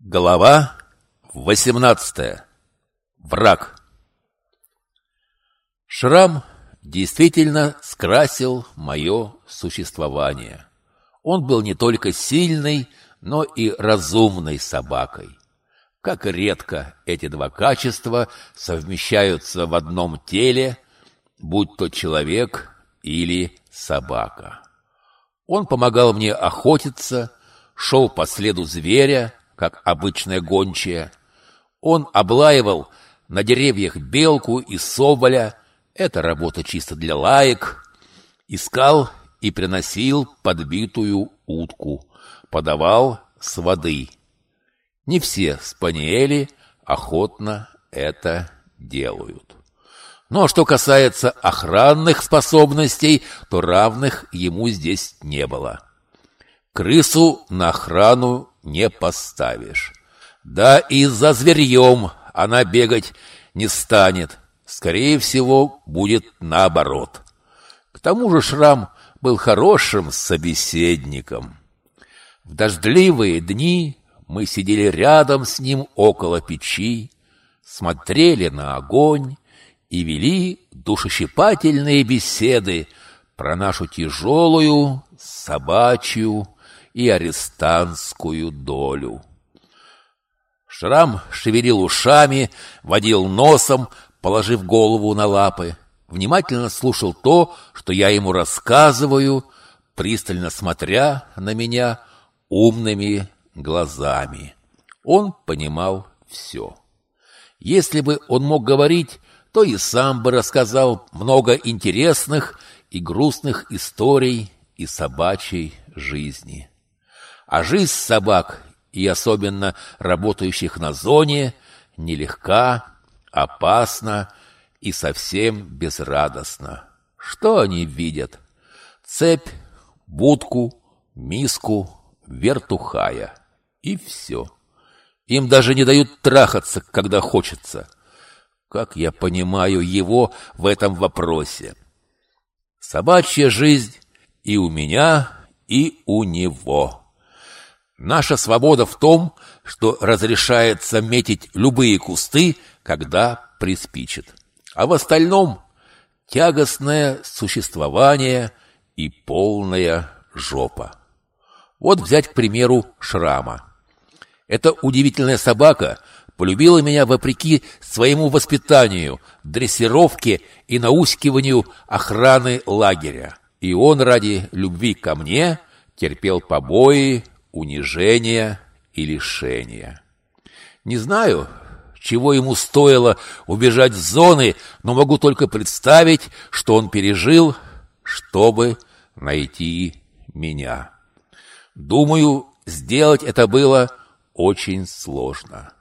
Глава 18. Враг. Шрам действительно скрасил мое существование. Он был не только сильной, но и разумной собакой. Как редко эти два качества совмещаются в одном теле, будь то человек или собака. Он помогал мне охотиться, шел по следу зверя, как обычная гончая. Он облаивал на деревьях белку и соболя. Это работа чисто для лаек. Искал и приносил подбитую утку. Подавал с воды. Не все спаниели охотно это делают. Но что касается охранных способностей, то равных ему здесь не было. Крысу на охрану не поставишь. Да и за зверьем она бегать не станет. Скорее всего, будет наоборот. К тому же Шрам был хорошим собеседником. В дождливые дни мы сидели рядом с ним около печи, смотрели на огонь и вели душещипательные беседы про нашу тяжелую собачью и арестантскую долю. Шрам шевелил ушами, водил носом, положив голову на лапы, внимательно слушал то, что я ему рассказываю, пристально смотря на меня умными глазами. Он понимал все. Если бы он мог говорить, то и сам бы рассказал много интересных и грустных историй из собачьей жизни. А жизнь собак, и особенно работающих на зоне, нелегка, опасна и совсем безрадостна. Что они видят? Цепь, будку, миску, вертухая. И все. Им даже не дают трахаться, когда хочется. Как я понимаю его в этом вопросе? Собачья жизнь и у меня, и у него. Наша свобода в том, что разрешается метить любые кусты, когда приспичит. А в остальном тягостное существование и полная жопа. Вот взять, к примеру, Шрама. Эта удивительная собака полюбила меня вопреки своему воспитанию, дрессировке и наускиванию охраны лагеря. И он ради любви ко мне терпел побои, унижения и лишения. Не знаю, чего ему стоило убежать с зоны, но могу только представить, что он пережил, чтобы найти меня. Думаю, сделать это было очень сложно.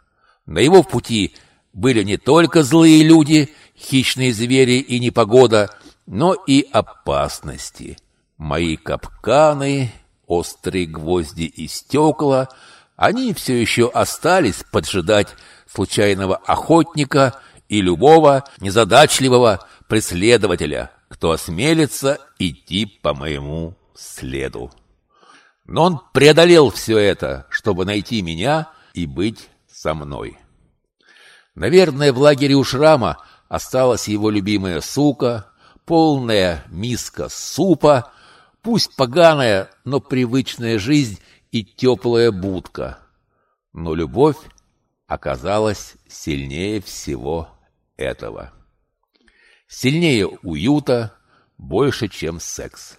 На его пути были не только злые люди, хищные звери и непогода, но и опасности. Мои капканы острые гвозди и стекла, они все еще остались поджидать случайного охотника и любого незадачливого преследователя, кто осмелится идти по моему следу. Но он преодолел все это, чтобы найти меня и быть со мной. Наверное, в лагере у Шрама осталась его любимая сука, полная миска супа, Пусть поганая, но привычная жизнь и теплая будка. Но любовь оказалась сильнее всего этого. Сильнее уюта, больше, чем секс.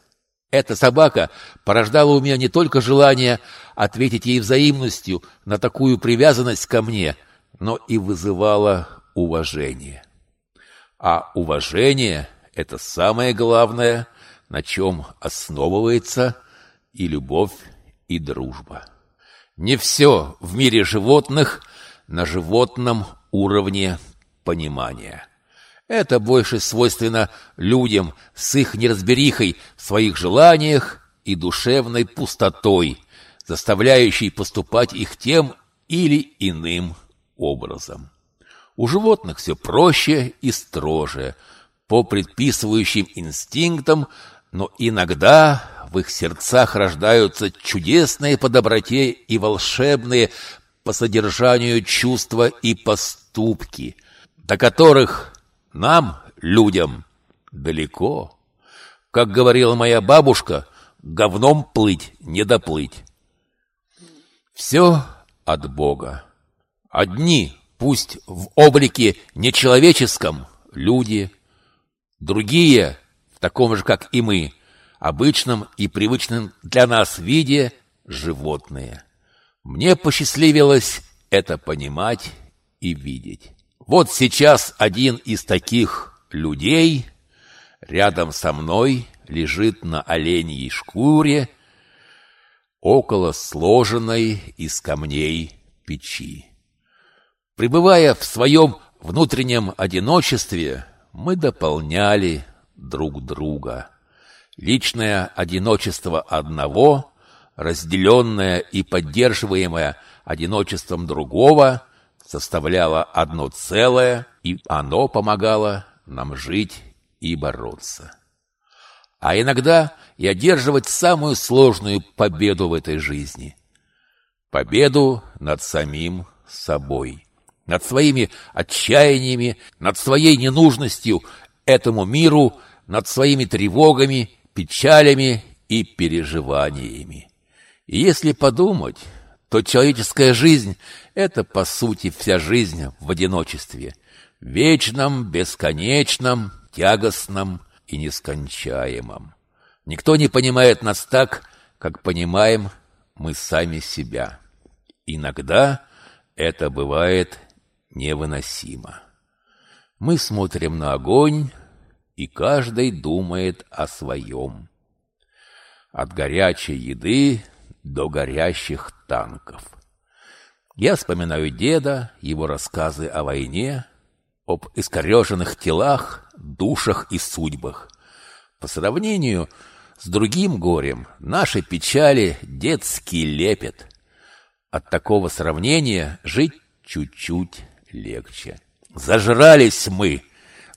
Эта собака порождала у меня не только желание ответить ей взаимностью на такую привязанность ко мне, но и вызывала уважение. А уважение — это самое главное — на чем основывается и любовь, и дружба. Не все в мире животных на животном уровне понимания. Это больше свойственно людям с их неразберихой в своих желаниях и душевной пустотой, заставляющей поступать их тем или иным образом. У животных все проще и строже, по предписывающим инстинктам, но иногда в их сердцах рождаются чудесные по доброте и волшебные по содержанию чувства и поступки, до которых нам, людям, далеко. Как говорила моя бабушка, говном плыть не доплыть. Все от Бога. Одни, пусть в облике нечеловеческом, люди, другие, таком же, как и мы, обычном и привычном для нас виде, животные. Мне посчастливилось это понимать и видеть. Вот сейчас один из таких людей рядом со мной лежит на оленьей шкуре около сложенной из камней печи. Пребывая в своем внутреннем одиночестве, мы дополняли друг друга. Личное одиночество одного, разделенное и поддерживаемое одиночеством другого, составляло одно целое, и оно помогало нам жить и бороться. А иногда и одерживать самую сложную победу в этой жизни. Победу над самим собой, над своими отчаяниями, над своей ненужностью этому миру, над своими тревогами, печалями и переживаниями. И если подумать, то человеческая жизнь — это, по сути, вся жизнь в одиночестве, вечном, бесконечном, тягостном и нескончаемом. Никто не понимает нас так, как понимаем мы сами себя. Иногда это бывает невыносимо. Мы смотрим на огонь, и каждый думает о своем. От горячей еды до горящих танков. Я вспоминаю деда, его рассказы о войне, об искореженных телах, душах и судьбах. По сравнению с другим горем, наши печали детский лепет. От такого сравнения жить чуть-чуть легче. Зажрались мы,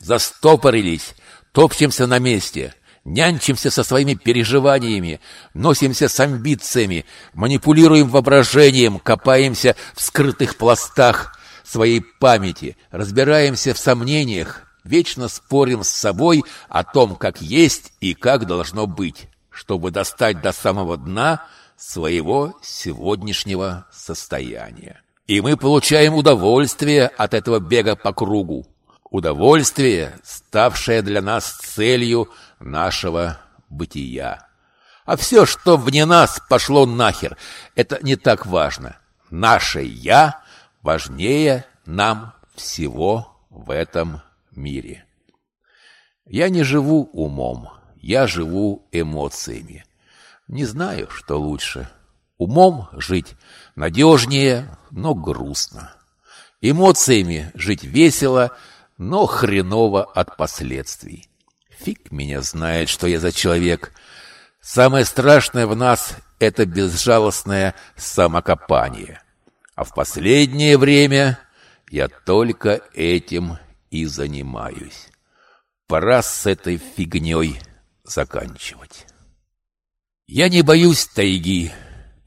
застопорились, топчемся на месте, нянчимся со своими переживаниями, носимся с амбициями, манипулируем воображением, копаемся в скрытых пластах своей памяти, разбираемся в сомнениях, вечно спорим с собой о том, как есть и как должно быть, чтобы достать до самого дна своего сегодняшнего состояния. И мы получаем удовольствие от этого бега по кругу. Удовольствие, ставшее для нас целью нашего бытия. А все, что вне нас, пошло нахер. Это не так важно. Наше «я» важнее нам всего в этом мире. Я не живу умом, я живу эмоциями. Не знаю, что лучше. Умом жить надежнее, но грустно. Эмоциями жить весело, но хреново от последствий. Фиг меня знает, что я за человек. Самое страшное в нас — это безжалостное самокопание. А в последнее время я только этим и занимаюсь. Пора с этой фигней заканчивать. Я не боюсь тайги,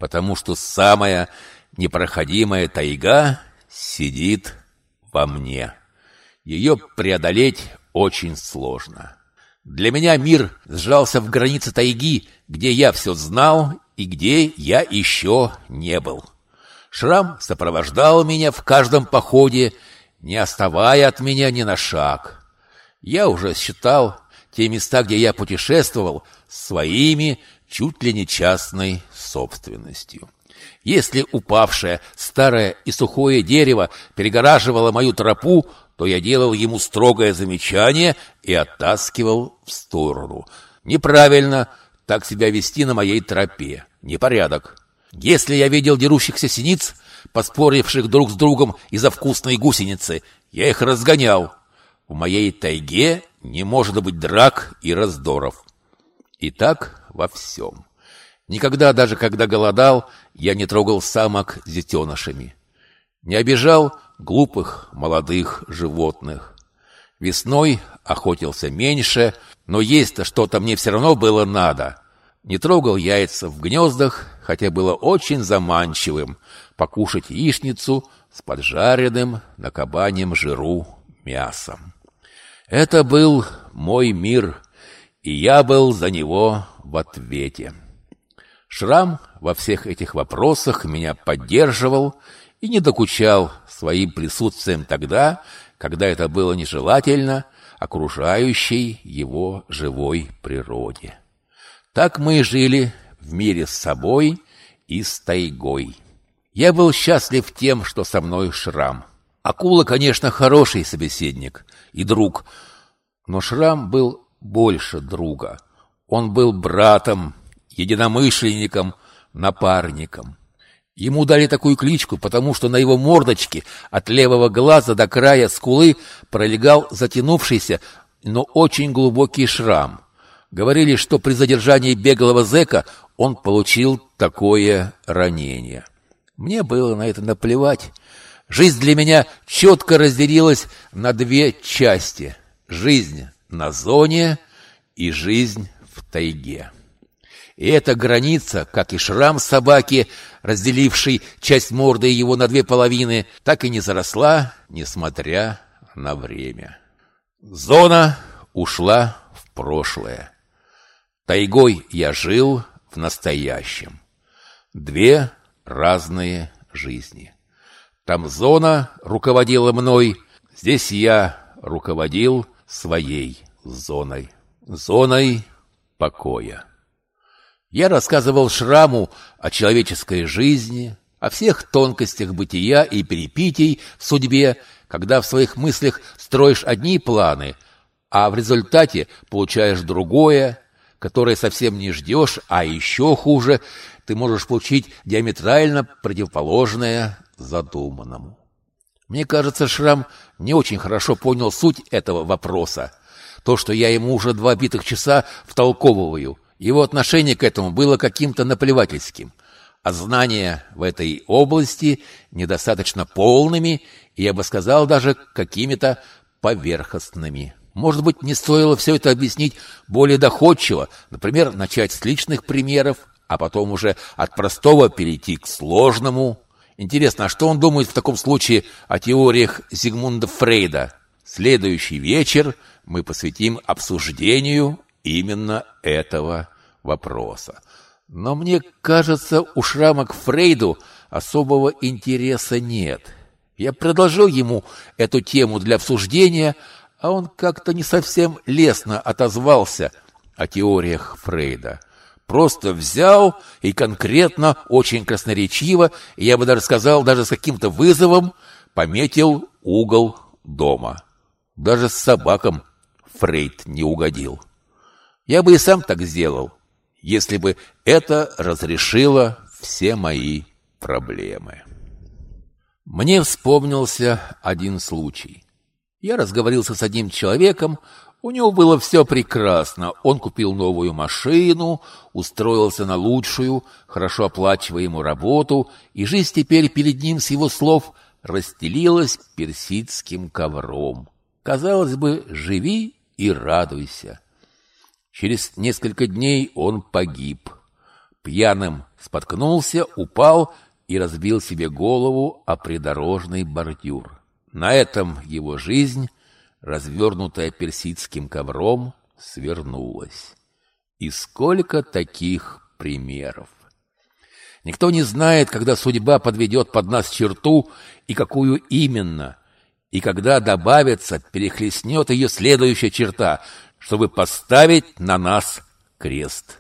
потому что самая непроходимая тайга сидит во мне. Ее преодолеть очень сложно. Для меня мир сжался в границе тайги, где я все знал и где я еще не был. Шрам сопровождал меня в каждом походе, не оставая от меня ни на шаг. Я уже считал те места, где я путешествовал, своими чуть ли не частной собственностью. Если упавшее старое и сухое дерево перегораживало мою тропу, то я делал ему строгое замечание и оттаскивал в сторону. Неправильно так себя вести на моей тропе. Непорядок. Если я видел дерущихся синиц, поспоривших друг с другом из-за вкусной гусеницы, я их разгонял. В моей тайге не может быть драк и раздоров. И так во всем. Никогда, даже когда голодал, я не трогал самок с детенышами. Не обижал глупых молодых животных. Весной охотился меньше, но есть-то что-то мне все равно было надо. Не трогал яйца в гнездах, хотя было очень заманчивым покушать яичницу с поджаренным на кабанем жиру мясом. Это был мой мир, и я был за него в ответе. Шрам во всех этих вопросах меня поддерживал и не докучал своим присутствием тогда, когда это было нежелательно окружающей его живой природе. Так мы и жили в мире с собой и с тайгой. Я был счастлив тем, что со мной Шрам. Акула, конечно, хороший собеседник и друг, но Шрам был больше друга. Он был братом, единомышленником, напарником. Ему дали такую кличку, потому что на его мордочке от левого глаза до края скулы пролегал затянувшийся, но очень глубокий шрам. Говорили, что при задержании беглого зэка он получил такое ранение. Мне было на это наплевать. Жизнь для меня четко разделилась на две части. Жизнь на зоне и жизнь в тайге. И эта граница, как и шрам собаки, разделивший часть морды его на две половины, так и не заросла, несмотря на время. Зона ушла в прошлое. Тайгой я жил в настоящем. Две разные жизни. Там зона руководила мной, здесь я руководил своей зоной. Зоной покоя. Я рассказывал Шраму о человеческой жизни, о всех тонкостях бытия и перипетий в судьбе, когда в своих мыслях строишь одни планы, а в результате получаешь другое, которое совсем не ждешь, а еще хуже, ты можешь получить диаметрально противоположное задуманному. Мне кажется, Шрам не очень хорошо понял суть этого вопроса. То, что я ему уже два битых часа втолковываю – его отношение к этому было каким-то наплевательским, а знания в этой области недостаточно полными и, я бы сказал, даже какими-то поверхностными. Может быть, не стоило все это объяснить более доходчиво, например, начать с личных примеров, а потом уже от простого перейти к сложному. Интересно, а что он думает в таком случае о теориях Зигмунда Фрейда? Следующий вечер мы посвятим обсуждению именно этого вопроса. Но мне кажется, у Шрама к Фрейду особого интереса нет. Я предложил ему эту тему для обсуждения, а он как-то не совсем лестно отозвался о теориях Фрейда. Просто взял и конкретно, очень красноречиво, я бы даже сказал, даже с каким-то вызовом, пометил угол дома. Даже с собакам Фрейд не угодил. Я бы и сам так сделал, если бы это разрешило все мои проблемы. Мне вспомнился один случай. Я разговорился с одним человеком, у него было все прекрасно. Он купил новую машину, устроился на лучшую, хорошо оплачиваемую работу, и жизнь теперь перед ним с его слов расстелилась персидским ковром. Казалось бы, живи и радуйся. Через несколько дней он погиб. Пьяным споткнулся, упал и разбил себе голову о придорожный бордюр. На этом его жизнь, развернутая персидским ковром, свернулась. И сколько таких примеров! Никто не знает, когда судьба подведет под нас черту и какую именно, и когда добавится, перехлестнет ее следующая черта, чтобы поставить на нас крест.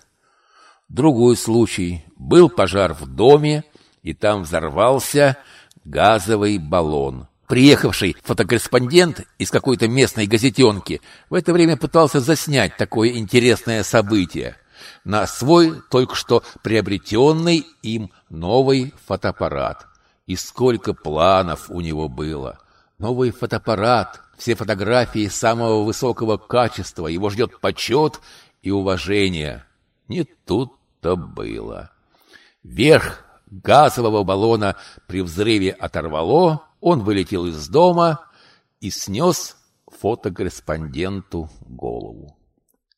Другой случай. Был пожар в доме, и там взорвался газовый баллон. Приехавший фотокорреспондент из какой-то местной газетенки в это время пытался заснять такое интересное событие на свой только что приобретенный им новый фотоаппарат. И сколько планов у него было. Новый фотоаппарат, все фотографии самого высокого качества, его ждет почет и уважение. Не тут-то было. Верх газового баллона при взрыве оторвало, он вылетел из дома и снес фотокорреспонденту голову.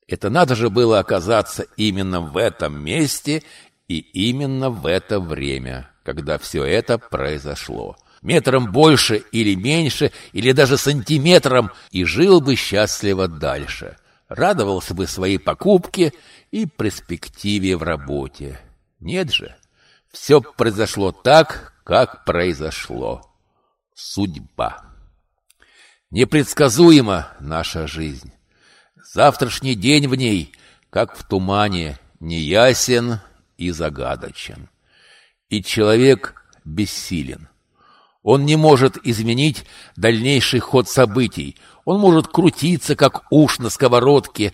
Это надо же было оказаться именно в этом месте И именно в это время, когда все это произошло. Метром больше или меньше, или даже сантиметром, и жил бы счастливо дальше. Радовался бы своей покупке и перспективе в работе. Нет же, все произошло так, как произошло. Судьба. Непредсказуема наша жизнь. Завтрашний день в ней, как в тумане, неясен и загадочен. И человек бессилен. Он не может изменить дальнейший ход событий. Он может крутиться, как уж на сковородке,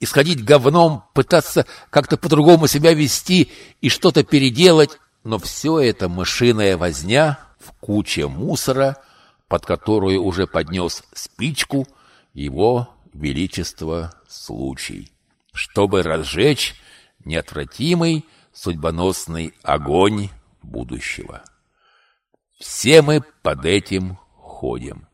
исходить говном, пытаться как-то по-другому себя вести и что-то переделать, но все это мышиная возня в куче мусора, под которую уже поднес спичку его величество случай, чтобы разжечь неотвратимый судьбоносный огонь будущего. Все мы под этим ходим.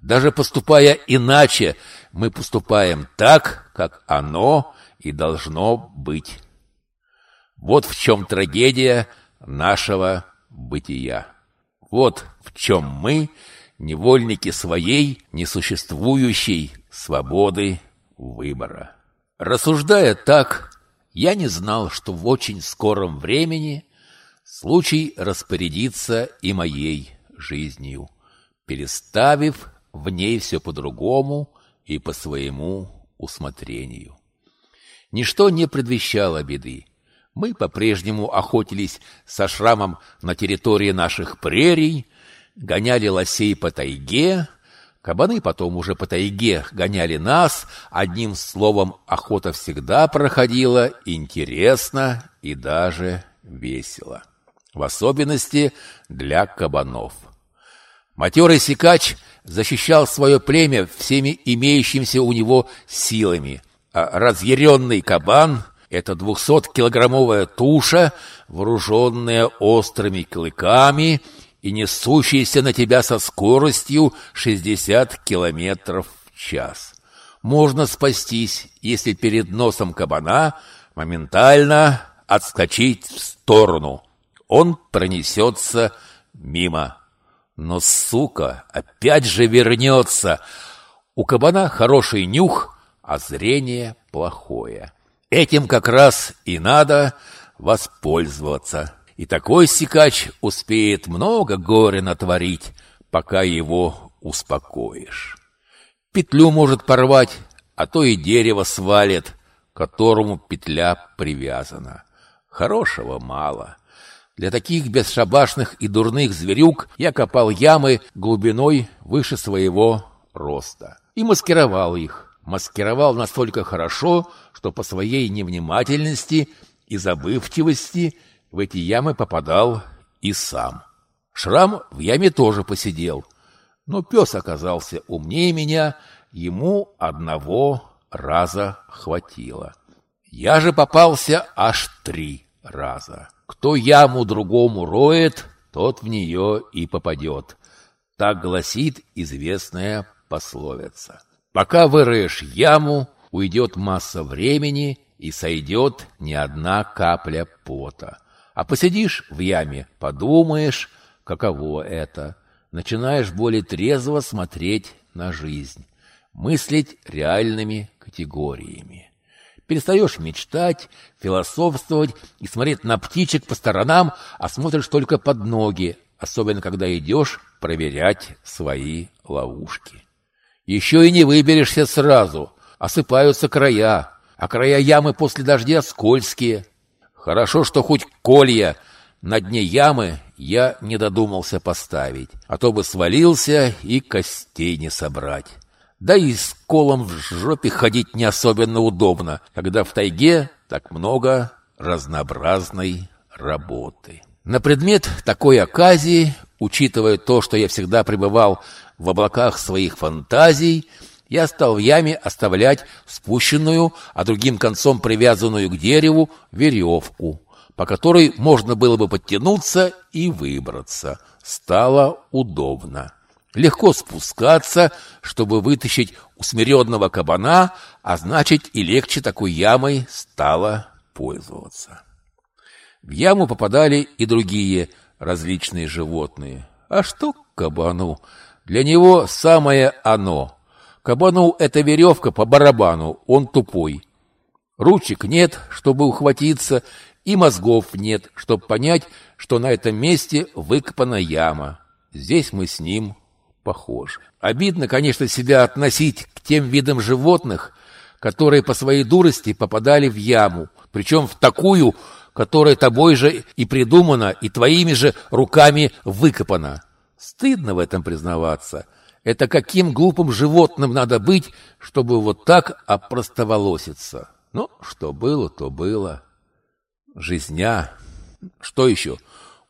Даже поступая иначе, мы поступаем так, как оно и должно быть. Вот в чем трагедия нашего бытия. Вот в чем мы невольники своей несуществующей свободы выбора. Рассуждая так, я не знал, что в очень скором времени случай распорядится и моей жизнью, переставив в ней все по-другому и по своему усмотрению. Ничто не предвещало беды. Мы по-прежнему охотились со шрамом на территории наших прерий, гоняли лосей по тайге, кабаны потом уже по тайге гоняли нас, одним словом, охота всегда проходила интересно и даже весело. В особенности для кабанов. Матерый сикач защищал свое племя всеми имеющимися у него силами, а разъяренный кабан — это двухсоткилограммовая туша, вооруженная острыми клыками и несущаяся на тебя со скоростью 60 километров в час. Можно спастись, если перед носом кабана моментально отскочить в сторону. Он пронесется мимо. Но, сука, опять же вернется. У кабана хороший нюх, а зрение плохое. Этим как раз и надо воспользоваться. И такой сикач успеет много горя натворить, пока его успокоишь. Петлю может порвать, а то и дерево свалит, к которому петля привязана. Хорошего мало. Для таких бесшабашных и дурных зверюк я копал ямы глубиной выше своего роста и маскировал их маскировал настолько хорошо, что по своей невнимательности и забывчивости в эти ямы попадал и сам. Шрам в яме тоже посидел, но пес оказался умнее меня, ему одного раза хватило. Я же попался аж три раза. Кто яму другому роет, тот в нее и попадет. Так гласит известная пословица. Пока выроешь яму, уйдет масса времени и сойдет не одна капля пота. А посидишь в яме, подумаешь, каково это. Начинаешь более трезво смотреть на жизнь, мыслить реальными категориями. Перестаешь мечтать, философствовать и смотреть на птичек по сторонам, а смотришь только под ноги, особенно когда идешь проверять свои ловушки. Еще и не выберешься сразу. Осыпаются края, а края ямы после дождя скользкие. Хорошо, что хоть колья на дне ямы я не додумался поставить, а то бы свалился и костей не собрать. Да и с колом в жопе ходить не особенно удобно, когда в тайге так много разнообразной работы. На предмет такой оказии, учитывая то, что я всегда пребывал в облаках своих фантазий, я стал в яме оставлять спущенную, а другим концом привязанную к дереву веревку, по которой можно было бы подтянуться и выбраться. Стало удобно. Легко спускаться, чтобы вытащить усмиренного кабана, а значит и легче такой ямой стало пользоваться. В яму попадали и другие различные животные. А что кабану? Для него самое оно. Кабану это веревка по барабану, он тупой. Ручек нет, чтобы ухватиться, и мозгов нет, чтобы понять, что на этом месте выкопана яма. Здесь мы с ним похожи. Обидно, конечно, себя относить к тем видам животных, которые по своей дурости попадали в яму, причем в такую, которая тобой же и придумана, и твоими же руками выкопана. Стыдно в этом признаваться. Это каким глупым животным надо быть, чтобы вот так опростоволоситься? Ну, что было, то было. Жизня. Что еще?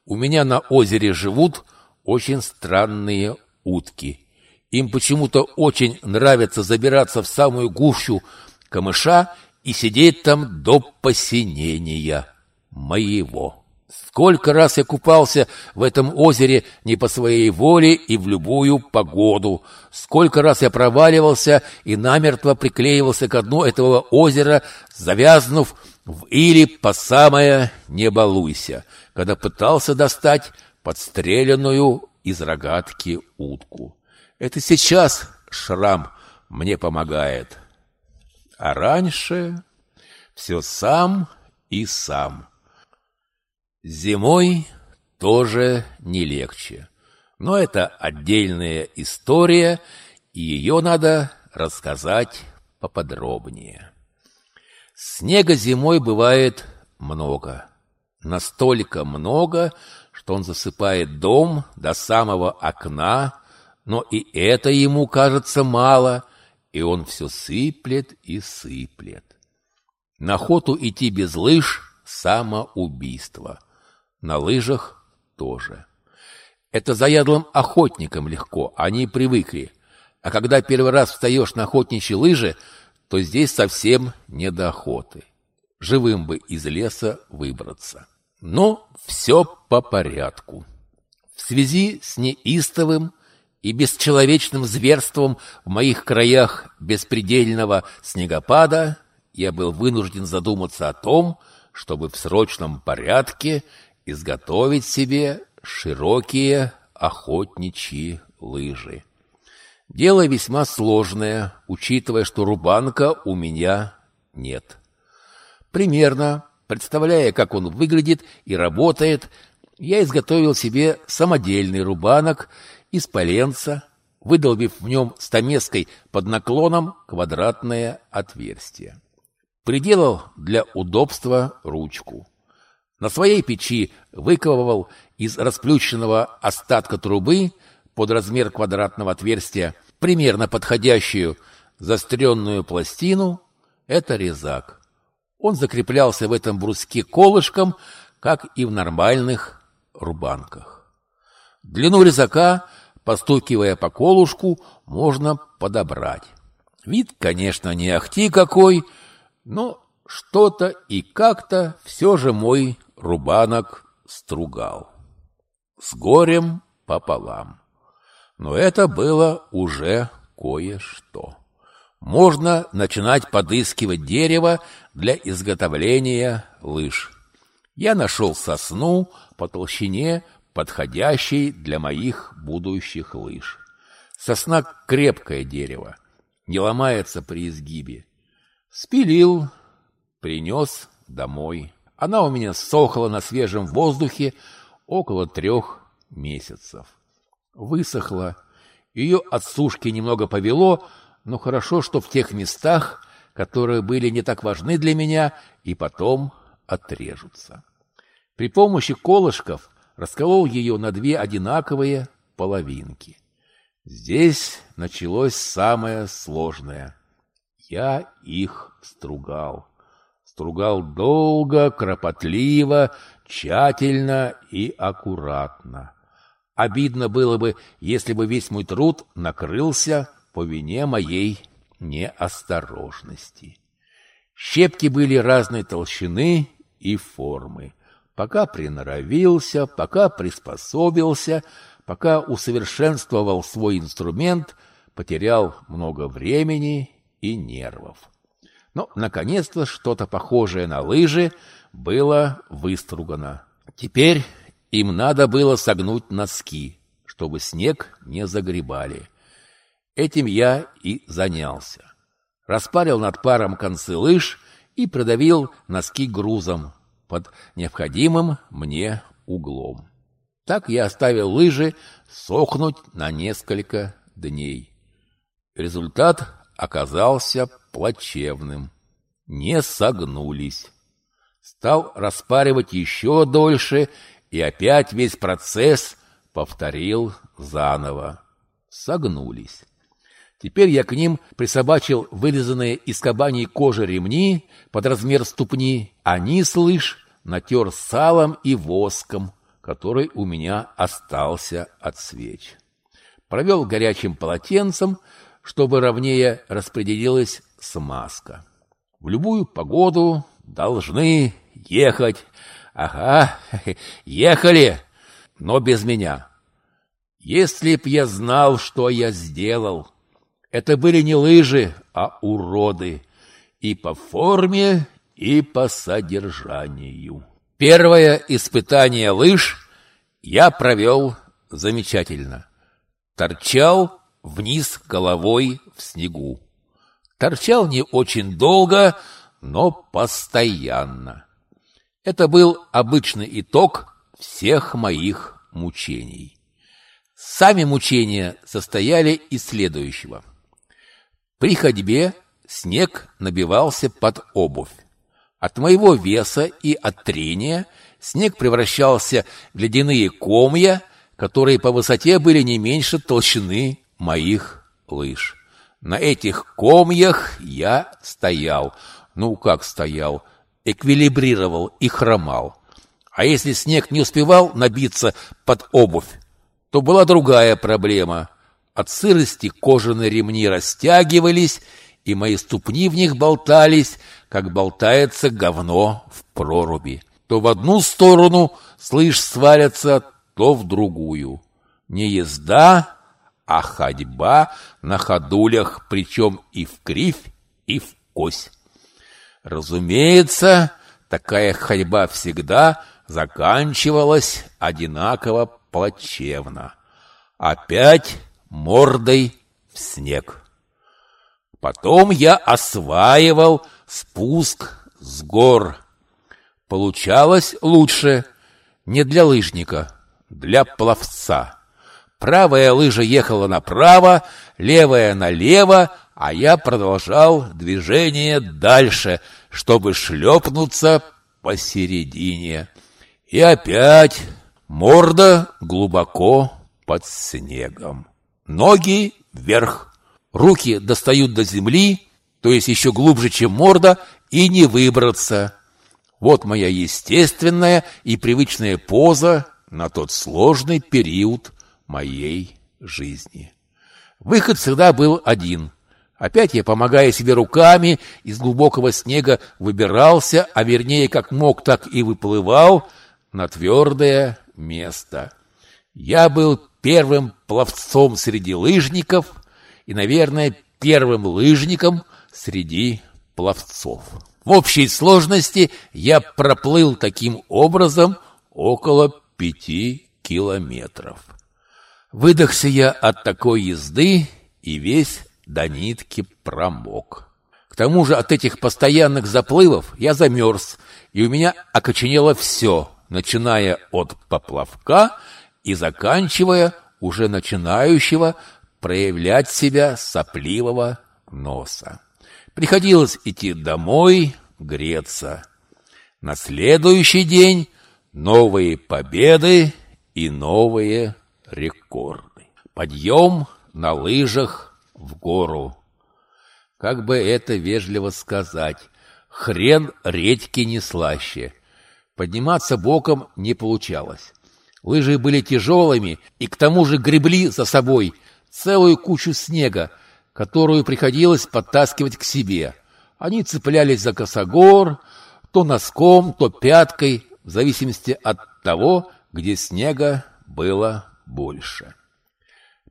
У меня на озере живут очень странные утки. Им почему-то очень нравится забираться в самую гущу камыша и сидеть там до посинения моего. Сколько раз я купался в этом озере не по своей воле и в любую погоду. Сколько раз я проваливался и намертво приклеивался к дну этого озера, завязнув в или по самое «не балуйся», когда пытался достать подстреленную из рогатки утку. Это сейчас шрам мне помогает. А раньше все сам и сам. Зимой тоже не легче. Но это отдельная история, и ее надо рассказать поподробнее. Снега зимой бывает много. Настолько много, что он засыпает дом до самого окна, но и это ему кажется мало, и он все сыплет и сыплет. На охоту идти без лыж – самоубийство – на лыжах тоже. Это заядлым охотникам легко, они привыкли. А когда первый раз встаешь на охотничьи лыжи, то здесь совсем не до охоты. Живым бы из леса выбраться. Но все по порядку. В связи с неистовым и бесчеловечным зверством в моих краях беспредельного снегопада я был вынужден задуматься о том, чтобы в срочном порядке изготовить себе широкие охотничьи лыжи. Дело весьма сложное, учитывая, что рубанка у меня нет. Примерно, представляя, как он выглядит и работает, я изготовил себе самодельный рубанок из поленца, выдолбив в нем стамеской под наклоном квадратное отверстие. Приделал для удобства ручку. На своей печи выковывал из расплющенного остатка трубы под размер квадратного отверстия примерно подходящую заостренную пластину. Это резак. Он закреплялся в этом бруске колышком, как и в нормальных рубанках. Длину резака, постукивая по колушку, можно подобрать. Вид, конечно, не ахти какой, но что-то и как-то все же мой рубанок стругал. С горем пополам. Но это было уже кое-что. Можно начинать подыскивать дерево для изготовления лыж. Я нашел сосну по толщине, подходящей для моих будущих лыж. Сосна — крепкое дерево, не ломается при изгибе. Спилил, принес домой. Она у меня сохла на свежем воздухе около трех месяцев. Высохла. Ее от сушки немного повело, но хорошо, что в тех местах, которые были не так важны для меня, и потом отрежутся. При помощи колышков расколол ее на две одинаковые половинки. Здесь началось самое сложное. Я их стругал стругал долго, кропотливо, тщательно и аккуратно. Обидно было бы, если бы весь мой труд накрылся по вине моей неосторожности. Щепки были разной толщины и формы. Пока приноровился, пока приспособился, пока усовершенствовал свой инструмент, потерял много времени и нервов. Но, наконец-то, что-то похожее на лыжи было выстругано. Теперь им надо было согнуть носки, чтобы снег не загребали. Этим я и занялся. Распарил над паром концы лыж и продавил носки грузом под необходимым мне углом. Так я оставил лыжи сохнуть на несколько дней. Результат оказался плачевным. Не согнулись. Стал распаривать еще дольше, и опять весь процесс повторил заново. Согнулись. Теперь я к ним присобачил вырезанные из кабаней кожи ремни под размер ступни, низ лыж натер салом и воском, который у меня остался от свеч. Провел горячим полотенцем, чтобы ровнее распределилась смазка. В любую погоду должны ехать. Ага, ехали, но без меня. Если б я знал, что я сделал, это были не лыжи, а уроды. И по форме, и по содержанию. Первое испытание лыж я провел замечательно. Торчал вниз головой в снегу. Торчал не очень долго, но постоянно. Это был обычный итог всех моих мучений. Сами мучения состояли из следующего. При ходьбе снег набивался под обувь. От моего веса и от трения снег превращался в ледяные комья, которые по высоте были не меньше толщины моих лыж. На этих комьях я стоял. Ну, как стоял? Эквилибрировал и хромал. А если снег не успевал набиться под обувь, то была другая проблема. От сырости кожаные ремни растягивались, и мои ступни в них болтались, как болтается говно в проруби. То в одну сторону, слышь, свалятся, то в другую. Не езда, а ходьба на ходулях, причем и в кривь, и в кось. Разумеется, такая ходьба всегда заканчивалась одинаково плачевно. Опять мордой в снег. Потом я осваивал спуск с гор. Получалось лучше не для лыжника, для пловца. Правая лыжа ехала направо, левая налево, а я продолжал движение дальше, чтобы шлепнуться посередине. И опять морда глубоко под снегом. Ноги вверх, руки достают до земли, то есть еще глубже, чем морда, и не выбраться. Вот моя естественная и привычная поза на тот сложный период моей жизни. Выход всегда был один. Опять я, помогая себе руками, из глубокого снега выбирался, а вернее, как мог, так и выплывал на твердое место. Я был первым пловцом среди лыжников и, наверное, первым лыжником среди пловцов. В общей сложности я проплыл таким образом около пяти километров. Выдохся я от такой езды и весь до нитки промок. К тому же от этих постоянных заплывов я замерз, и у меня окоченело все, начиная от поплавка и заканчивая уже начинающего проявлять себя сопливого носа. Приходилось идти домой, греться. На следующий день новые победы и новые рекорды. Подъем на лыжах в гору. Как бы это вежливо сказать, хрен редьки не слаще. Подниматься боком не получалось. Лыжи были тяжелыми и к тому же гребли за собой целую кучу снега, которую приходилось подтаскивать к себе. Они цеплялись за косогор, то носком, то пяткой, в зависимости от того, где снега было больше.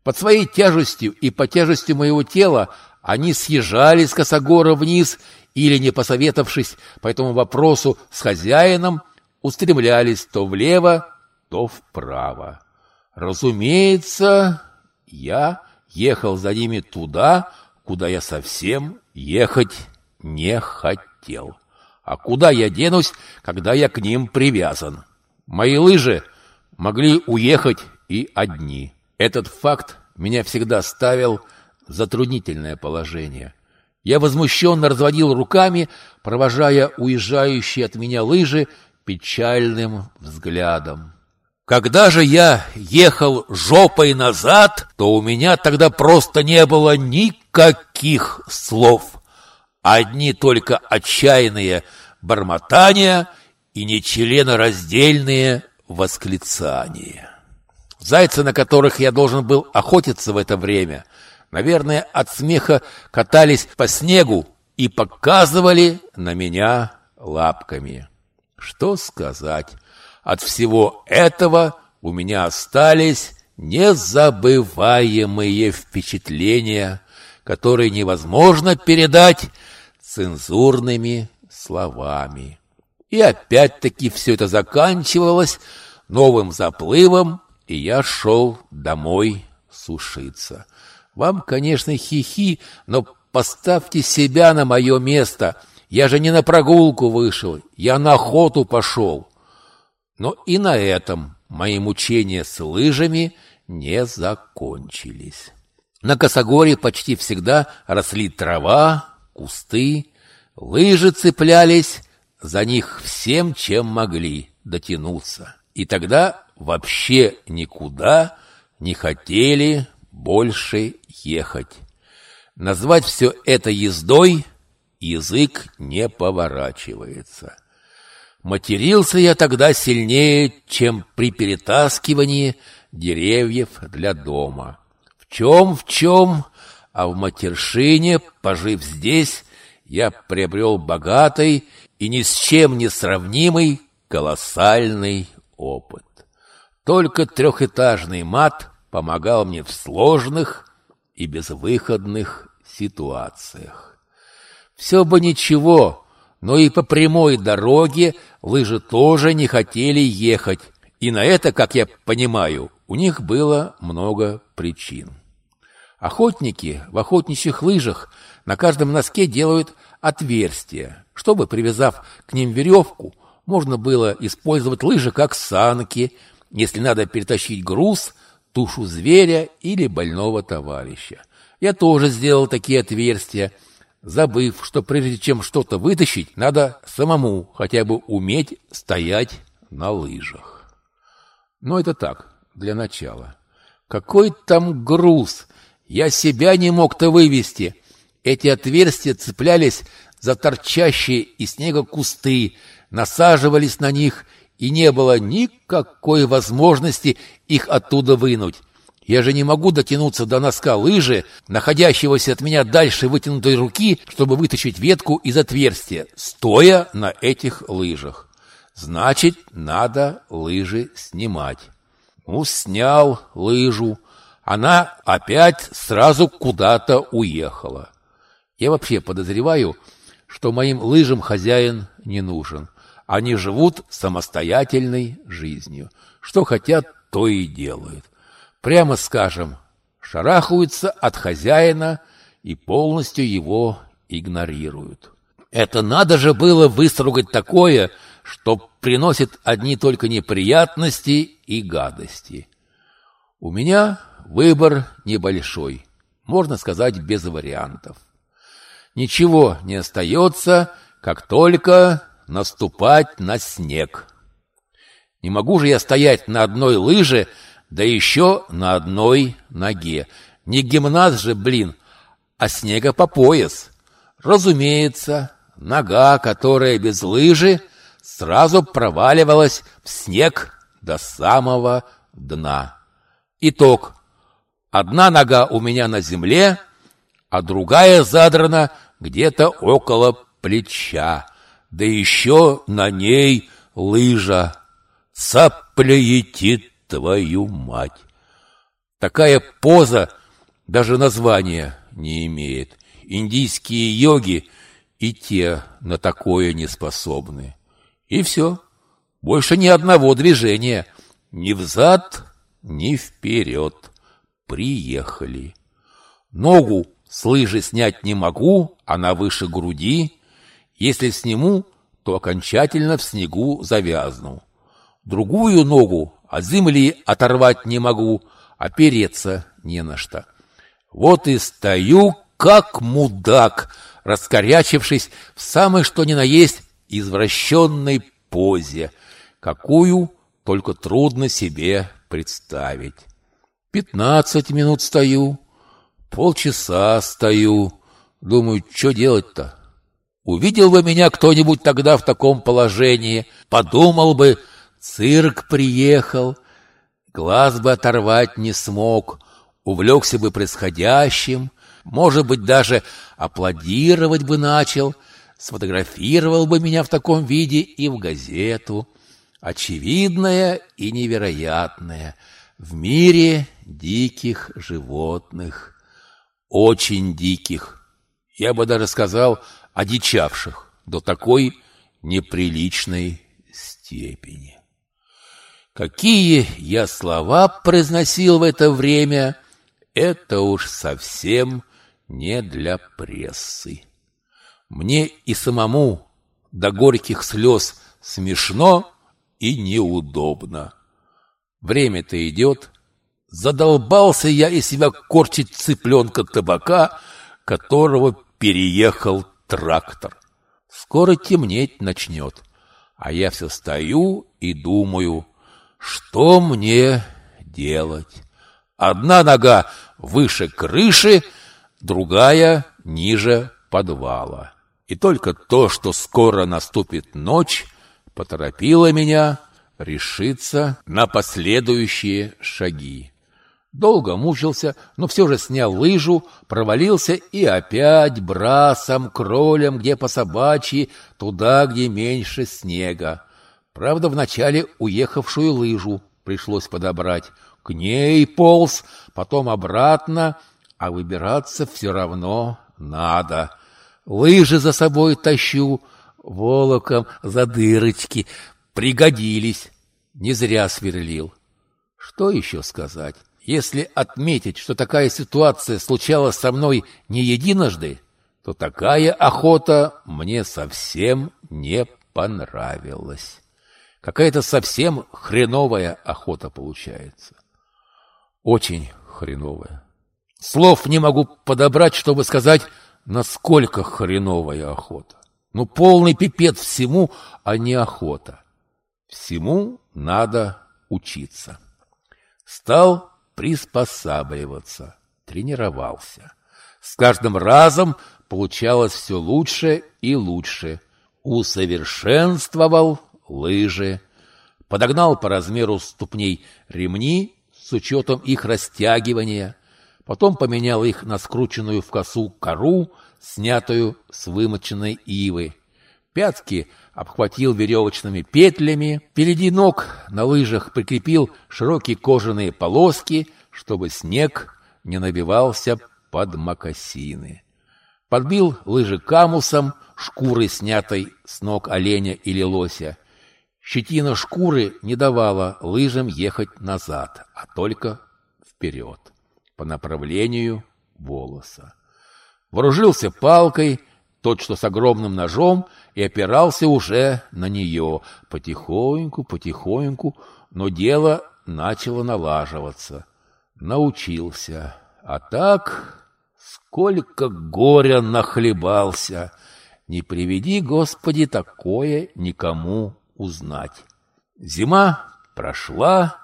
Под своей тяжестью и по тяжести моего тела они съезжали с косогора вниз или не посоветовавшись по этому вопросу с хозяином, устремлялись то влево, то вправо. Разумеется, я ехал за ними туда, куда я совсем ехать не хотел. А куда я денусь, когда я к ним привязан? Мои лыжи могли уехать и одни. Этот факт меня всегда ставил в затруднительное положение. Я возмущенно разводил руками, провожая уезжающие от меня лыжи печальным взглядом. Когда же я ехал жопой назад, то у меня тогда просто не было никаких слов. Одни только отчаянные бормотания и нечленораздельные восклицания. Зайцы, на которых я должен был охотиться в это время, наверное, от смеха катались по снегу и показывали на меня лапками. Что сказать? От всего этого у меня остались незабываемые впечатления, которые невозможно передать цензурными словами. И опять-таки все это заканчивалось новым заплывом, и я шел домой сушиться. Вам, конечно, хихи, но поставьте себя на мое место. Я же не на прогулку вышел, я на охоту пошел. Но и на этом мои мучения с лыжами не закончились. На косогоре почти всегда росли трава, кусты, лыжи цеплялись за них всем, чем могли дотянуться. И тогда вообще никуда не хотели больше ехать. Назвать все это ездой язык не поворачивается. Матерился я тогда сильнее, чем при перетаскивании деревьев для дома. В чем, в чем, а в матершине, пожив здесь, я приобрел богатый и ни с чем не сравнимый колоссальный опыт. Только трехэтажный мат помогал мне в сложных и безвыходных ситуациях. Все бы ничего, но и по прямой дороге лыжи тоже не хотели ехать, и на это, как я понимаю, у них было много причин. Охотники в охотничьих лыжах на каждом носке делают отверстия, чтобы, привязав к ним веревку, можно было использовать лыжи как санки, если надо перетащить груз, тушу зверя или больного товарища. Я тоже сделал такие отверстия, забыв, что прежде чем что-то вытащить, надо самому хотя бы уметь стоять на лыжах. Но это так, для начала. Какой там груз! Я себя не мог-то вывести. Эти отверстия цеплялись за торчащие из снега кусты, насаживались на них, и не было никакой возможности их оттуда вынуть. Я же не могу дотянуться до носка лыжи, находящегося от меня дальше вытянутой руки, чтобы вытащить ветку из отверстия, стоя на этих лыжах. Значит, надо лыжи снимать. Ну, снял лыжу. Она опять сразу куда-то уехала. Я вообще подозреваю, что моим лыжам хозяин не нужен. Они живут самостоятельной жизнью. Что хотят, то и делают прямо скажем, шарахаются от хозяина и полностью его игнорируют. Это надо же было выстругать такое, что приносит одни только неприятности и гадости. У меня выбор небольшой, можно сказать, без вариантов. Ничего не остается, как только наступать на снег. Не могу же я стоять на одной лыже, да еще на одной ноге. Не гимнаст же, блин, а снега по пояс. Разумеется, нога, которая без лыжи, сразу проваливалась в снег до самого дна. Итог. Одна нога у меня на земле, а другая задрана где-то около плеча. Да еще на ней лыжа. Цапляетит Твою мать! Такая поза даже названия не имеет. Индийские йоги и те на такое не способны. И все. Больше ни одного движения. Ни взад, ни вперед. Приехали. Ногу с лыжи снять не могу, она выше груди. Если сниму, то окончательно в снегу завязну. Другую ногу от земли оторвать не могу, опереться не на что. Вот и стою, как мудак, раскорячившись в самой что ни на есть извращенной позе, какую только трудно себе представить. Пятнадцать минут стою, полчаса стою, думаю, что делать-то? Увидел бы меня кто-нибудь тогда в таком положении, подумал бы, цирк приехал, глаз бы оторвать не смог, увлекся бы происходящим, может быть, даже аплодировать бы начал, сфотографировал бы меня в таком виде и в газету. Очевидное и невероятное в мире диких животных, очень диких, я бы даже сказал, одичавших до такой неприличной степени. Какие я слова произносил в это время, это уж совсем не для прессы. Мне и самому до горьких слез смешно и неудобно. Время-то идет. Задолбался я из себя корчить цыпленка табака, которого переехал трактор. Скоро темнеть начнет, а я все стою и думаю, что мне делать. Одна нога выше крыши, другая ниже подвала. И только то, что скоро наступит ночь, поторопило меня решиться на последующие шаги. Долго мучился, но все же снял лыжу, провалился и опять брасом, кролем, где по собачьи, туда, где меньше снега. Правда, вначале уехавшую лыжу пришлось подобрать. К ней полз, потом обратно, а выбираться все равно надо. Лыжи за собой тащу, волоком за дырочки. Пригодились, не зря сверлил. Что еще сказать? Если отметить, что такая ситуация случалась со мной не единожды, то такая охота мне совсем не понравилась. Какая-то совсем хреновая охота получается. Очень хреновая. Слов не могу подобрать, чтобы сказать, насколько хреновая охота. Ну, полный пипец всему, а не охота. Всему надо учиться. Стал приспосабливаться, тренировался. С каждым разом получалось все лучше и лучше. Усовершенствовал лыжи, подогнал по размеру ступней ремни с учетом их растягивания, потом поменял их на скрученную в косу кору, снятую с вымоченной ивы. Пятки обхватил веревочными петлями, впереди ног на лыжах прикрепил широкие кожаные полоски, чтобы снег не набивался под мокасины. Подбил лыжи камусом, шкурой снятой с ног оленя или лося. Щетина шкуры не давала лыжам ехать назад, а только вперед, по направлению волоса. Вооружился палкой, тот, что с огромным ножом, и опирался уже на нее, потихоньку, потихоньку, но дело начало налаживаться. Научился. А так, сколько горя нахлебался! Не приведи, Господи, такое никому узнать. Зима прошла,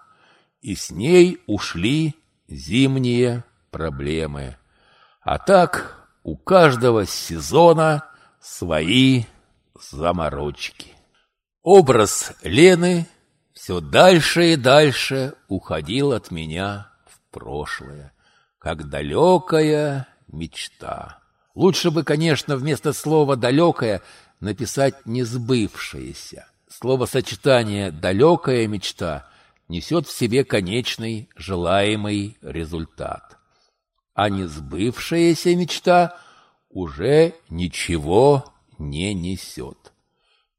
и с ней ушли зимние проблемы. А так у каждого сезона свои заморочки. Образ Лены все дальше и дальше уходил от меня в прошлое, как далекая мечта. Лучше бы, конечно, вместо слова «далекая» написать «несбывшаяся». Словосочетание «далекая мечта» несет в себе конечный желаемый результат а не сбывшаяся мечта уже ничего не несет.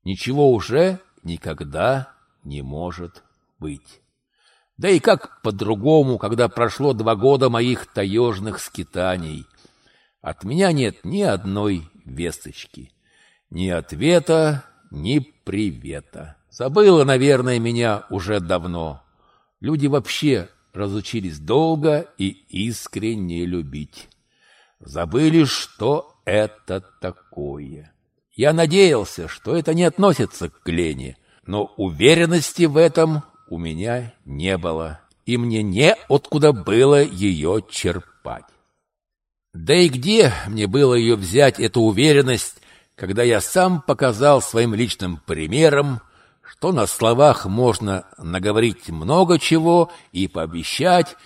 Ничего уже никогда не может быть. Да и как по-другому, когда прошло два года моих таежных скитаний? От меня нет ни одной весточки, ни ответа, ни привета. Забыла, наверное, меня уже давно. Люди вообще разучились долго и искренне любить. Забыли, что это такое. Я надеялся, что это не относится к Лене, но уверенности в этом у меня не было, и мне не откуда было ее черпать. Да и где мне было ее взять, эту уверенность, когда я сам показал своим личным примером, что на словах можно наговорить много чего и пообещать,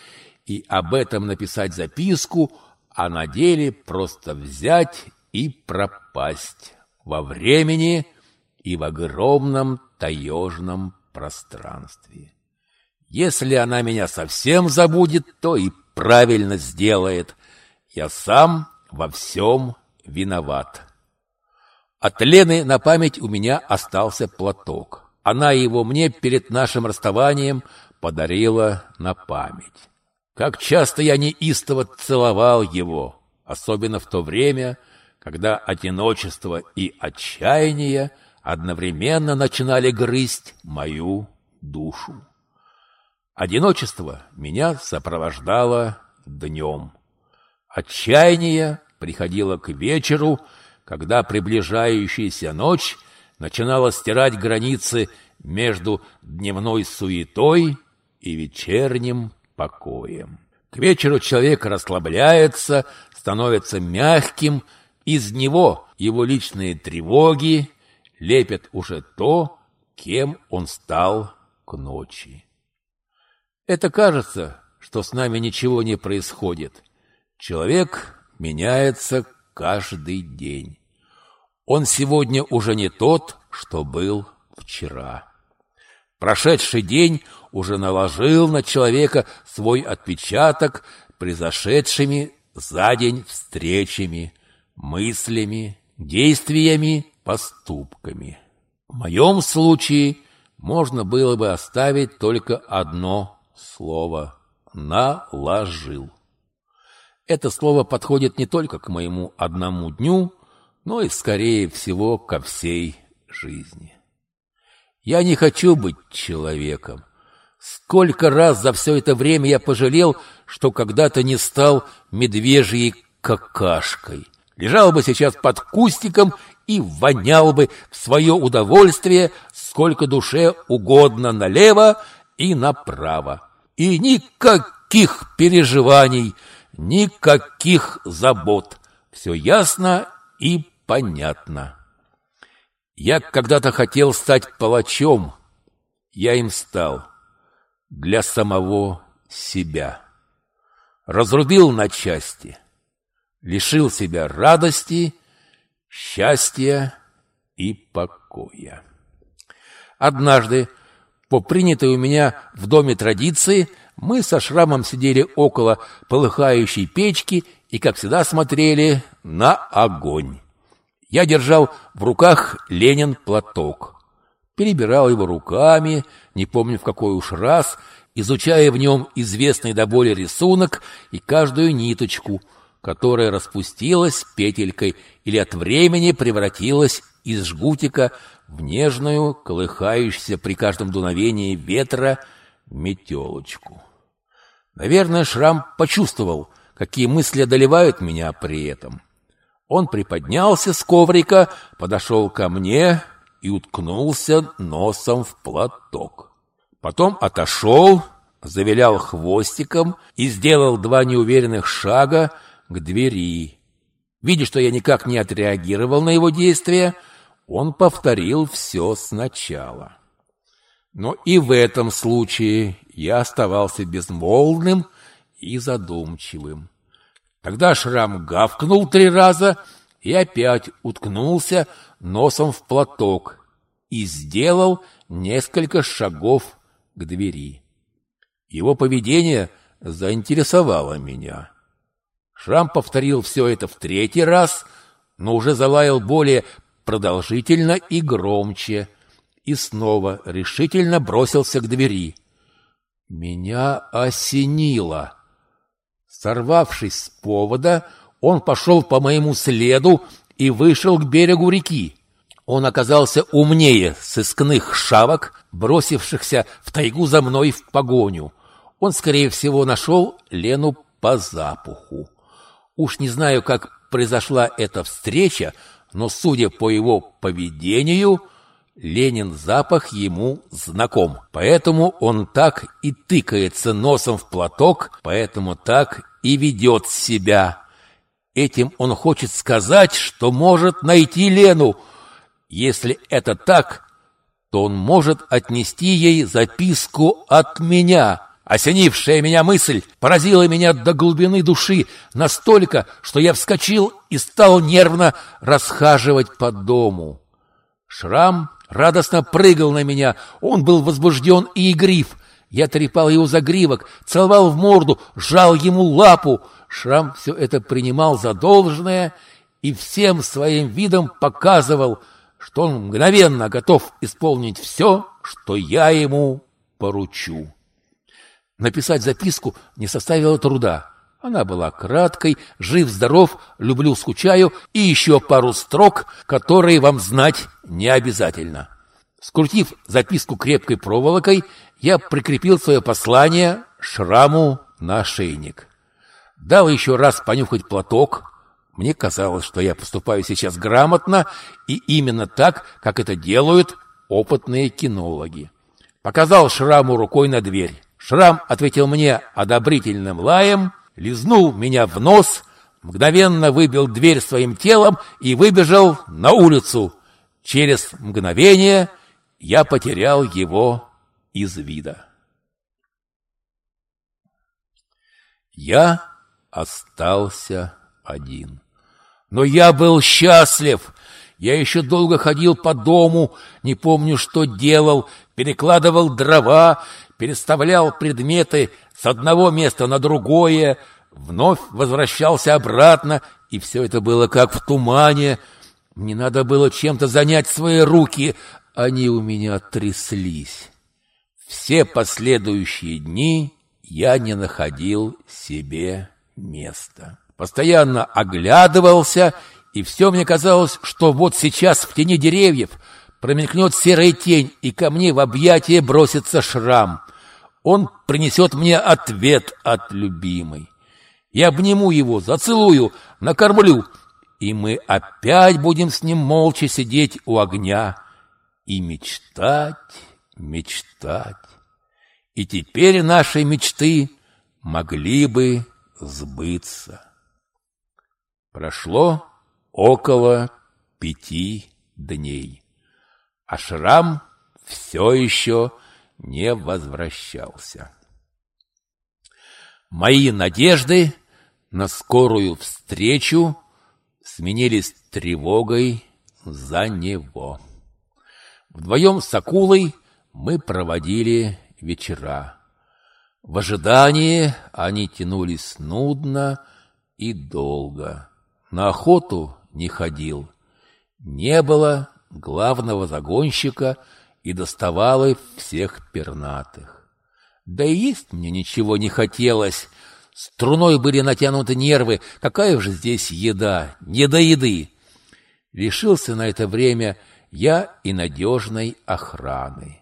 и об этом написать записку, а на деле просто взять и пропасть во времени и в огромном таежном пространстве. Если она меня совсем забудет, то и правильно сделает. Я сам во всем виноват. От Лены на память у меня остался платок. Она его мне перед нашим расставанием подарила на память. Как часто я неистово целовал его, особенно в то время, когда одиночество и отчаяние одновременно начинали грызть мою душу. Одиночество меня сопровождало днем. Отчаяние приходило к вечеру, когда приближающаяся ночь начинала стирать границы между дневной суетой и вечерним покоем. К вечеру человек расслабляется, становится мягким, из него его личные тревоги лепят уже то, кем он стал к ночи. Это кажется, что с нами ничего не происходит. Человек меняется каждый день. Он сегодня уже не тот, что был вчера. Прошедший день уже наложил на человека свой отпечаток произошедшими за день встречами, мыслями, действиями, поступками. В моем случае можно было бы оставить только одно слово «наложил». Это слово подходит не только к моему одному дню, но и, скорее всего, ко всей жизни. Я не хочу быть человеком. Сколько раз за все это время я пожалел, что когда-то не стал медвежьей какашкой. Лежал бы сейчас под кустиком и вонял бы в свое удовольствие сколько душе угодно налево и направо. И никаких переживаний, никаких забот. Все ясно и понятно. Я когда-то хотел стать палачом. Я им стал. Для самого себя. Разрубил на части. Лишил себя радости, счастья и покоя. Однажды, по принятой у меня в доме традиции, мы со Шрамом сидели около полыхающей печки и, как всегда, смотрели на огонь. Я держал в руках Ленин платок. Перебирал его руками, не помню в какой уж раз, изучая в нем известный до боли рисунок и каждую ниточку, которая распустилась петелькой или от времени превратилась из жгутика в нежную, колыхающуюся при каждом дуновении ветра метелочку. Наверное, Шрам почувствовал, какие мысли одолевают меня при этом. Он приподнялся с коврика, подошел ко мне и уткнулся носом в платок. Потом отошел, завилял хвостиком и сделал два неуверенных шага к двери. Видя, что я никак не отреагировал на его действия, он повторил все сначала. Но и в этом случае я оставался безмолвным и задумчивым. Тогда Шрам гавкнул три раза и опять уткнулся носом в платок и сделал несколько шагов к двери. Его поведение заинтересовало меня. Шрам повторил все это в третий раз, но уже залаял более продолжительно и громче, и снова решительно бросился к двери. Меня осенило. Сорвавшись с повода, он пошел по моему следу и вышел к берегу реки. Он оказался умнее сыскных шавок, бросившихся в тайгу за мной в погоню. Он, скорее всего, нашел Лену по запаху. Уж не знаю, как произошла эта встреча, но, судя по его поведению, Ленин запах ему знаком. Поэтому он так и тыкается носом в платок, поэтому так и ведет себя. Этим он хочет сказать, что может найти Лену. Если это так, то он может отнести ей записку от меня. Осенившая меня мысль поразила меня до глубины души настолько, что я вскочил и стал нервно расхаживать по дому. Шрам радостно прыгал на меня, он был возбужден и игрив. Я трепал его за гривок, целовал в морду, жал ему лапу. Шрам все это принимал за должное и всем своим видом показывал, что он мгновенно готов исполнить все, что я ему поручу. Написать записку не составило труда. Она была краткой, жив-здоров, люблю, скучаю и еще пару строк, которые вам знать не обязательно. Скрутив записку крепкой проволокой, я прикрепил свое послание шраму на ошейник. Дал еще раз понюхать платок. Мне казалось, что я поступаю сейчас грамотно и именно так, как это делают опытные кинологи. Показал шраму рукой на дверь. Шрам ответил мне одобрительным лаем, лизнул меня в нос, мгновенно выбил дверь своим телом и выбежал на улицу. Через мгновение я потерял его из вида. Я остался один. Но я был счастлив. Я еще долго ходил по дому, не помню, что делал, перекладывал дрова, переставлял предметы с одного места на другое, вновь возвращался обратно, и все это было как в тумане. Мне надо было чем-то занять свои руки, они у меня тряслись. Все последующие дни я не находил себе места. Постоянно оглядывался, и все мне казалось, что вот сейчас в тени деревьев промелькнет серая тень, и ко мне в объятия бросится шрам. Он принесет мне ответ от любимой. Я обниму его, зацелую, накормлю, и мы опять будем с ним молча сидеть у огня и мечтать, мечтать. И теперь наши мечты могли бы сбыться. Прошло около пяти дней, а шрам все еще не возвращался. Мои надежды на скорую встречу сменились тревогой за него. Вдвоем с акулой мы проводили вечера. В ожидании они тянулись нудно и долго. На охоту не ходил. Не было главного загонщика — и доставала всех пернатых. Да и есть мне ничего не хотелось. Струной были натянуты нервы. Какая же здесь еда? Не до еды. Лишился на это время я и надежной охраны.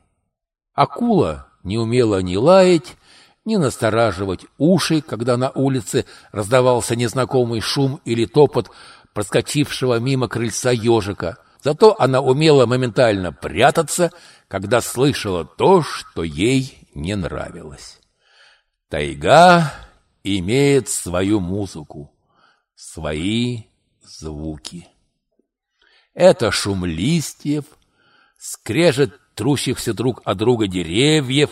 Акула не умела ни лаять, ни настораживать уши, когда на улице раздавался незнакомый шум или топот проскочившего мимо крыльца ежика. Зато она умела моментально прятаться, когда слышала то, что ей не нравилось. Тайга имеет свою музыку, свои звуки. Это шум листьев, скрежет трущихся друг от друга деревьев,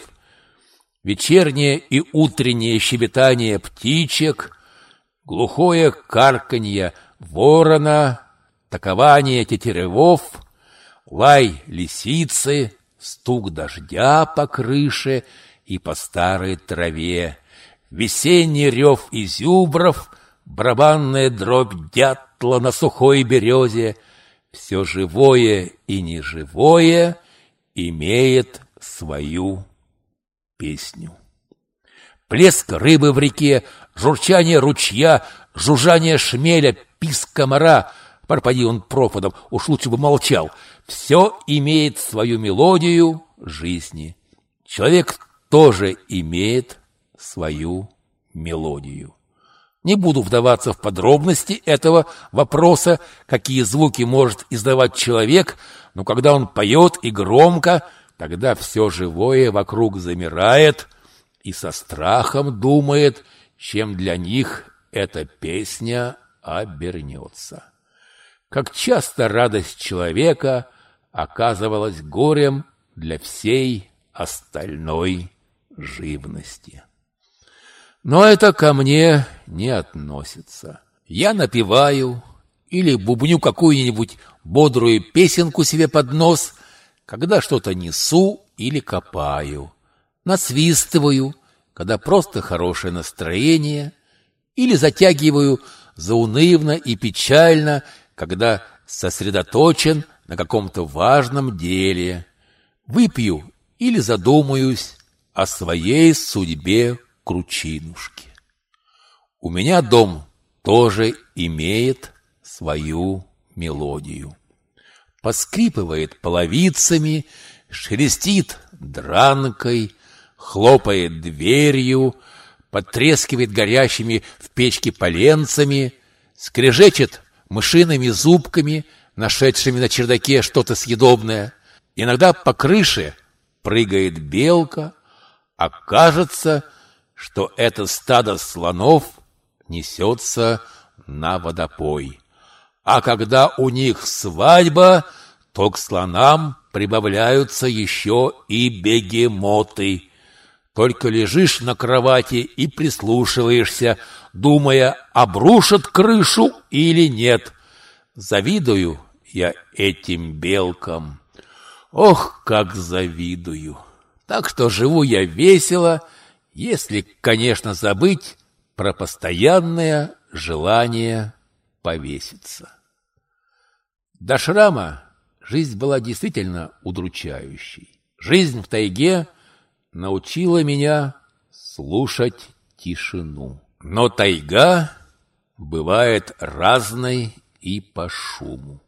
вечернее и утреннее щебетание птичек, глухое карканье ворона — такование тетеревов, лай лисицы, стук дождя по крыше и по старой траве, весенний рев изюбров, барабанная дробь дятла на сухой березе, Все живое и неживое имеет свою песню. Плеск рыбы в реке, журчание ручья, жужжание шмеля, писк комара. Пропади он пропадом, уж лучше бы молчал. Все имеет свою мелодию жизни. Человек тоже имеет свою мелодию. Не буду вдаваться в подробности этого вопроса, какие звуки может издавать человек, но когда он поет и громко, тогда все живое вокруг замирает и со страхом думает, чем для них эта песня обернется. Как часто радость человека оказывалась горем для всей остальной живности. Но это ко мне не относится. Я напеваю или бубню какую-нибудь бодрую песенку себе под нос, когда что-то несу или копаю. Насвистываю, когда просто хорошее настроение, или затягиваю заунывно и печально, когда сосредоточен на каком-то важном деле. Выпью или задумаюсь о своей судьбе Кручинушки. У меня дом тоже имеет свою мелодию. Поскрипывает половицами, шелестит дранкой, хлопает дверью, потрескивает горящими в печке поленцами, скрежечет мышиными зубками, нашедшими на чердаке что-то съедобное. Иногда по крыше прыгает белка, а кажется, что это стадо слонов несется на водопой. А когда у них свадьба, то к слонам прибавляются еще и бегемоты. Только лежишь на кровати и прислушиваешься, думая, обрушат крышу или нет. Завидую я этим белкам. Ох, как завидую! Так что живу я весело, если, конечно, забыть про постоянное желание повеситься. До шрама жизнь была действительно удручающей. Жизнь в тайге научила меня слушать тишину. Но тайга бывает разной и по шуму.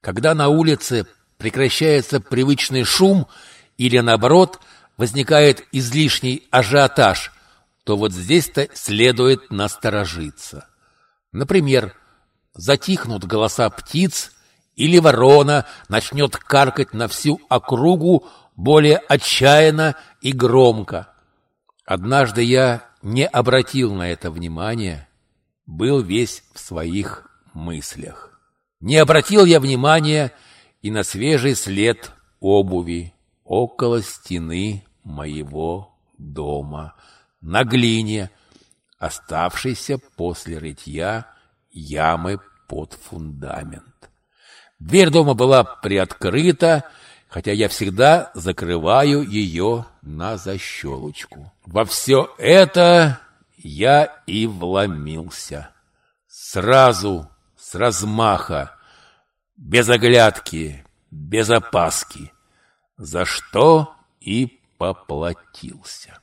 Когда на улице прекращается привычный шум или, наоборот, возникает излишний ажиотаж, то вот здесь-то следует насторожиться. Например, затихнут голоса птиц, или ворона начнет каркать на всю округу более отчаянно и громко. Однажды я не обратил на это внимания, был весь в своих мыслях. Не обратил я внимания и на свежий след обуви около стены моего дома, на глине, оставшейся после рытья ямы под фундамент. Дверь дома была приоткрыта, хотя я всегда закрываю ее на защелочку. Во все это я и вломился. Сразу, с размаха, без оглядки, без опаски, за что и поплатился.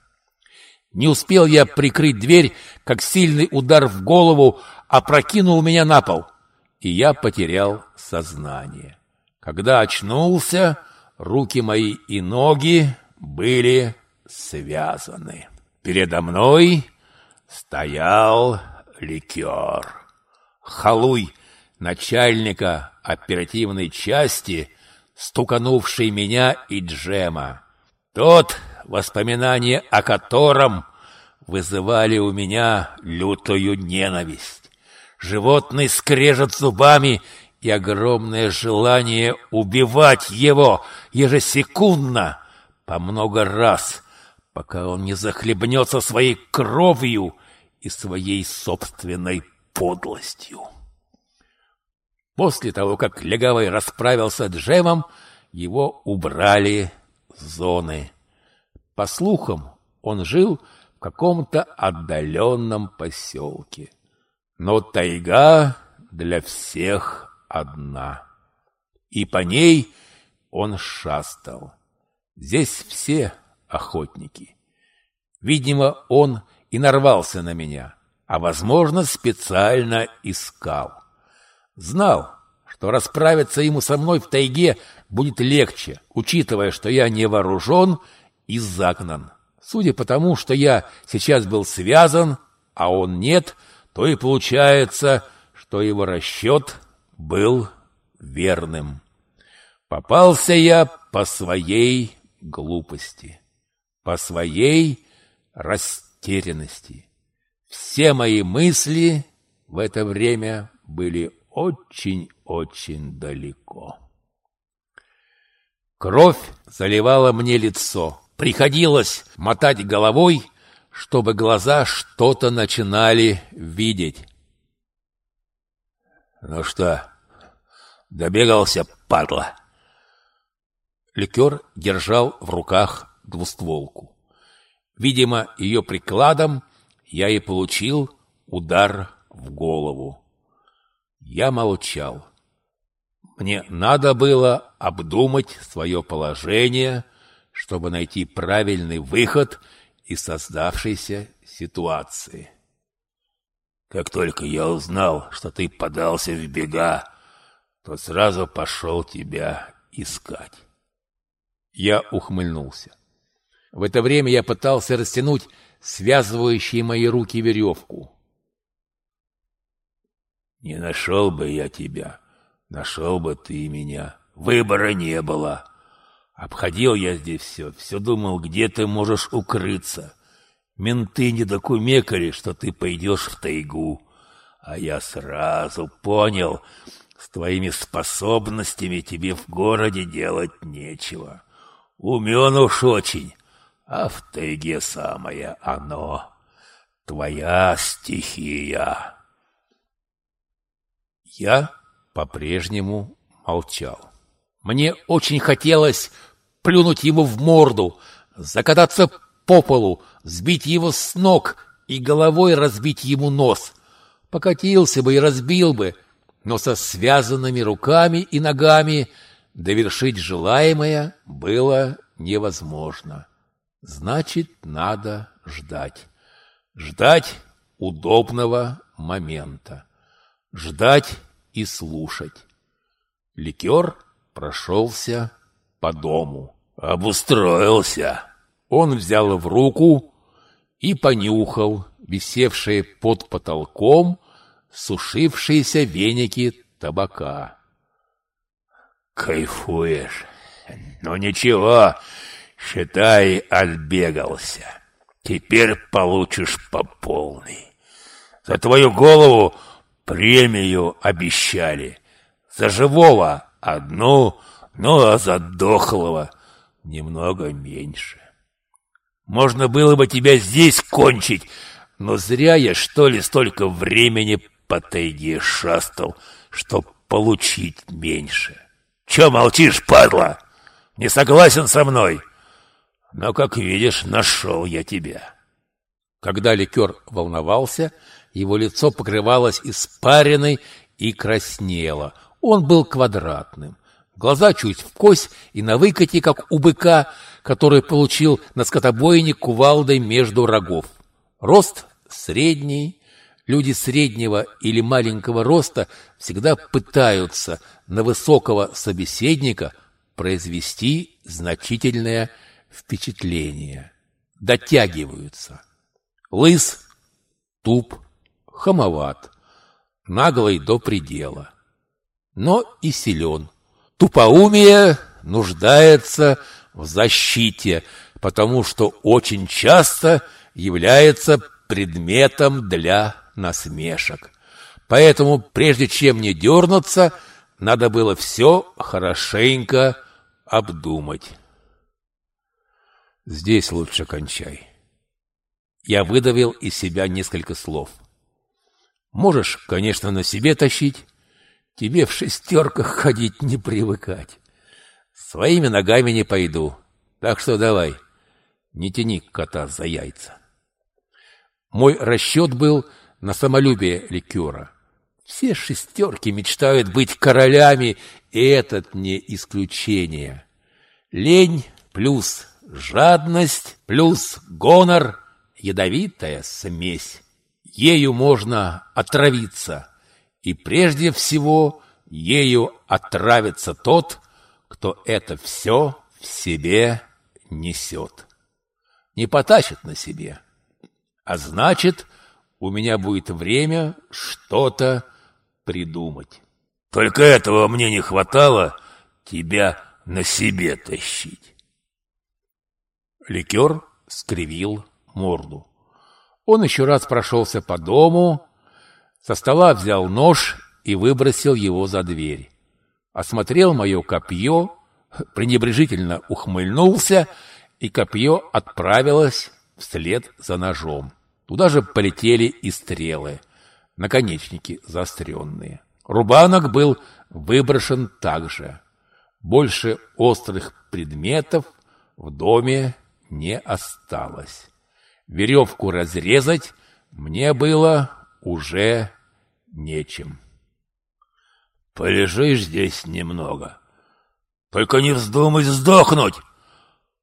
Не успел я прикрыть дверь, как сильный удар в голову опрокинул меня на пол, и я потерял сознание. Когда очнулся, руки мои и ноги были связаны. Передо мной стоял ликер. Халуй начальника оперативной части, стуканувший меня и Джема. Тот воспоминания о котором вызывали у меня лютую ненависть. Животный скрежет зубами и огромное желание убивать его ежесекундно по много раз, пока он не захлебнется своей кровью и своей собственной подлостью. После того, как Легавый расправился с Джемом, его убрали с зоны. По слухам, он жил в каком-то отдаленном поселке. Но тайга для всех одна. И по ней он шастал. Здесь все охотники. Видимо, он и нарвался на меня, а, возможно, специально искал. Знал, что расправиться ему со мной в тайге будет легче, учитывая, что я не вооружен и загнан. Судя по тому, что я сейчас был связан, а он нет, то и получается, что его расчет был верным. Попался я по своей глупости, по своей растерянности. Все мои мысли в это время были очень-очень далеко. Кровь заливала мне лицо. Приходилось мотать головой, чтобы глаза что-то начинали видеть. «Ну что, добегался, падла?» Ликер держал в руках двустволку. Видимо, ее прикладом я и получил удар в голову. Я молчал. Мне надо было обдумать свое положение, чтобы найти правильный выход из создавшейся ситуации. Как только я узнал, что ты подался в бега, то сразу пошел тебя искать. Я ухмыльнулся. В это время я пытался растянуть связывающие мои руки веревку. Не нашел бы я тебя, нашел бы ты меня. Выбора не было. Обходил я здесь все, все думал, где ты можешь укрыться. Менты не докумекали, что ты пойдешь в тайгу. А я сразу понял, твоими способностями тебе в городе делать нечего. Умен уж очень, а в тайге самое оно. Твоя стихия. Я по-прежнему молчал. Мне очень хотелось плюнуть ему в морду, закататься по полу, сбить его с ног и головой разбить ему нос. Покатился бы и разбил бы, но со связанными руками и ногами — довершить желаемое было невозможно. Значит, надо ждать. Ждать удобного момента. Ждать и слушать. Ликер прошелся по дому. Обустроился. Он взял в руку и понюхал висевшие под потолком сушившиеся веники табака. Кайфуешь. Ну ничего, считай, отбегался. Теперь получишь по полной. За твою голову премию обещали. За живого одну, ну а за дохлого немного меньше. Можно было бы тебя здесь кончить, но зря я, что ли, столько времени по тайге шастал, чтоб получить меньше. Че молчишь, падла? Не согласен со мной? Но, как видишь, нашел я тебя. Когда ликер волновался, его лицо покрывалось испариной и краснело. Он был квадратным. Глаза чуть в кость и на выкате, как у быка, который получил на скотобойне кувалдой между рогов. Рост средний, Люди среднего или маленького роста всегда пытаются на высокого собеседника произвести значительное впечатление. Дотягиваются. Лыс, туп, хамоват, наглый до предела. Но и силен. Тупоумие нуждается в защите, потому что очень часто является предметом для насмешек. Поэтому, прежде чем не дернуться, надо было все хорошенько обдумать. Здесь лучше кончай. Я выдавил из себя несколько слов. Можешь, конечно, на себе тащить. Тебе в шестерках ходить не привыкать. Своими ногами не пойду. Так что давай, не тяни кота за яйца. Мой расчет был на самолюбие ликера. Все шестерки мечтают быть королями, и этот не исключение. Лень плюс жадность плюс гонор — ядовитая смесь. Ею можно отравиться, и прежде всего ею отравится тот, кто это все в себе несет. Не потащит на себе, а значит, у меня будет время что-то придумать. Только этого мне не хватало тебя на себе тащить. Ликер скривил морду. Он еще раз прошелся по дому, со стола взял нож и выбросил его за дверь. Осмотрел мое копье, пренебрежительно ухмыльнулся, и копье отправилось вслед за ножом. Туда же полетели и стрелы, наконечники заостренные. Рубанок был выброшен также. Больше острых предметов в доме не осталось. Веревку разрезать мне было уже нечем. Полежишь здесь немного. Только не вздумай сдохнуть.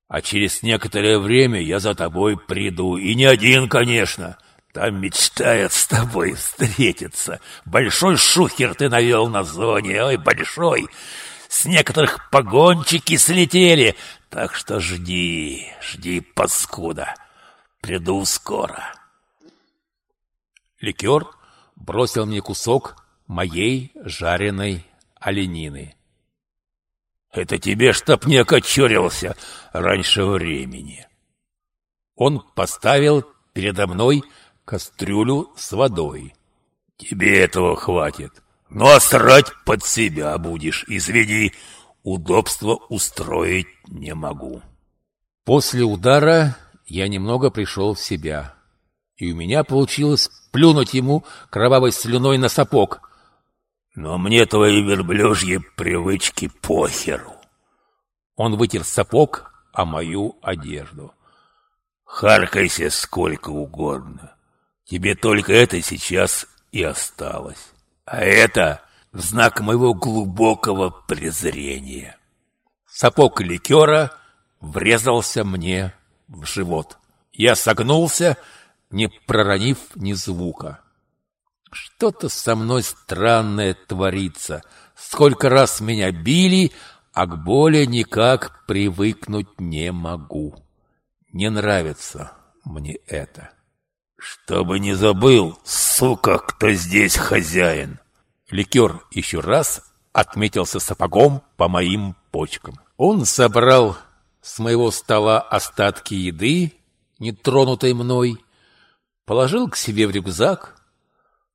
А через некоторое время я за тобой приду. И не один, конечно. Там мечтает с тобой встретиться. Большой шухер ты навел на зоне. Ой, большой. С некоторых погончики слетели. Так что жди, жди, паскуда. Приду скоро. Ликер бросил мне кусок моей жареной оленины. Это тебе, чтоб не окочурился раньше времени. Он поставил передо мной кастрюлю с водой. Тебе этого хватит. Ну а срать под себя будешь, извини удобства устроить не могу. После удара я немного пришел в себя, и у меня получилось плюнуть ему кровавой слюной на сапог. Но мне твои верблюжьи привычки похеру. Он вытер сапог о мою одежду. Харкайся сколько угодно. Тебе только это сейчас и осталось. А это в знак моего глубокого презрения. Сапог ликера врезался мне в живот. Я согнулся, не проронив ни звука. Что-то со мной странное творится. Сколько раз меня били, а к боли никак привыкнуть не могу. Не нравится мне это. Чтобы не забыл, сука, кто здесь хозяин. Ликер еще раз отметился сапогом по моим почкам. Он собрал с моего стола остатки еды, нетронутой мной, положил к себе в рюкзак,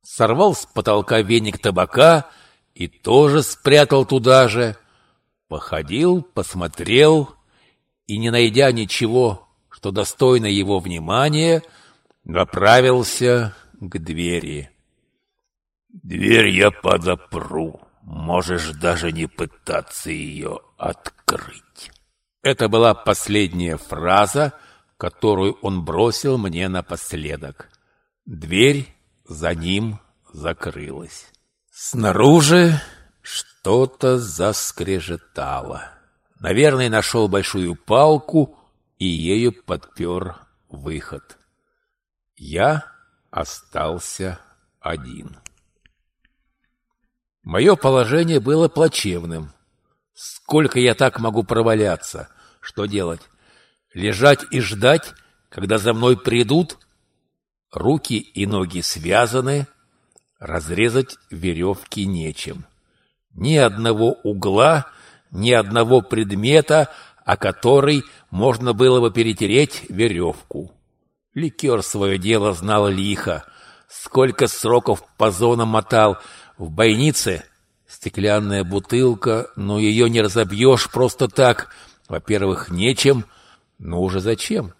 сорвал с потолка веник табака и тоже спрятал туда же, походил, посмотрел и, не найдя ничего, что достойно его внимания, направился к двери. Дверь я подопру. Можешь даже не пытаться ее открыть. Это была последняя фраза, которую он бросил мне напоследок. Дверь за ним закрылась. Снаружи что-то заскрежетало. Наверное, нашел большую палку и ею подпер выход. Я остался один. Мое положение было плачевным. Сколько я так могу проваляться? Что делать? Лежать и ждать, когда за мной придут? Руки и ноги связаны, разрезать веревки нечем. Ни одного угла, ни одного предмета, о который можно было бы перетереть веревку. Ликер свое дело знал лихо. Сколько сроков по зонам мотал — в бойнице стеклянная бутылка, но ее не разобьешь просто так. Во-первых, нечем, но уже зачем?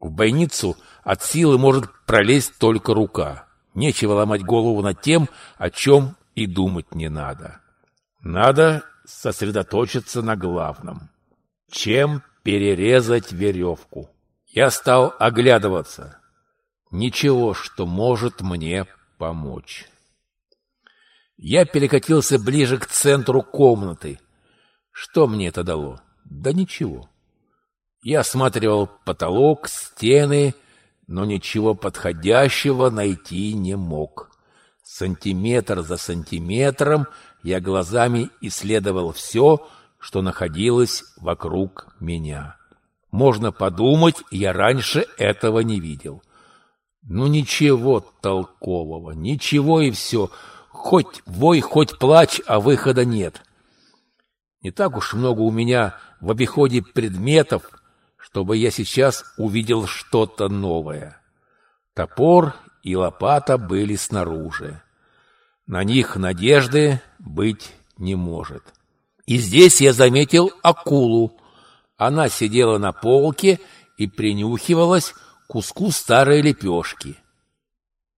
В бойницу от силы может пролезть только рука. Нечего ломать голову над тем, о чем и думать не надо. Надо сосредоточиться на главном. Чем перерезать веревку? Я стал оглядываться. Ничего, что может мне помочь. Я перекатился ближе к центру комнаты. Что мне это дало? Да ничего. Я осматривал потолок, стены, но ничего подходящего найти не мог. Сантиметр за сантиметром я глазами исследовал все, что находилось вокруг меня. Можно подумать, я раньше этого не видел. Ну ничего толкового, ничего и все. Хоть вой, хоть плачь, а выхода нет. Не так уж много у меня в обиходе предметов, чтобы я сейчас увидел что-то новое. Топор и лопата были снаружи. На них надежды быть не может. И здесь я заметил акулу. Она сидела на полке и принюхивалась к куску старой лепешки.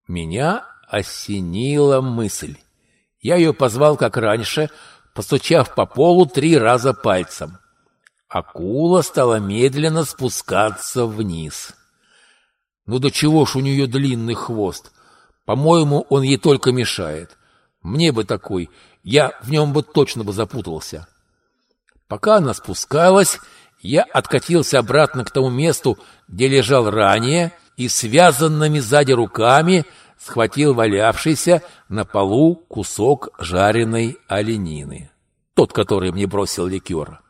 Меня осенила мысль. Я ее позвал, как раньше, постучав по полу три раза пальцем. Акула стала медленно спускаться вниз. Ну до чего ж у нее длинный хвост? По-моему, он ей только мешает. Мне бы такой, я в нем бы точно бы запутался. Пока она спускалась, я откатился обратно к тому месту, где лежал ранее, и связанными сзади руками схватил валявшийся на полу кусок жареной оленины. Тот, который мне бросил ликер.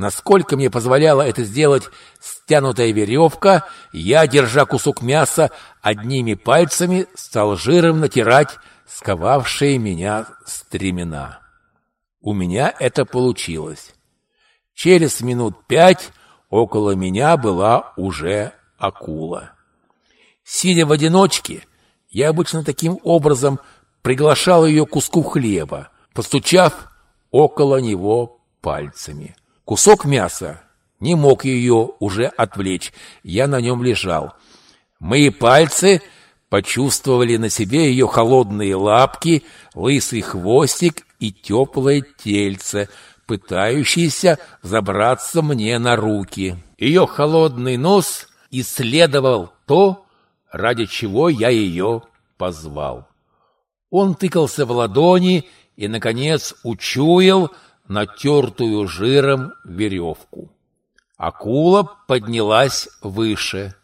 Насколько мне позволяла это сделать стянутая веревка, я, держа кусок мяса, одними пальцами стал жиром натирать сковавшие меня стремена. У меня это получилось. Через минут пять около меня была уже акула. Сидя в одиночке, я обычно таким образом приглашал ее куску хлеба, постучав около него пальцами. Кусок мяса не мог ее уже отвлечь, я на нем лежал. Мои пальцы почувствовали на себе ее холодные лапки, лысый хвостик и теплое тельце, пытающееся забраться мне на руки. Ее холодный нос исследовал то, ради чего я ее позвал. Он тыкался в ладони и, наконец, учуял, натертую жиром веревку. Акула поднялась выше.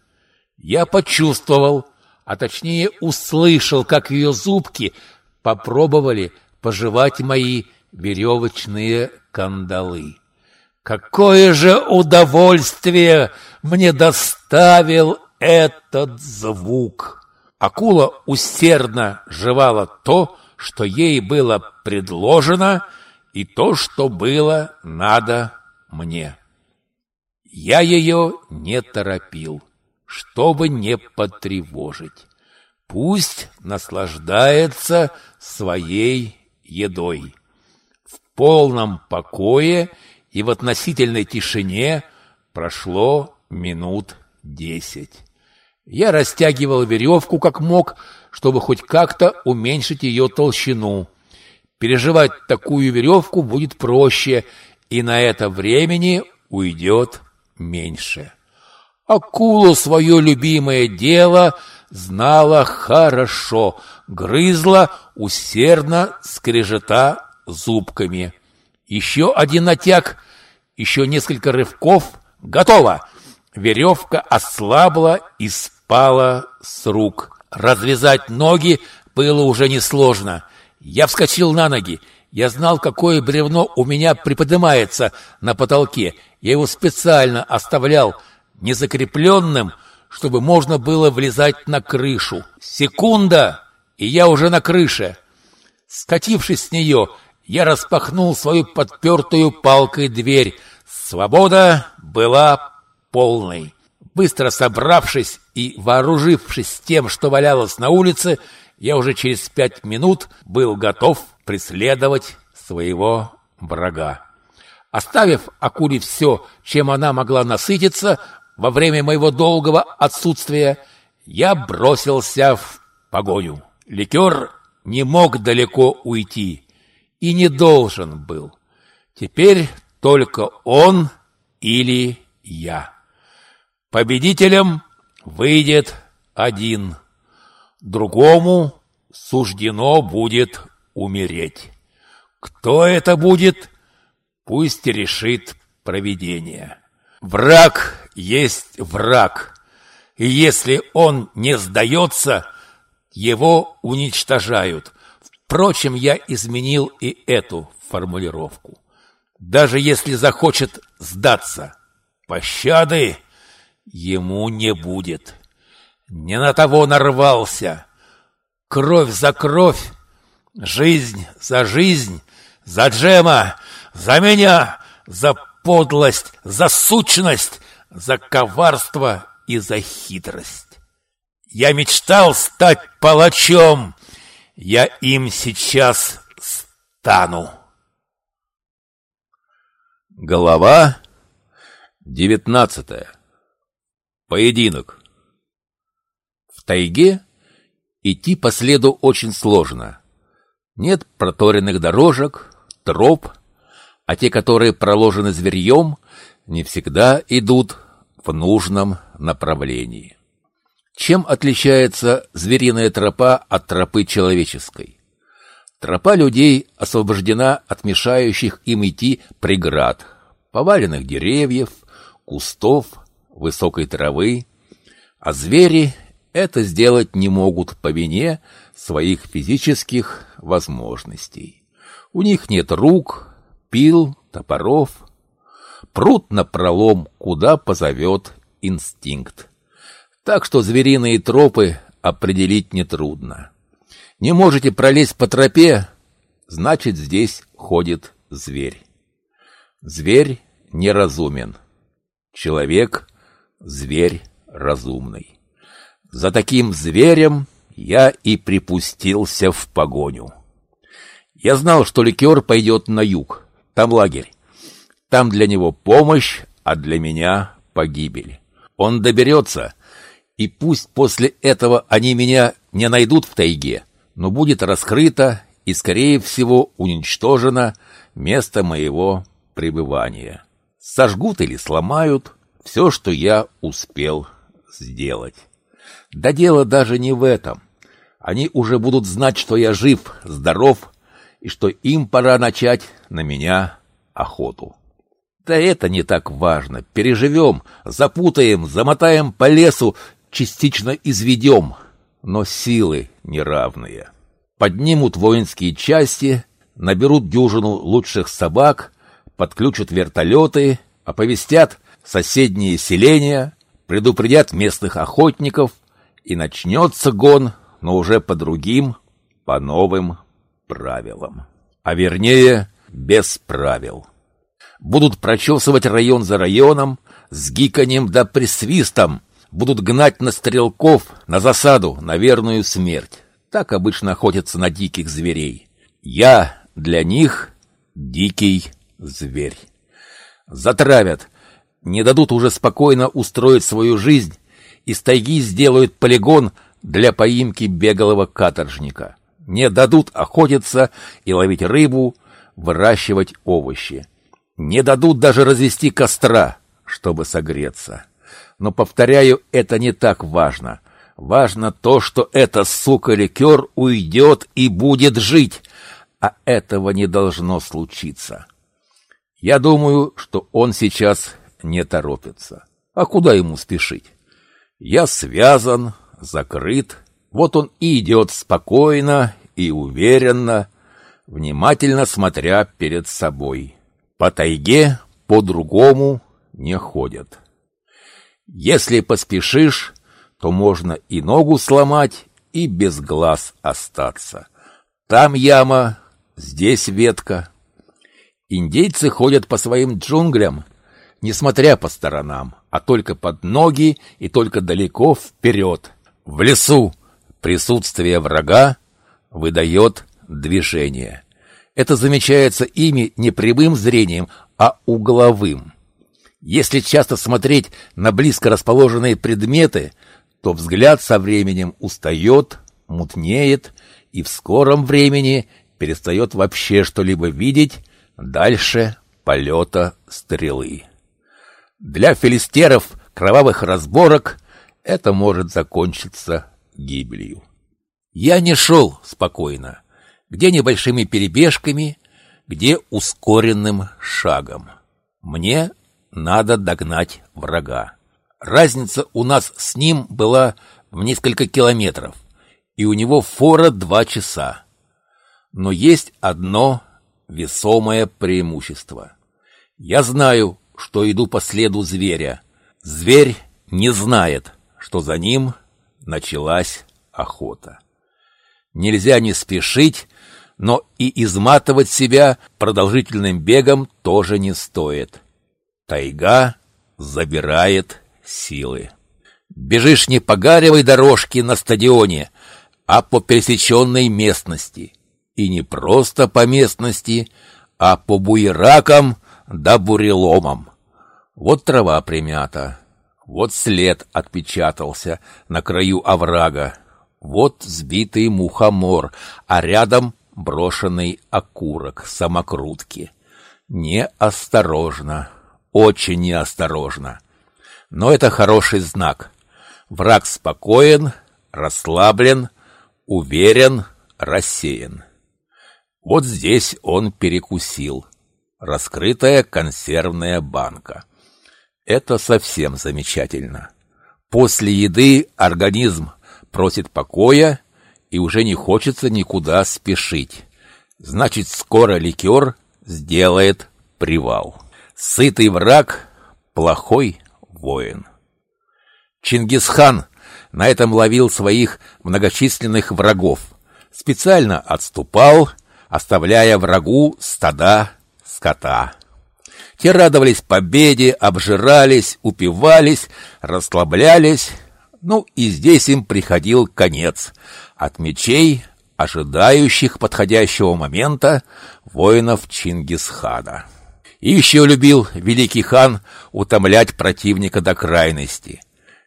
Я почувствовал, а точнее услышал, как ее зубки попробовали пожевать мои веревочные кандалы. Какое же удовольствие мне доставил этот звук! Акула усердно жевала то, что ей было предложено, и то, что было надо мне. Я ее не торопил, чтобы не потревожить. Пусть наслаждается своей едой. В полном покое и в относительной тишине прошло минут десять. Я растягивал веревку как мог, чтобы хоть как-то уменьшить ее толщину. Переживать такую веревку будет проще, и на это времени уйдет меньше. Акула свое любимое дело знала хорошо, грызла, усердно скрежета зубками. Еще один натяг, еще несколько рывков. Готово! Веревка ослабла и спала с рук. Развязать ноги было уже несложно — я вскочил на ноги. Я знал, какое бревно у меня приподнимается на потолке. Я его специально оставлял незакрепленным, чтобы можно было влезать на крышу. Секунда, и я уже на крыше. Скатившись с нее, я распахнул свою подпертую палкой дверь. Свобода была полной. Быстро собравшись и вооружившись тем, что валялось на улице, я уже через пять минут был готов преследовать своего врага. Оставив акуле все, чем она могла насытиться во время моего долгого отсутствия, я бросился в погоню. Ликер не мог далеко уйти и не должен был. Теперь только он или я. Победителем выйдет один другому суждено будет умереть. Кто это будет, пусть решит провидение. Враг есть враг, и если он не сдается, его уничтожают. Впрочем, я изменил и эту формулировку. Даже если захочет сдаться, пощады ему не будет. Не на того нарвался. Кровь за кровь, жизнь за жизнь, за Джема, за меня, за подлость, за сущность, за коварство и за хитрость. Я мечтал стать палачом, я им сейчас стану. Глава девятнадцатая. Поединок. Тайге идти по следу очень сложно. Нет проторенных дорожек, троп, а те, которые проложены зверьем, не всегда идут в нужном направлении. Чем отличается звериная тропа от тропы человеческой? Тропа людей освобождена от мешающих им идти преград, поваленных деревьев, кустов, высокой травы, а звери это сделать не могут по вине своих физических возможностей. У них нет рук, пил, топоров. Прут на пролом, куда позовет инстинкт. Так что звериные тропы определить нетрудно. Не можете пролезть по тропе, значит, здесь ходит зверь. Зверь неразумен. Человек — зверь разумный. За таким зверем я и припустился в погоню. Я знал, что ликер пойдет на юг, там лагерь. Там для него помощь, а для меня погибель. Он доберется, и пусть после этого они меня не найдут в тайге, но будет раскрыто и, скорее всего, уничтожено место моего пребывания сожгут или сломают все, что я успел сделать. Да дело даже не в этом. Они уже будут знать, что я жив, здоров, и что им пора начать на меня охоту. Да это не так важно. Переживем, запутаем, замотаем по лесу, частично изведем, но силы неравные. Поднимут воинские части, наберут дюжину лучших собак, подключат вертолеты, оповестят соседние селения, предупредят местных охотников, и начнется гон, но уже по другим, по новым правилам. А вернее, без правил. Будут прочесывать район за районом, с гиканьем да присвистом, будут гнать на стрелков, на засаду, на верную смерть. Так обычно охотятся на диких зверей. Я для них дикий зверь. Затравят, не дадут уже спокойно устроить свою жизнь, из тайги сделают полигон для поимки беглого каторжника. Не дадут охотиться и ловить рыбу, выращивать овощи. Не дадут даже развести костра, чтобы согреться. Но, повторяю, это не так важно. Важно то, что эта сука-ликер уйдет и будет жить, а этого не должно случиться. Я думаю, что он сейчас не торопится. А куда ему спешить? Я связан, закрыт. Вот он и идет спокойно и уверенно, внимательно смотря перед собой. По тайге по-другому не ходят. Если поспешишь, то можно и ногу сломать, и без глаз остаться. Там яма, здесь ветка, Индейцы ходят по своим джунглям, не смотря по сторонам, а только под ноги и только далеко вперед. В лесу присутствие врага выдает движение. Это замечается ими не прямым зрением, а угловым. Если часто смотреть на близко расположенные предметы, то взгляд со временем устает, мутнеет и в скором времени перестает вообще что-либо видеть Дальше полета стрелы. Для филистеров кровавых разборок это может закончиться гибелью. Я не шел спокойно. где небольшими перебежками, где ускоренным шагом. Мне надо догнать врага. Разница у нас с ним была в несколько километров, и у него фора два часа. Но есть одно весомое преимущество. Я знаю, что иду по следу зверя. Зверь не знает, что за ним началась охота. Нельзя не спешить, но и изматывать себя продолжительным бегом тоже не стоит. Тайга забирает силы. Бежишь не по гаревой дорожке на стадионе, а по пересеченной местности. И не просто по местности, а по буеракам да буреломам. Вот трава примята, вот след отпечатался на краю оврага, вот сбитый мухомор, а рядом брошенный окурок самокрутки. Неосторожно, очень неосторожно. Но это хороший знак. Враг спокоен, расслаблен, уверен, рассеян. Вот здесь он перекусил. Раскрытая консервная банка. Это совсем замечательно. После еды организм просит покоя и уже не хочется никуда спешить. Значит, скоро ликер сделает привал. Сытый враг — плохой воин. Чингисхан на этом ловил своих многочисленных врагов. Специально отступал, оставляя врагу стада скота. Те радовались победе, обжирались, упивались, расслаблялись. Ну и здесь им приходил конец. От мечей, ожидающих подходящего момента, воинов Чингисхана. И еще любил великий хан утомлять противника до крайности.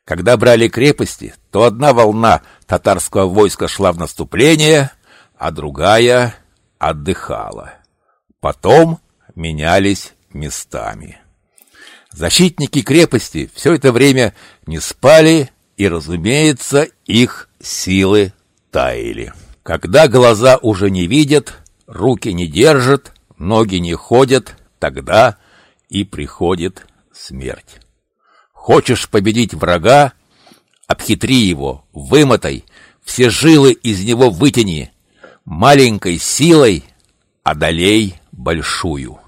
Когда брали крепости, то одна волна татарского войска шла в наступление, а другая отдыхала. Потом менялись местами. Защитники крепости все это время не спали, и, разумеется, их силы таяли. Когда глаза уже не видят, руки не держат, ноги не ходят, тогда и приходит смерть. Хочешь победить врага, обхитри его, вымотай, все жилы из него вытяни, маленькой силой одолей большую.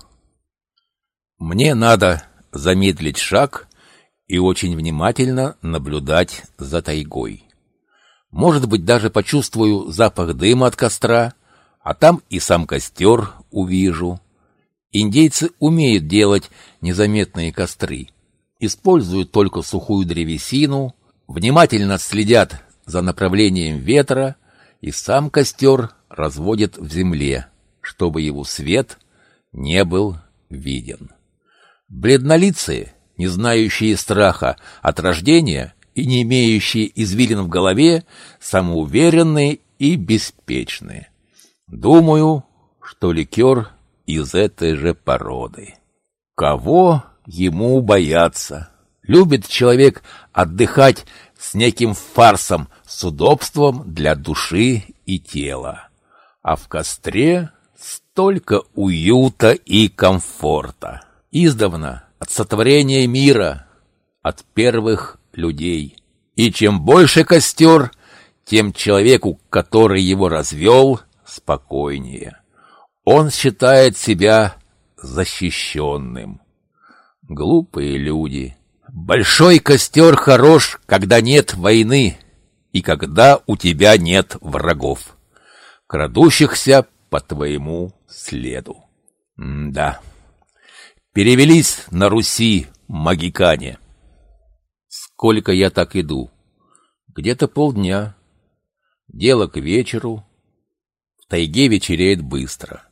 Мне надо замедлить шаг и очень внимательно наблюдать за тайгой. Может быть, даже почувствую запах дыма от костра, а там и сам костер увижу. Индейцы умеют делать незаметные костры, используют только сухую древесину, внимательно следят за направлением ветра, и сам костер разводят в земле, чтобы его свет не был виден. Бледнолицые, не знающие страха от рождения и не имеющие извилин в голове, самоуверенные и беспечные. Думаю, что ликер из этой же породы. Кого ему бояться? Любит человек отдыхать с неким фарсом, с удобством для души и тела. А в костре столько уюта и комфорта издавна, от сотворения мира, от первых людей. И чем больше костер, тем человеку, который его развел, спокойнее. Он считает себя защищенным. Глупые люди. Большой костер хорош, когда нет войны и когда у тебя нет врагов, крадущихся по твоему следу. М да. Перевелись на Руси магикане. Сколько я так иду? Где-то полдня. Дело к вечеру. В тайге вечереет быстро.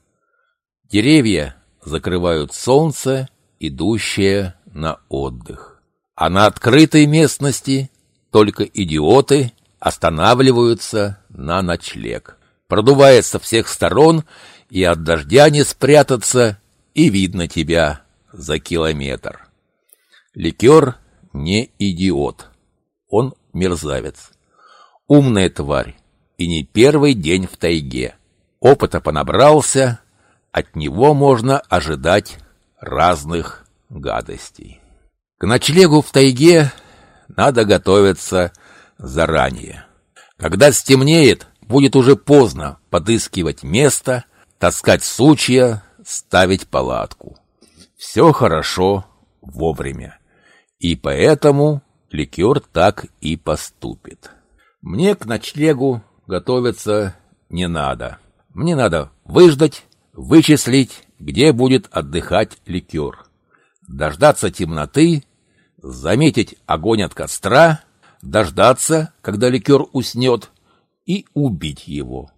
Деревья закрывают солнце, идущее на отдых. А на открытой местности только идиоты останавливаются на ночлег. Продувает со всех сторон, и от дождя не спрятаться, и видно тебя за километр. Ликер не идиот. Он мерзавец. Умная тварь. И не первый день в тайге. опыта понабрался, от него можно ожидать разных гадостей. К ночлегу в тайге надо готовиться заранее. Когда стемнеет, будет уже поздно подыскивать место, таскать сучья, ставить палатку. Все хорошо вовремя. И поэтому ликер так и поступит. Мне к ночлегу готовиться не надо. Мне надо выждать, вычислить, где будет отдыхать ликер. Дождаться темноты, заметить огонь от костра, дождаться, когда ликер уснет, и убить его.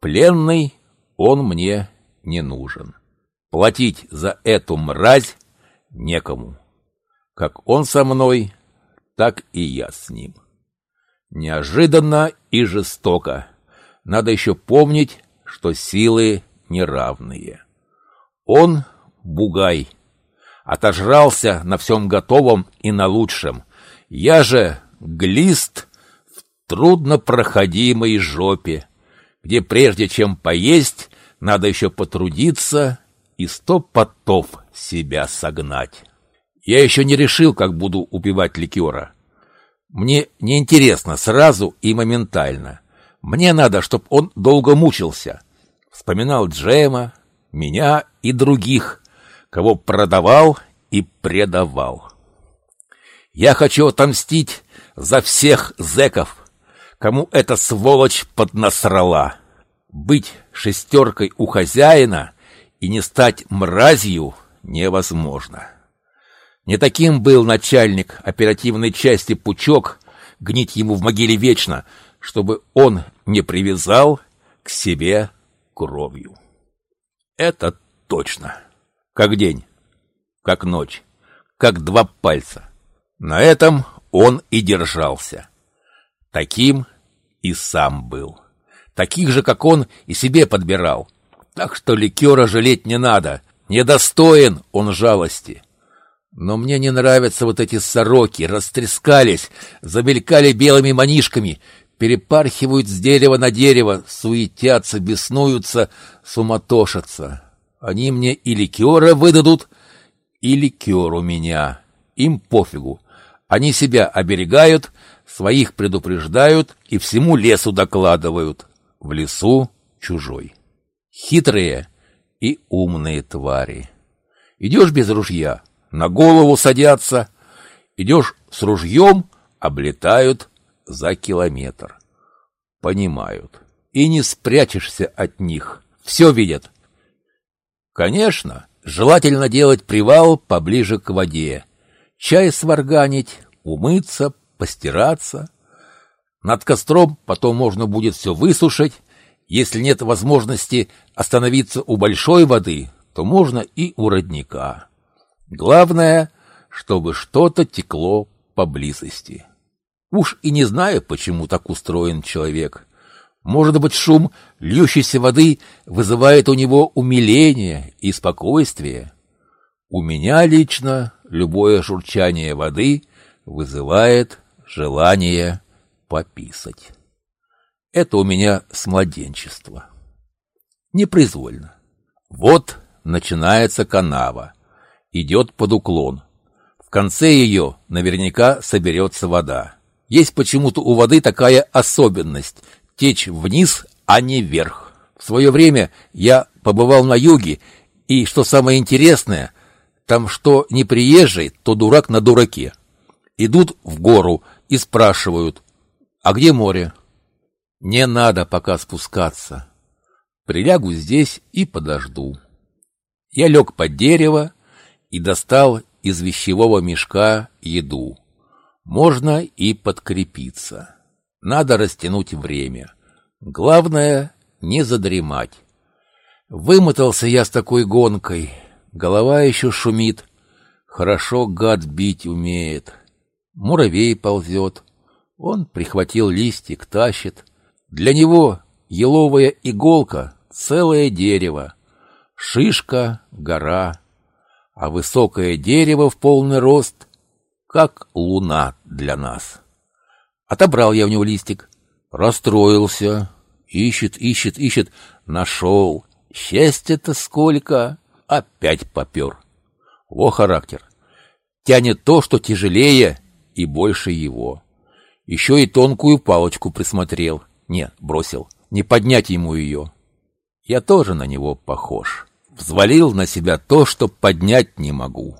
Пленный он мне не нужен. Платить за эту мразь некому. Как он со мной, так и я с ним. Неожиданно и жестоко. Надо еще помнить, что силы неравные. Он — бугай, отожрался на всем готовом и на лучшем. Я же глист в труднопроходимой жопе, где прежде чем поесть, надо еще потрудиться и сто потов себя согнать. Я еще не решил, как буду убивать ликера. Мне не интересно сразу и моментально. Мне надо, чтобы он долго мучился. Вспоминал Джема, меня и других, кого продавал и предавал. Я хочу отомстить за всех зэков, кому эта сволочь поднасрала. Быть шестеркой у хозяина и не стать мразью невозможно. Не таким был начальник оперативной части Пучок, гнить ему в могиле вечно, чтобы он не привязал к себе кровью. Это точно. Как день, как ночь, как два пальца. На этом он и держался. Таким и сам был. Таких же, как он, и себе подбирал. Так что ликера жалеть не надо. Недостоин он жалости. Но мне не нравятся вот эти сороки, растрескались, замелькали белыми манишками, перепархивают с дерева на дерево, суетятся, беснуются, суматошатся. Они мне и ликера выдадут, и ликер у меня. Им пофигу. Они себя оберегают, своих предупреждают и всему лесу докладывают. В лесу чужой. Хитрые и умные твари. Идешь без ружья, на голову садятся. Идешь с ружьем, облетают за километр. Понимают. И не спрячешься от них. Все видят. Конечно, желательно делать привал поближе к воде. Чай сварганить, умыться, постираться. Над костром потом можно будет все высушить. Если нет возможности остановиться у большой воды, то можно и у родника. Главное, чтобы что-то текло поблизости. Уж и не знаю, почему так устроен человек. Может быть, шум льющейся воды вызывает у него умиление и спокойствие. У меня лично любое журчание воды вызывает желание пописать. Это у меня с младенчества. Непроизвольно. Вот начинается канава идет под уклон. В конце ее наверняка соберется вода. Есть почему-то у воды такая особенность – течь вниз, а не вверх. В свое время я побывал на юге, и, что самое интересное, там что не приезжий, то дурак на дураке. Идут в гору и спрашивают, а где море? Не надо пока спускаться. Прилягу здесь и подожду. Я лег под дерево, и достал из вещевого мешка еду. Можно и подкрепиться. Надо растянуть время. Главное — не задремать. Вымотался я с такой гонкой. Голова еще шумит. Хорошо гад бить умеет. Муравей ползет. Он прихватил листик, тащит. Для него еловая иголка — целое дерево. Шишка — гора а высокое дерево в полный рост, как луна для нас. Отобрал я у него листик, расстроился. Ищет, ищет, ищет. Нашел. Счастья-то сколько. Опять попер. Во характер. Тянет то, что тяжелее и больше его. Еще и тонкую палочку присмотрел. Нет, бросил. Не поднять ему ее. Я тоже на него похож. Взвалил на себя то, что поднять не могу.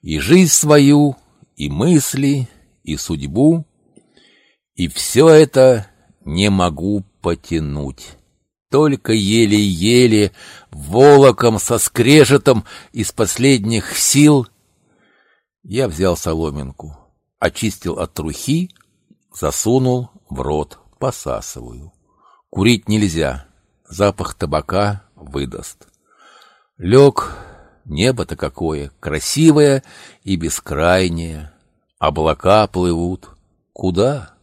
И жизнь свою, и мысли, и судьбу. И все это не могу потянуть. Только еле-еле, волоком со скрежетом из последних сил я взял соломинку, очистил от трухи, засунул в рот, посасываю. Курить нельзя, запах табака выдаст. Лег, небо-то какое, красивое и бескрайнее. Облака плывут. Куда?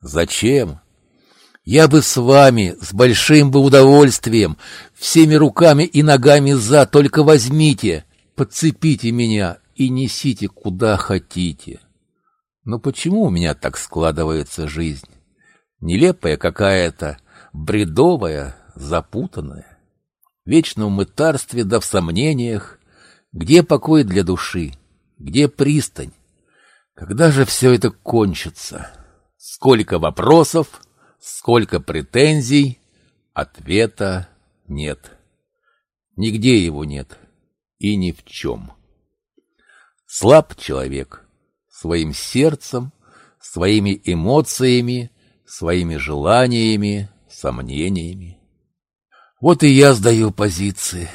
Зачем? Я бы с вами, с большим бы удовольствием, всеми руками и ногами за, только возьмите, подцепите меня и несите куда хотите. Но почему у меня так складывается жизнь? Нелепая какая-то, бредовая, запутанная. Вечно в мытарстве да в сомнениях. Где покой для души? Где пристань? Когда же все это кончится? Сколько вопросов, сколько претензий, ответа нет. Нигде его нет и ни в чем. Слаб человек своим сердцем, своими эмоциями, своими желаниями, сомнениями. Вот и я сдаю позиции.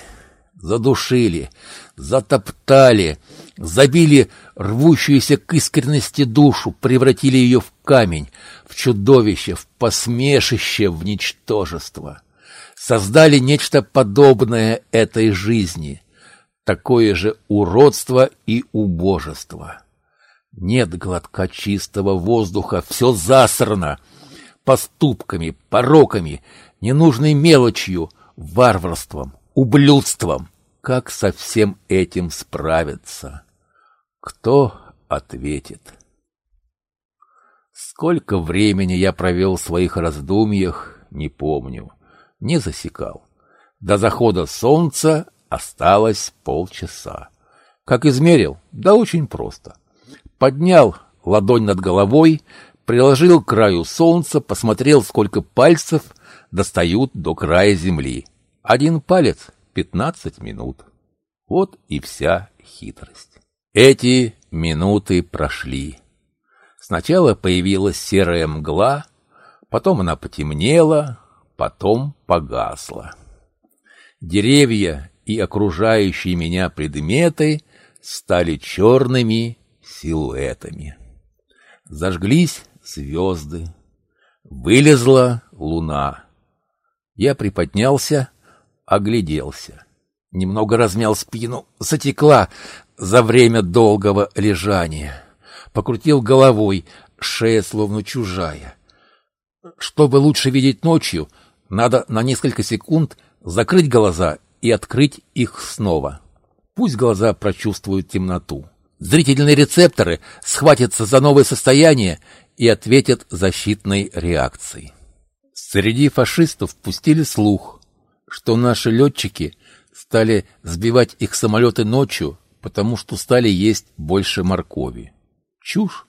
Задушили, затоптали, забили рвущуюся к искренности душу, превратили ее в камень, в чудовище, в посмешище, в ничтожество. Создали нечто подобное этой жизни, такое же уродство и убожество. Нет глотка чистого воздуха, все засрано поступками, пороками, ненужной мелочью, варварством, ублюдством. Как со всем этим справиться? Кто ответит? Сколько времени я провел в своих раздумьях, не помню, не засекал. До захода солнца осталось полчаса. Как измерил? Да очень просто. Поднял ладонь над головой, приложил к краю солнца, посмотрел, сколько пальцев достают до края земли. Один палец — пятнадцать минут. Вот и вся хитрость. Эти минуты прошли. Сначала появилась серая мгла, потом она потемнела, потом погасла. Деревья и окружающие меня предметы стали черными силуэтами. Зажглись звезды. Вылезла луна. Я приподнялся, огляделся. Немного размял спину, затекла за время долгого лежания. Покрутил головой, шея словно чужая. Чтобы лучше видеть ночью, надо на несколько секунд закрыть глаза и открыть их снова. Пусть глаза прочувствуют темноту. Зрительные рецепторы схватятся за новое состояние и ответят защитной реакцией. Среди фашистов пустили слух, что наши летчики стали сбивать их самолеты ночью, потому что стали есть больше моркови. Чушь.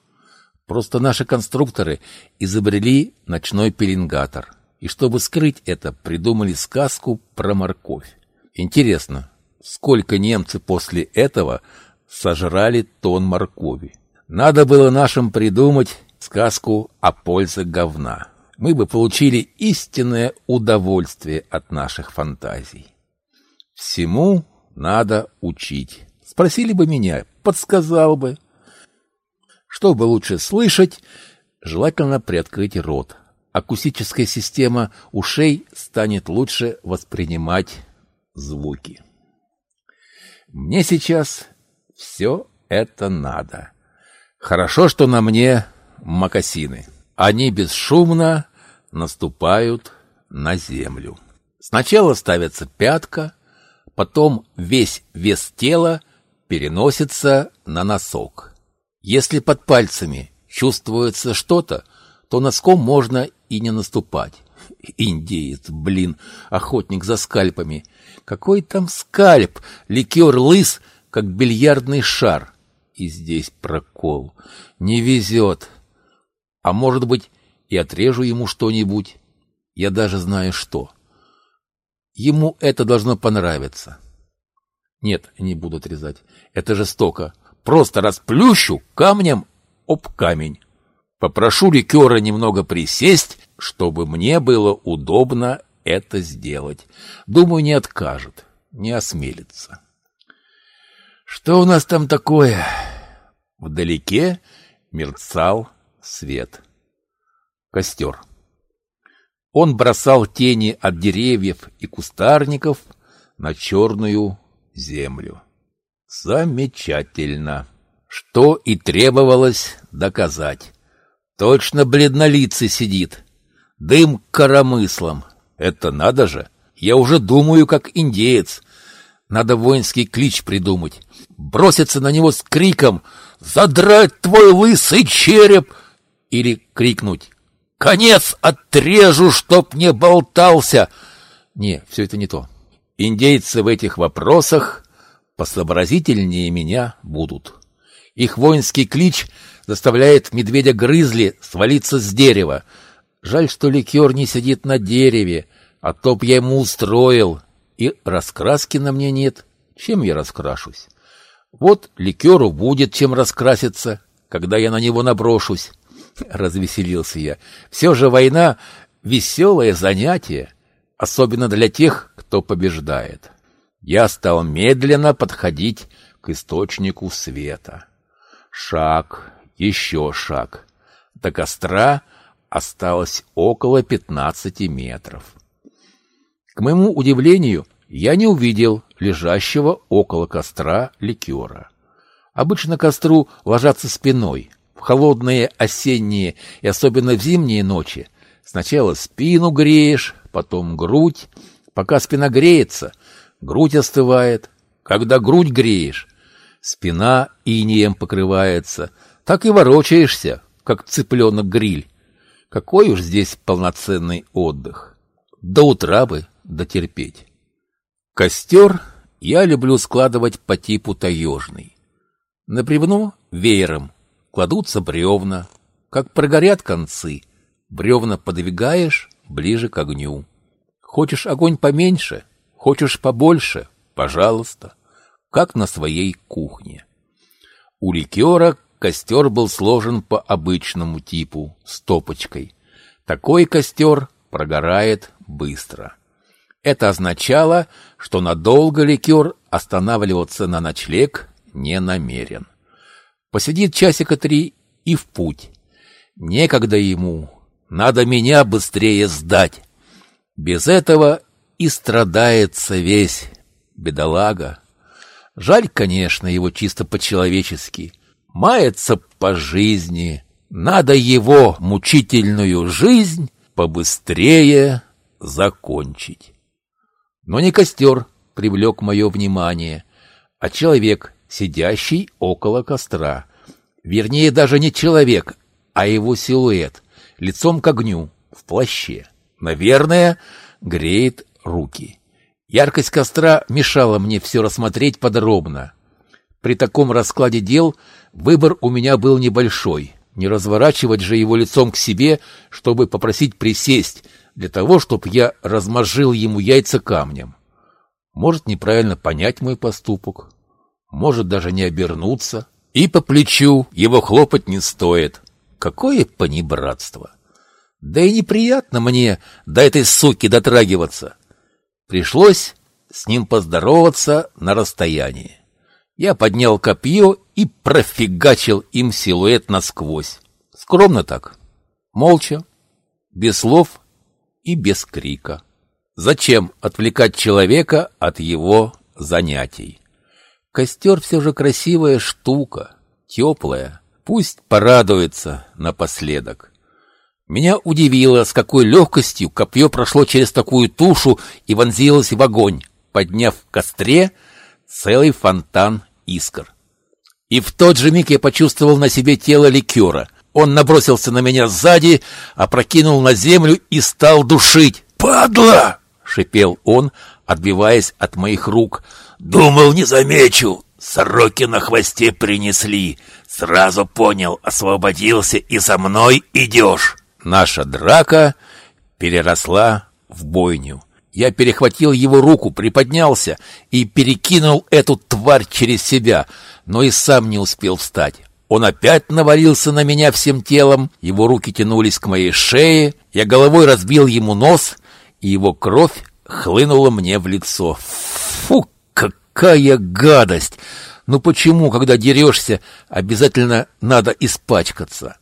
Просто наши конструкторы изобрели ночной пеленгатор. И чтобы скрыть это, придумали сказку про морковь. Интересно, сколько немцы после этого сожрали тон моркови? Надо было нашим придумать сказку о пользе говна. Мы бы получили истинное удовольствие от наших фантазий. Всему надо учить. Спросили бы меня, подсказал бы. Чтобы лучше слышать, желательно приоткрыть рот. Акустическая система ушей станет лучше воспринимать звуки. Мне сейчас все это надо. Хорошо, что на мне мокасины. Они бесшумно наступают на землю. Сначала ставится пятка, потом весь вес тела переносится на носок. Если под пальцами чувствуется что-то, то носком можно и не наступать. Индеец, блин, охотник за скальпами. Какой там скальп? Ликер лыс, как бильярдный шар. И здесь прокол. Не везет. А может быть, и отрежу ему что-нибудь. Я даже знаю что. Ему это должно понравиться. Нет, не буду отрезать. Это жестоко. Просто расплющу камнем об камень. Попрошу ликера немного присесть, чтобы мне было удобно это сделать. Думаю, не откажет, не осмелится. Что у нас там такое? Вдалеке мерцал свет. Костер. Он бросал тени от деревьев и кустарников на черную землю. Замечательно. Что и требовалось доказать. Точно бледнолицый сидит. Дым коромыслом. Это надо же. Я уже думаю, как индеец. Надо воинский клич придумать. Броситься на него с криком «Задрать твой лысый череп!» Или крикнуть «Конец отрежу, чтоб не болтался!» Не, все это не то. Индейцы в этих вопросах посообразительнее меня будут. Их воинский клич заставляет медведя-грызли свалиться с дерева. Жаль, что ликер не сидит на дереве, а то б я ему устроил. И раскраски на мне нет. Чем я раскрашусь? Вот ликеру будет чем раскраситься, когда я на него наброшусь. Развеселился я. Все же война — веселое занятие, особенно для тех, кто побеждает. Я стал медленно подходить к источнику света. Шаг, еще шаг. До костра осталось около пятнадцати метров. К моему удивлению, я не увидел лежащего около костра ликера. Обычно костру ложатся спиной. В холодные осенние и особенно в зимние ночи сначала спину греешь, потом грудь. Пока спина греется, грудь остывает. Когда грудь греешь, спина инеем покрывается. Так и ворочаешься, как цыпленок-гриль. Какой уж здесь полноценный отдых. До утра бы дотерпеть. Костер я люблю складывать по типу таежный. На бревно веером кладутся бревна. Как прогорят концы, бревна подвигаешь ближе к огню. Хочешь огонь поменьше, хочешь побольше, пожалуйста, как на своей кухне. У ликера костер был сложен по обычному типу, стопочкой. Такой костер прогорает быстро. Это означало, что надолго ликер останавливаться на ночлег не намерен. Посидит часика три и в путь. Некогда ему, надо меня быстрее сдать. Без этого и страдается весь бедолага. Жаль, конечно, его чисто по-человечески. Мается по жизни. Надо его мучительную жизнь побыстрее закончить. Но не костер привлек мое внимание, а человек, сидящий около костра. Вернее, даже не человек, а его силуэт, лицом к огню, в плаще. Наверное, греет руки. Яркость костра мешала мне все рассмотреть подробно. При таком раскладе дел выбор у меня был небольшой. Не разворачивать же его лицом к себе, чтобы попросить присесть, для того, чтобы я размозжил ему яйца камнем. Может неправильно понять мой поступок, может даже не обернуться. И по плечу его хлопать не стоит. Какое понебратство! Да и неприятно мне до этой суки дотрагиваться. Пришлось с ним поздороваться на расстоянии. Я поднял копье и профигачил им силуэт насквозь. Скромно так, молча, без слов и без крика. Зачем отвлекать человека от его занятий? Костер все же красивая штука, теплая. Пусть порадуется напоследок. Меня удивило, с какой легкостью копье прошло через такую тушу и вонзилось в огонь, подняв в костре целый фонтан искр. И в тот же миг я почувствовал на себе тело ликера. Он набросился на меня сзади, опрокинул на землю и стал душить. «Падла!» — шипел он, отбиваясь от моих рук. «Думал, не замечу. Сороки на хвосте принесли. Сразу понял, освободился и за мной идешь». Наша драка переросла в бойню. Я перехватил его руку, приподнялся и перекинул эту тварь через себя, но и сам не успел встать. Он опять навалился на меня всем телом, его руки тянулись к моей шее, я головой разбил ему нос, и его кровь хлынула мне в лицо. Какая гадость! Ну почему, когда дерешься, обязательно надо испачкаться?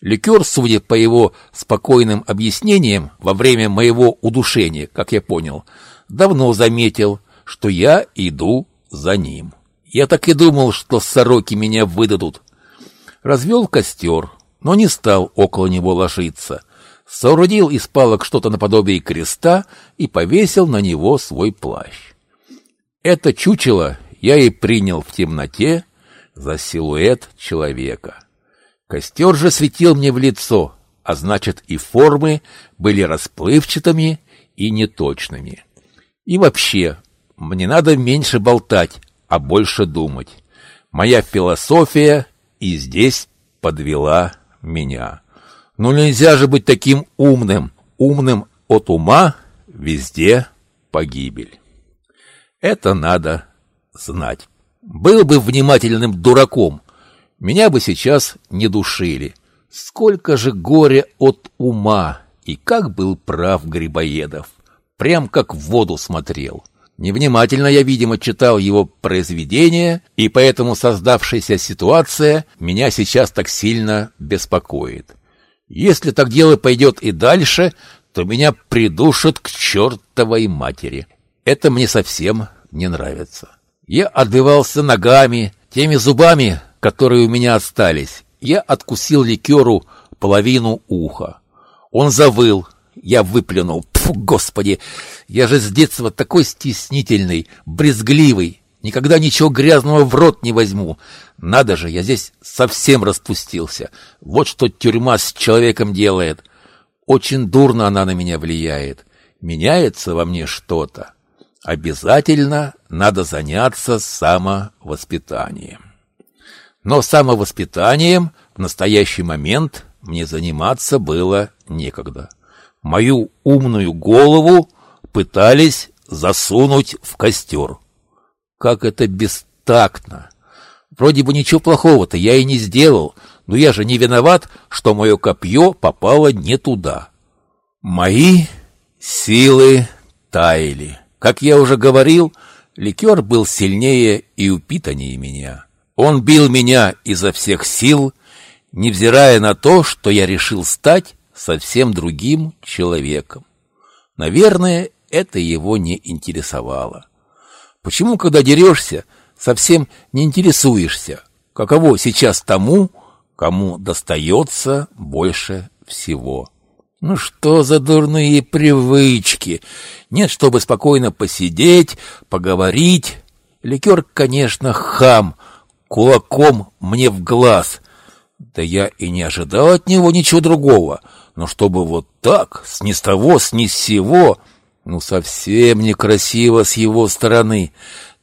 Ликер, судя по его спокойным объяснениям, во время моего удушения, как я понял, давно заметил, что я иду за ним. Я так и думал, что сороки меня выдадут развел костер, но не стал около него ложиться. Соорудил из палок что-то наподобие креста и повесил на него свой плащ. Это чучело я и принял в темноте за силуэт человека. Костер же светил мне в лицо, а значит и формы были расплывчатыми и неточными. И вообще, мне надо меньше болтать, а больше думать. Моя философия и здесь подвела меня. Ну нельзя же быть таким умным. Умным от ума везде погибель. Это надо знать. Был бы внимательным дураком, меня бы сейчас не душили. Сколько же горя от ума, и как был прав Грибоедов. Прям как в воду смотрел. Невнимательно я, видимо, читал его произведения, и поэтому создавшаяся ситуация меня сейчас так сильно беспокоит. Если так дело пойдет и дальше, то меня придушат к чертовой матери. Это мне совсем не нравится. Я отбивался ногами, теми зубами, которые у меня остались. Я откусил ликеру половину уха. Он завыл, я выплюнул. Фу, господи, я же с детства такой стеснительный, брезгливый. Никогда ничего грязного в рот не возьму. Надо же, я здесь совсем распустился. Вот что тюрьма с человеком делает. Очень дурно она на меня влияет. Меняется во мне что-то. Обязательно надо заняться самовоспитанием. Но самовоспитанием в настоящий момент мне заниматься было некогда мою умную голову пытались засунуть в костер. Как это бестактно! Вроде бы ничего плохого-то я и не сделал, но я же не виноват, что мое копье попало не туда. Мои силы таяли. Как я уже говорил, ликер был сильнее и упитаннее меня. Он бил меня изо всех сил, невзирая на то, что я решил стать совсем другим человеком. Наверное, это его не интересовало. Почему, когда дерешься, совсем не интересуешься, каково сейчас тому, кому достается больше всего? Ну что за дурные привычки? Нет, чтобы спокойно посидеть, поговорить. Ликер, конечно, хам, кулаком мне в глаз. Да я и не ожидал от него ничего другого — но чтобы вот так, с ни с того, с ни с сего, ну совсем некрасиво с его стороны.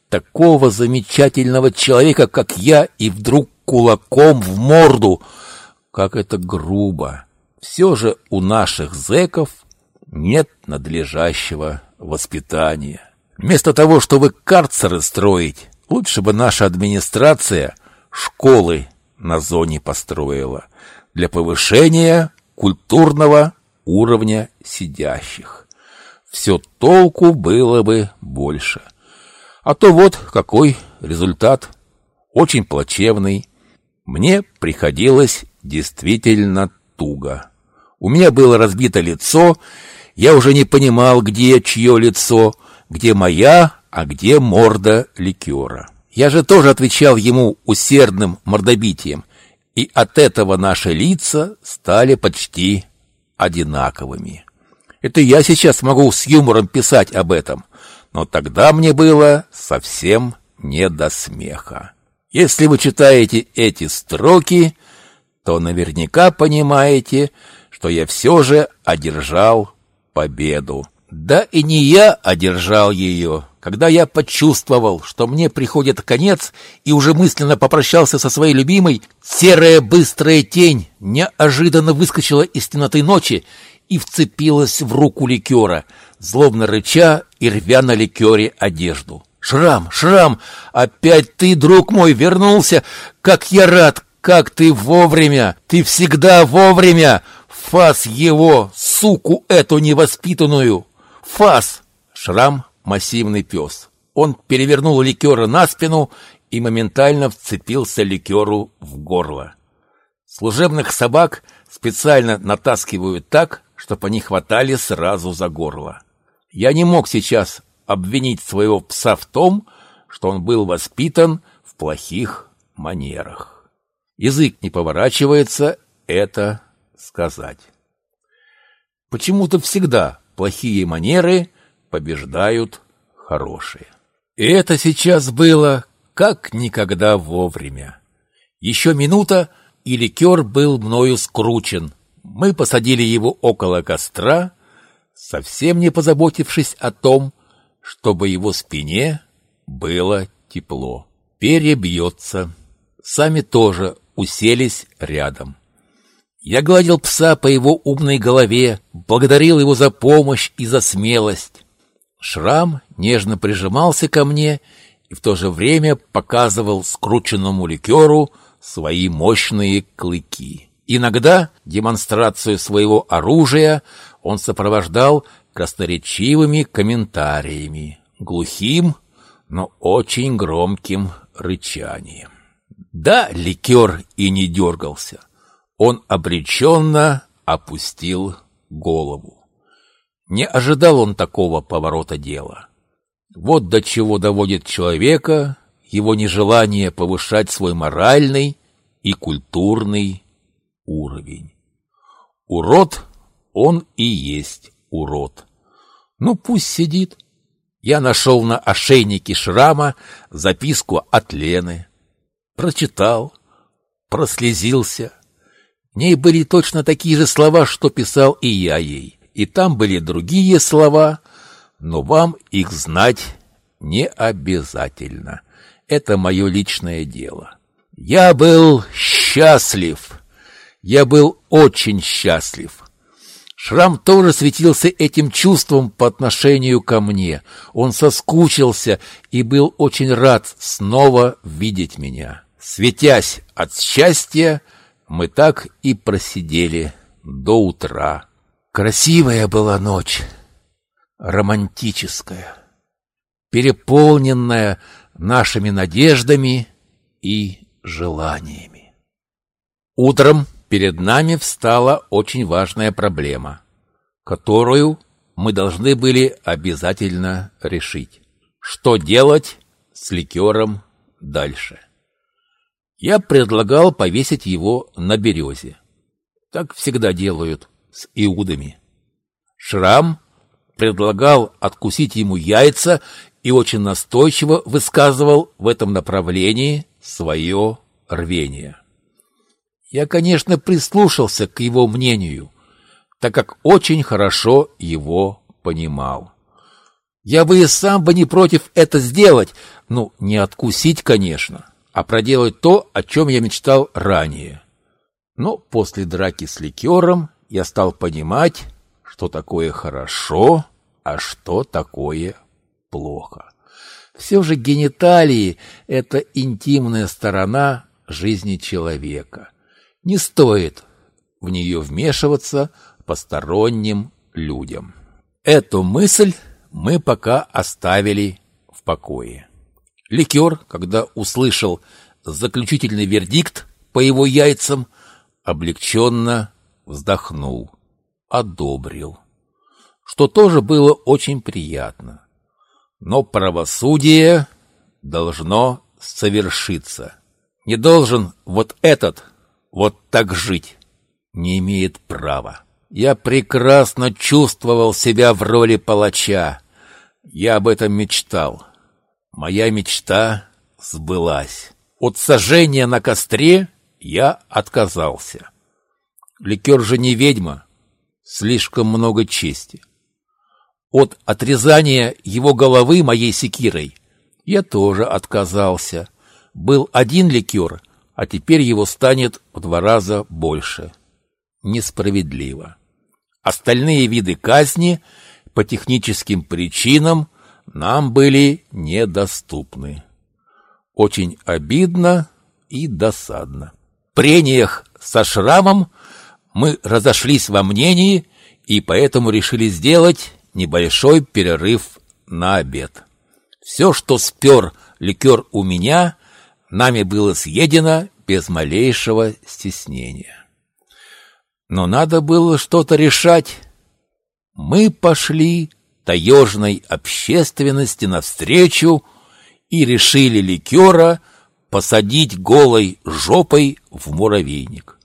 Такого замечательного человека, как я, и вдруг кулаком в морду. Как это грубо. Все же у наших зэков нет надлежащего воспитания. Вместо того, чтобы карцеры строить, лучше бы наша администрация школы на зоне построила для повышения культурного уровня сидящих. Все толку было бы больше. А то вот какой результат. Очень плачевный. Мне приходилось действительно туго. У меня было разбито лицо, я уже не понимал, где чье лицо, где моя, а где морда ликера. Я же тоже отвечал ему усердным мордобитием — и от этого наши лица стали почти одинаковыми. Это я сейчас могу с юмором писать об этом, но тогда мне было совсем не до смеха. Если вы читаете эти строки, то наверняка понимаете, что я все же одержал победу. Да и не я одержал ее. Когда я почувствовал, что мне приходит конец, и уже мысленно попрощался со своей любимой, серая быстрая тень неожиданно выскочила из темноты ночи и вцепилась в руку ликера, злобно рыча и рвя на ликере одежду. «Шрам, Шрам, опять ты, друг мой, вернулся! Как я рад, как ты вовремя! Ты всегда вовремя! Фас его, суку эту невоспитанную! Фас!» Шрам массивный пес. Он перевернул ликера на спину и моментально вцепился ликеру в горло. Служебных собак специально натаскивают так, чтобы они хватали сразу за горло. Я не мог сейчас обвинить своего пса в том, что он был воспитан в плохих манерах. Язык не поворачивается это сказать. Почему-то всегда плохие манеры побеждают хорошие. И это сейчас было как никогда вовремя. Еще минута, и ликер был мною скручен. Мы посадили его около костра, совсем не позаботившись о том, чтобы его спине было тепло. Перебьется. Сами тоже уселись рядом. Я гладил пса по его умной голове, благодарил его за помощь и за смелость. Шрам нежно прижимался ко мне и в то же время показывал скрученному ликеру свои мощные клыки. Иногда демонстрацию своего оружия он сопровождал красноречивыми комментариями, глухим, но очень громким рычанием. Да, ликер и не дергался. Он обреченно опустил голову. Не ожидал он такого поворота дела. Вот до чего доводит человека его нежелание повышать свой моральный и культурный уровень. Урод он и есть урод. Ну, пусть сидит. Я нашел на ошейнике шрама записку от Лены. Прочитал, прослезился. Ней были точно такие же слова, что писал и я ей. И там были другие слова, но вам их знать не обязательно. Это мое личное дело. Я был счастлив. Я был очень счастлив. Шрам тоже светился этим чувством по отношению ко мне. Он соскучился и был очень рад снова видеть меня. Светясь от счастья, мы так и просидели до утра. Красивая была ночь, романтическая, переполненная нашими надеждами и желаниями. Утром перед нами встала очень важная проблема, которую мы должны были обязательно решить. Что делать с ликером дальше? Я предлагал повесить его на березе. Так всегда делают с иудами. Шрам предлагал откусить ему яйца и очень настойчиво высказывал в этом направлении свое рвение. Я, конечно, прислушался к его мнению, так как очень хорошо его понимал. Я бы и сам бы не против это сделать, ну, не откусить, конечно, а проделать то, о чем я мечтал ранее. Но после драки с ликером я стал понимать, что такое хорошо, а что такое плохо. Все же гениталии — это интимная сторона жизни человека. Не стоит в нее вмешиваться посторонним людям. Эту мысль мы пока оставили в покое. Ликер, когда услышал заключительный вердикт по его яйцам, облегченно вздохнул, одобрил, что тоже было очень приятно. Но правосудие должно совершиться. Не должен вот этот вот так жить. Не имеет права. Я прекрасно чувствовал себя в роли палача. Я об этом мечтал. Моя мечта сбылась. От сожжения на костре я отказался. Ликер же не ведьма, слишком много чести. От отрезания его головы моей секирой я тоже отказался. Был один ликер, а теперь его станет в два раза больше. Несправедливо. Остальные виды казни по техническим причинам нам были недоступны. Очень обидно и досадно. В прениях со шрамом мы разошлись во мнении и поэтому решили сделать небольшой перерыв на обед. Все, что спер ликер у меня, нами было съедено без малейшего стеснения. Но надо было что-то решать. Мы пошли таежной общественности навстречу и решили ликера посадить голой жопой в муравейник.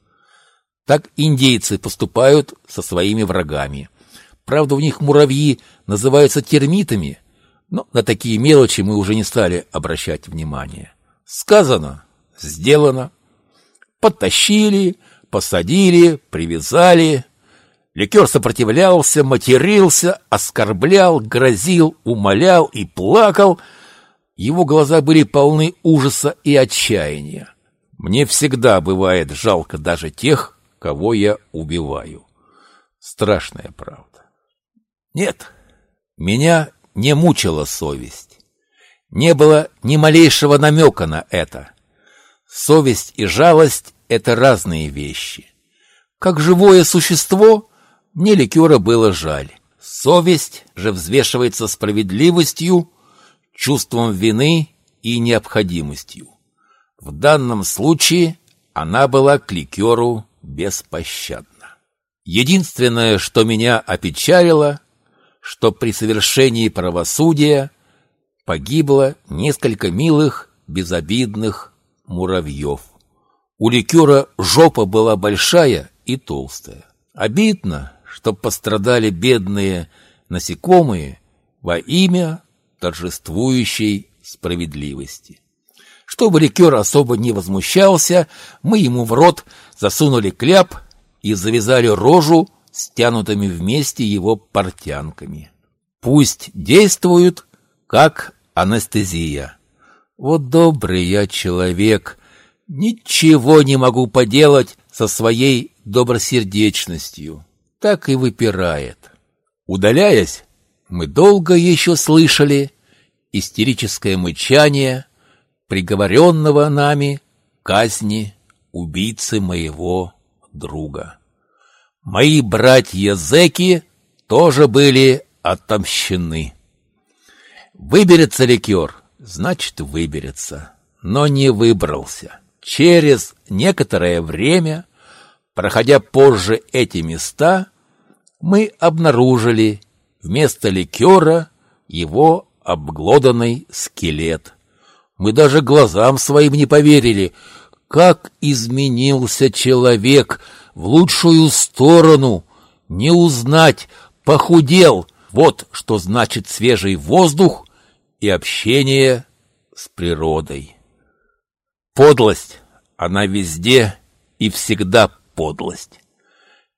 Так индейцы поступают со своими врагами. Правда, у них муравьи называются термитами, но на такие мелочи мы уже не стали обращать внимание. Сказано, сделано. Подтащили, посадили, привязали. Ликер сопротивлялся, матерился, оскорблял, грозил, умолял и плакал. Его глаза были полны ужаса и отчаяния. Мне всегда бывает жалко даже тех, кого я убиваю. Страшная правда. Нет, меня не мучила совесть. Не было ни малейшего намека на это. Совесть и жалость — это разные вещи. Как живое существо, мне ликера было жаль. Совесть же взвешивается справедливостью, чувством вины и необходимостью. В данном случае она была к ликеру беспощадна. Единственное, что меня опечалило, что при совершении правосудия погибло несколько милых, безобидных муравьев. У ликера жопа была большая и толстая. Обидно, что пострадали бедные насекомые во имя торжествующей справедливости. Чтобы ликер особо не возмущался, мы ему в рот засунули кляп и завязали рожу стянутыми вместе его портянками. Пусть действуют, как анестезия. Вот добрый я человек, ничего не могу поделать со своей добросердечностью. Так и выпирает. Удаляясь, мы долго еще слышали истерическое мычание приговоренного нами казни убийцы моего друга. Мои братья-зеки тоже были отомщены. Выберется ликер, значит, выберется, но не выбрался. Через некоторое время, проходя позже эти места, мы обнаружили вместо ликера его обглоданный скелет. Мы даже глазам своим не поверили, как изменился человек — в лучшую сторону, не узнать, похудел. Вот что значит свежий воздух и общение с природой. Подлость, она везде и всегда подлость,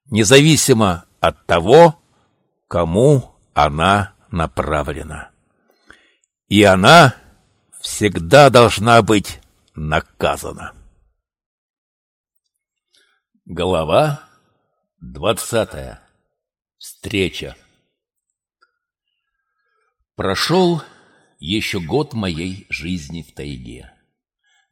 независимо от того, кому она направлена. И она всегда должна быть наказана. Глава двадцатая. Встреча. Прошел еще год моей жизни в тайге.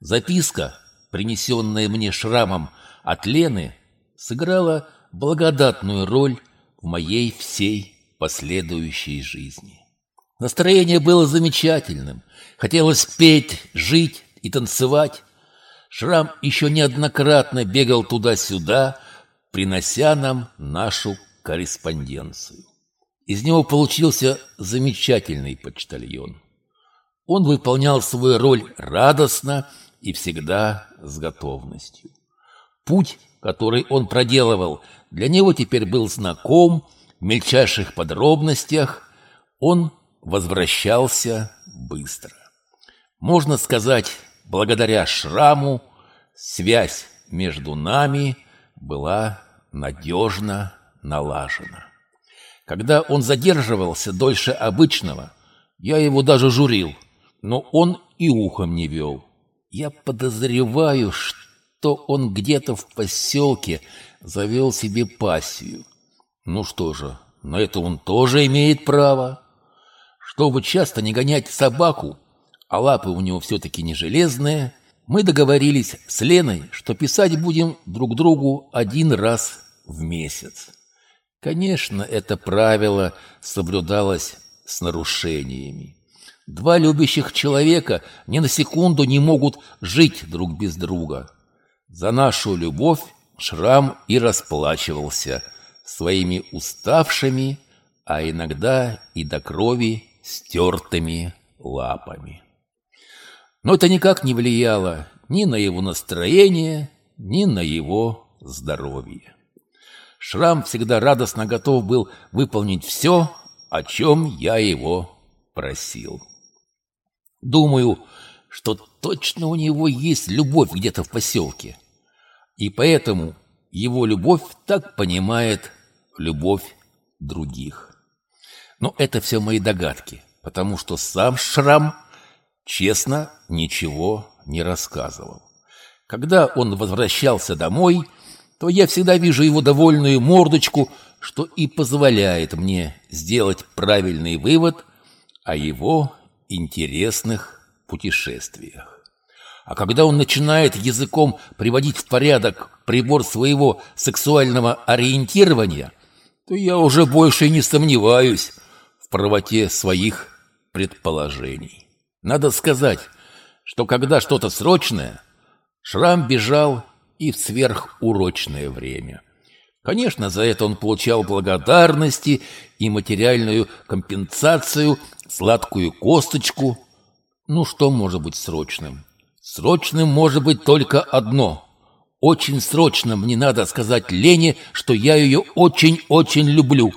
Записка, принесенная мне шрамом от Лены, сыграла благодатную роль в моей всей последующей жизни. Настроение было замечательным. Хотелось петь, жить и танцевать. Шрам еще неоднократно бегал туда-сюда, принося нам нашу корреспонденцию. Из него получился замечательный почтальон. Он выполнял свою роль радостно и всегда с готовностью. Путь, который он проделывал, для него теперь был знаком в мельчайших подробностях. Он возвращался быстро. Можно сказать, благодаря шраму связь между нами была надежно налажена. Когда он задерживался дольше обычного, я его даже журил, но он и ухом не вел. Я подозреваю, что он где-то в поселке завел себе пассию. Ну что же, на это он тоже имеет право. Чтобы часто не гонять собаку, а лапы у него все-таки не железные, мы договорились с Леной, что писать будем друг другу один раз в месяц. Конечно, это правило соблюдалось с нарушениями. Два любящих человека ни на секунду не могут жить друг без друга. За нашу любовь Шрам и расплачивался своими уставшими, а иногда и до крови стертыми лапами. Но это никак не влияло ни на его настроение, ни на его здоровье. Шрам всегда радостно готов был выполнить все, о чем я его просил. Думаю, что точно у него есть любовь где-то в поселке. И поэтому его любовь так понимает любовь других. Но это все мои догадки, потому что сам Шрам честно ничего не рассказывал. Когда он возвращался домой, то я всегда вижу его довольную мордочку, что и позволяет мне сделать правильный вывод о его интересных путешествиях. А когда он начинает языком приводить в порядок прибор своего сексуального ориентирования, то я уже больше не сомневаюсь в правоте своих предположений. Надо сказать, что когда что-то срочное, Шрам бежал и в сверхурочное время. Конечно, за это он получал благодарности и материальную компенсацию, сладкую косточку. Ну, что может быть срочным? Срочным может быть только одно. Очень срочно мне надо сказать Лене, что я ее очень-очень люблю.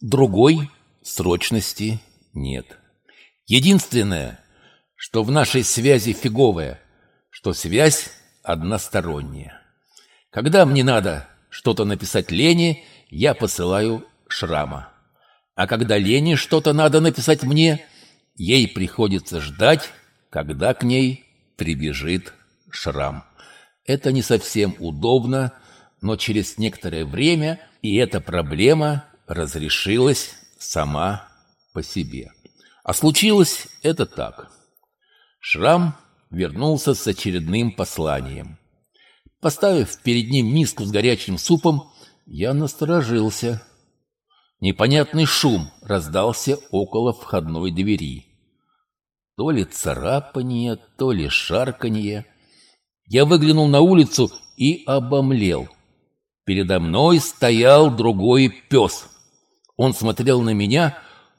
Другой срочности нет. Единственное, что в нашей связи фиговое, что связь односторонняя. Когда мне надо что-то написать Лене, я посылаю Шрама. А когда Лене что-то надо написать мне, ей приходится ждать, когда к ней прибежит Шрам. Это не совсем удобно, но через некоторое время и эта проблема разрешилась сама по себе. А случилось это так. Шрам вернулся с очередным посланием. Поставив перед ним миску с горячим супом, я насторожился. Непонятный шум раздался около входной двери. То ли царапанье, то ли шарканье. Я выглянул на улицу и обомлел. Передо мной стоял другой пес. Он смотрел на меня,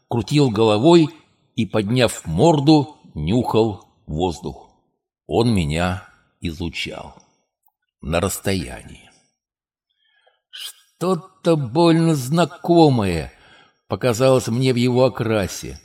крутил головой и, подняв морду, нюхал воздух. Он меня изучал на расстоянии. Что-то больно знакомое показалось мне в его окрасе.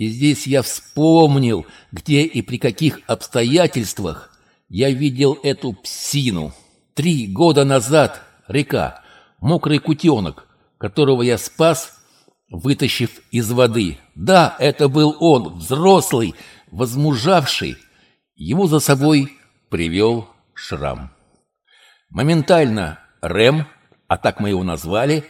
И здесь я вспомнил, где и при каких обстоятельствах я видел эту псину. Три года назад река, мокрый кутенок, которого я спас, вытащив из воды. Да, это был он, взрослый, возмужавший, его за собой привел Шрам. Моментально Рэм, а так мы его назвали,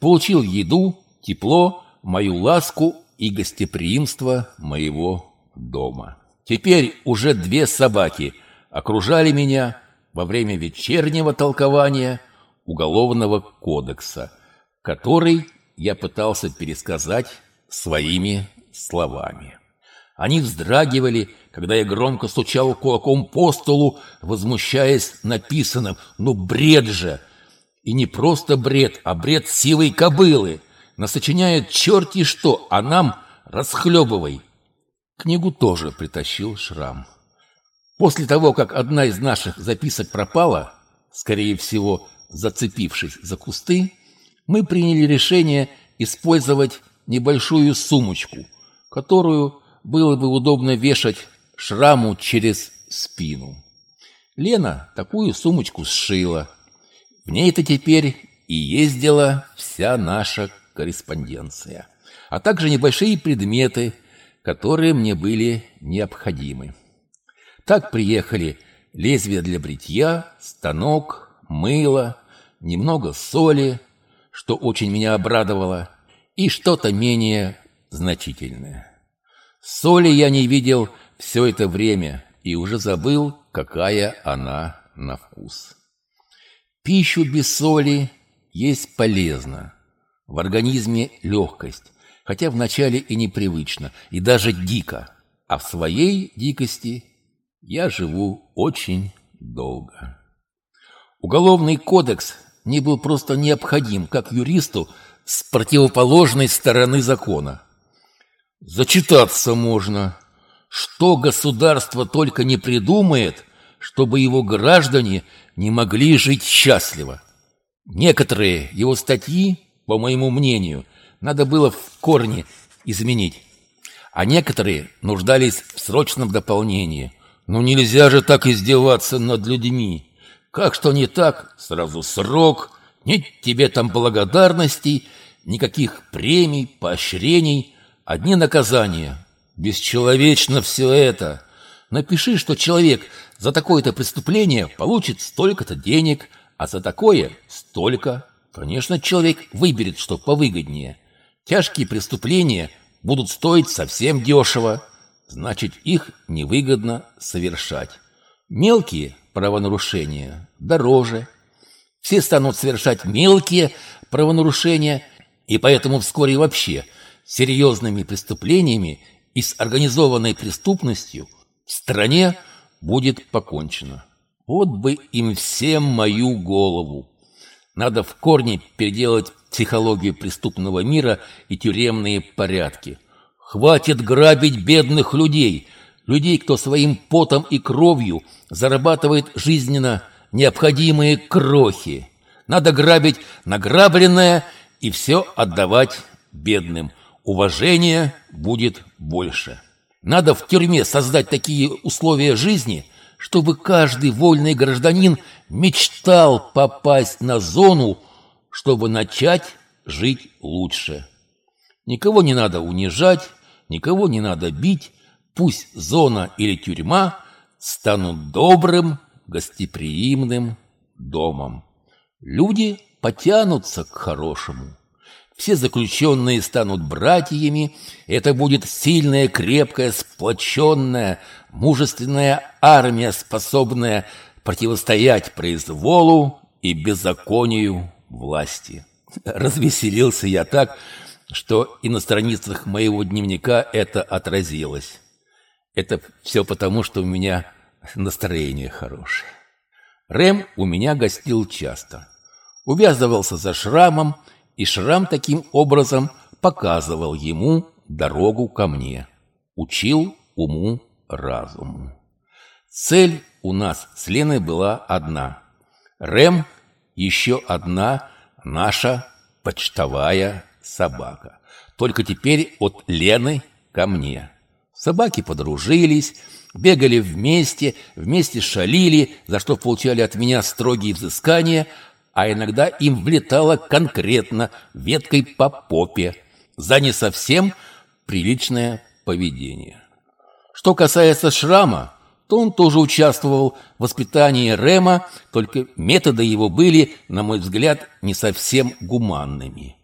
получил еду, тепло, мою ласку и гостеприимство моего дома. Теперь уже две собаки окружали меня во время вечернего толкования Уголовного кодекса, который я пытался пересказать своими словами. Они вздрагивали, когда я громко стучал кулаком по столу, возмущаясь написанным. Ну, бред же! И не просто бред, а бред силой кобылы. Насочиняет черти что, а нам расхлебывай. Книгу тоже притащил Шрам. После того, как одна из наших записок пропала, скорее всего, зацепившись за кусты, мы приняли решение использовать небольшую сумочку, которую было бы удобно вешать шраму через спину. Лена такую сумочку сшила. В ней-то теперь и ездила вся наша корреспонденция, а также небольшие предметы, которые мне были необходимы. Так приехали лезвие для бритья, станок, мыло, немного соли, что очень меня обрадовало, и что-то менее значительное. Соли я не видел все это время и уже забыл, какая она на вкус. Пищу без соли есть полезно. В организме легкость, хотя вначале и непривычно, и даже дико. А в своей дикости я живу очень долго. Уголовный кодекс не был просто необходим, как юристу, с противоположной стороны закона. Зачитаться можно, что государство только не придумает, чтобы его граждане не могли жить счастливо. Некоторые его статьи, по моему мнению, надо было в корне изменить, а некоторые нуждались в срочном дополнении. Ну нельзя же так издеваться над людьми. Как что не так, сразу срок, нет тебе там благодарностей, никаких премий, поощрений, одни наказания. Бесчеловечно все это. Напиши, что человек за такое-то преступление получит столько-то денег, а за такое столько. Конечно, человек выберет, что повыгоднее. Тяжкие преступления будут стоить совсем дешево, значит, их невыгодно совершать. Мелкие правонарушения дороже. Все станут совершать мелкие правонарушения, и поэтому вскоре вообще серьезными преступлениями и с организованной преступностью в стране будет покончено. Вот бы им всем мою голову. Надо в корне переделать психологию преступного мира и тюремные порядки. Хватит грабить бедных людей, людей, кто своим потом и кровью зарабатывает жизненно необходимые крохи. Надо грабить награбленное и все отдавать бедным. Уважения будет больше. Надо в тюрьме создать такие условия жизни, чтобы каждый вольный гражданин мечтал попасть на зону, чтобы начать жить лучше. Никого не надо унижать, никого не надо бить, пусть зона или тюрьма станут добрым, гостеприимным домом. Люди потянутся к хорошему все заключенные станут братьями, это будет сильная, крепкая, сплоченная, мужественная армия, способная противостоять произволу и беззаконию власти. Развеселился я так, что и на страницах моего дневника это отразилось. Это все потому, что у меня настроение хорошее. Рэм у меня гостил часто. Увязывался за шрамом и Шрам таким образом показывал ему дорогу ко мне, учил уму разуму. Цель у нас с Леной была одна. Рэм – еще одна наша почтовая собака. Только теперь от Лены ко мне. Собаки подружились, бегали вместе, вместе шалили, за что получали от меня строгие взыскания – а иногда им влетало конкретно веткой по попе за не совсем приличное поведение. Что касается шрама, то он тоже участвовал в воспитании Рема, только методы его были, на мой взгляд, не совсем гуманными.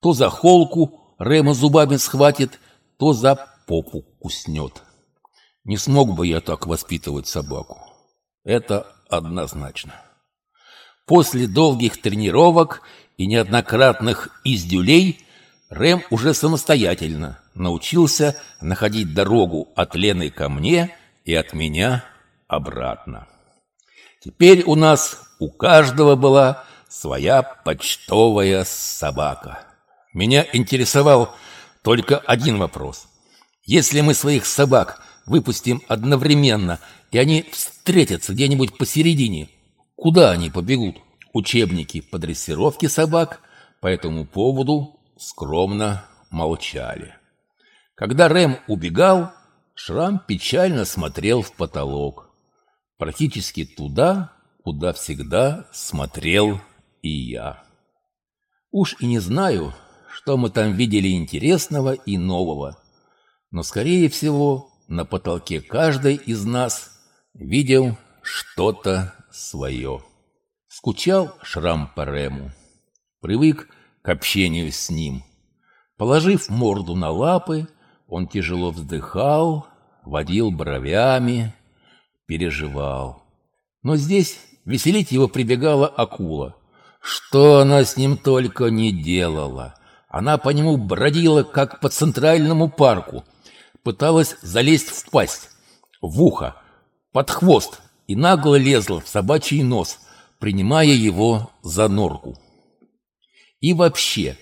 То за холку Рема зубами схватит, то за попу куснет. Не смог бы я так воспитывать собаку. Это однозначно. После долгих тренировок и неоднократных издюлей Рэм уже самостоятельно научился находить дорогу от Лены ко мне и от меня обратно. Теперь у нас у каждого была своя почтовая собака. Меня интересовал только один вопрос. Если мы своих собак выпустим одновременно, и они встретятся где-нибудь посередине – Куда они побегут? Учебники по дрессировке собак по этому поводу скромно молчали. Когда Рэм убегал, Шрам печально смотрел в потолок. практически туда, куда всегда смотрел и я. Уж и не знаю, что мы там видели интересного и нового, но, скорее всего, на потолке каждый из нас видел что-то свое. Скучал Шрам по Рему, привык к общению с ним. Положив морду на лапы, он тяжело вздыхал, водил бровями, переживал. Но здесь веселить его прибегала акула. Что она с ним только не делала. Она по нему бродила, как по центральному парку. Пыталась залезть в пасть, в ухо, под хвост и нагло лезла в собачий нос, принимая его за норку. И вообще,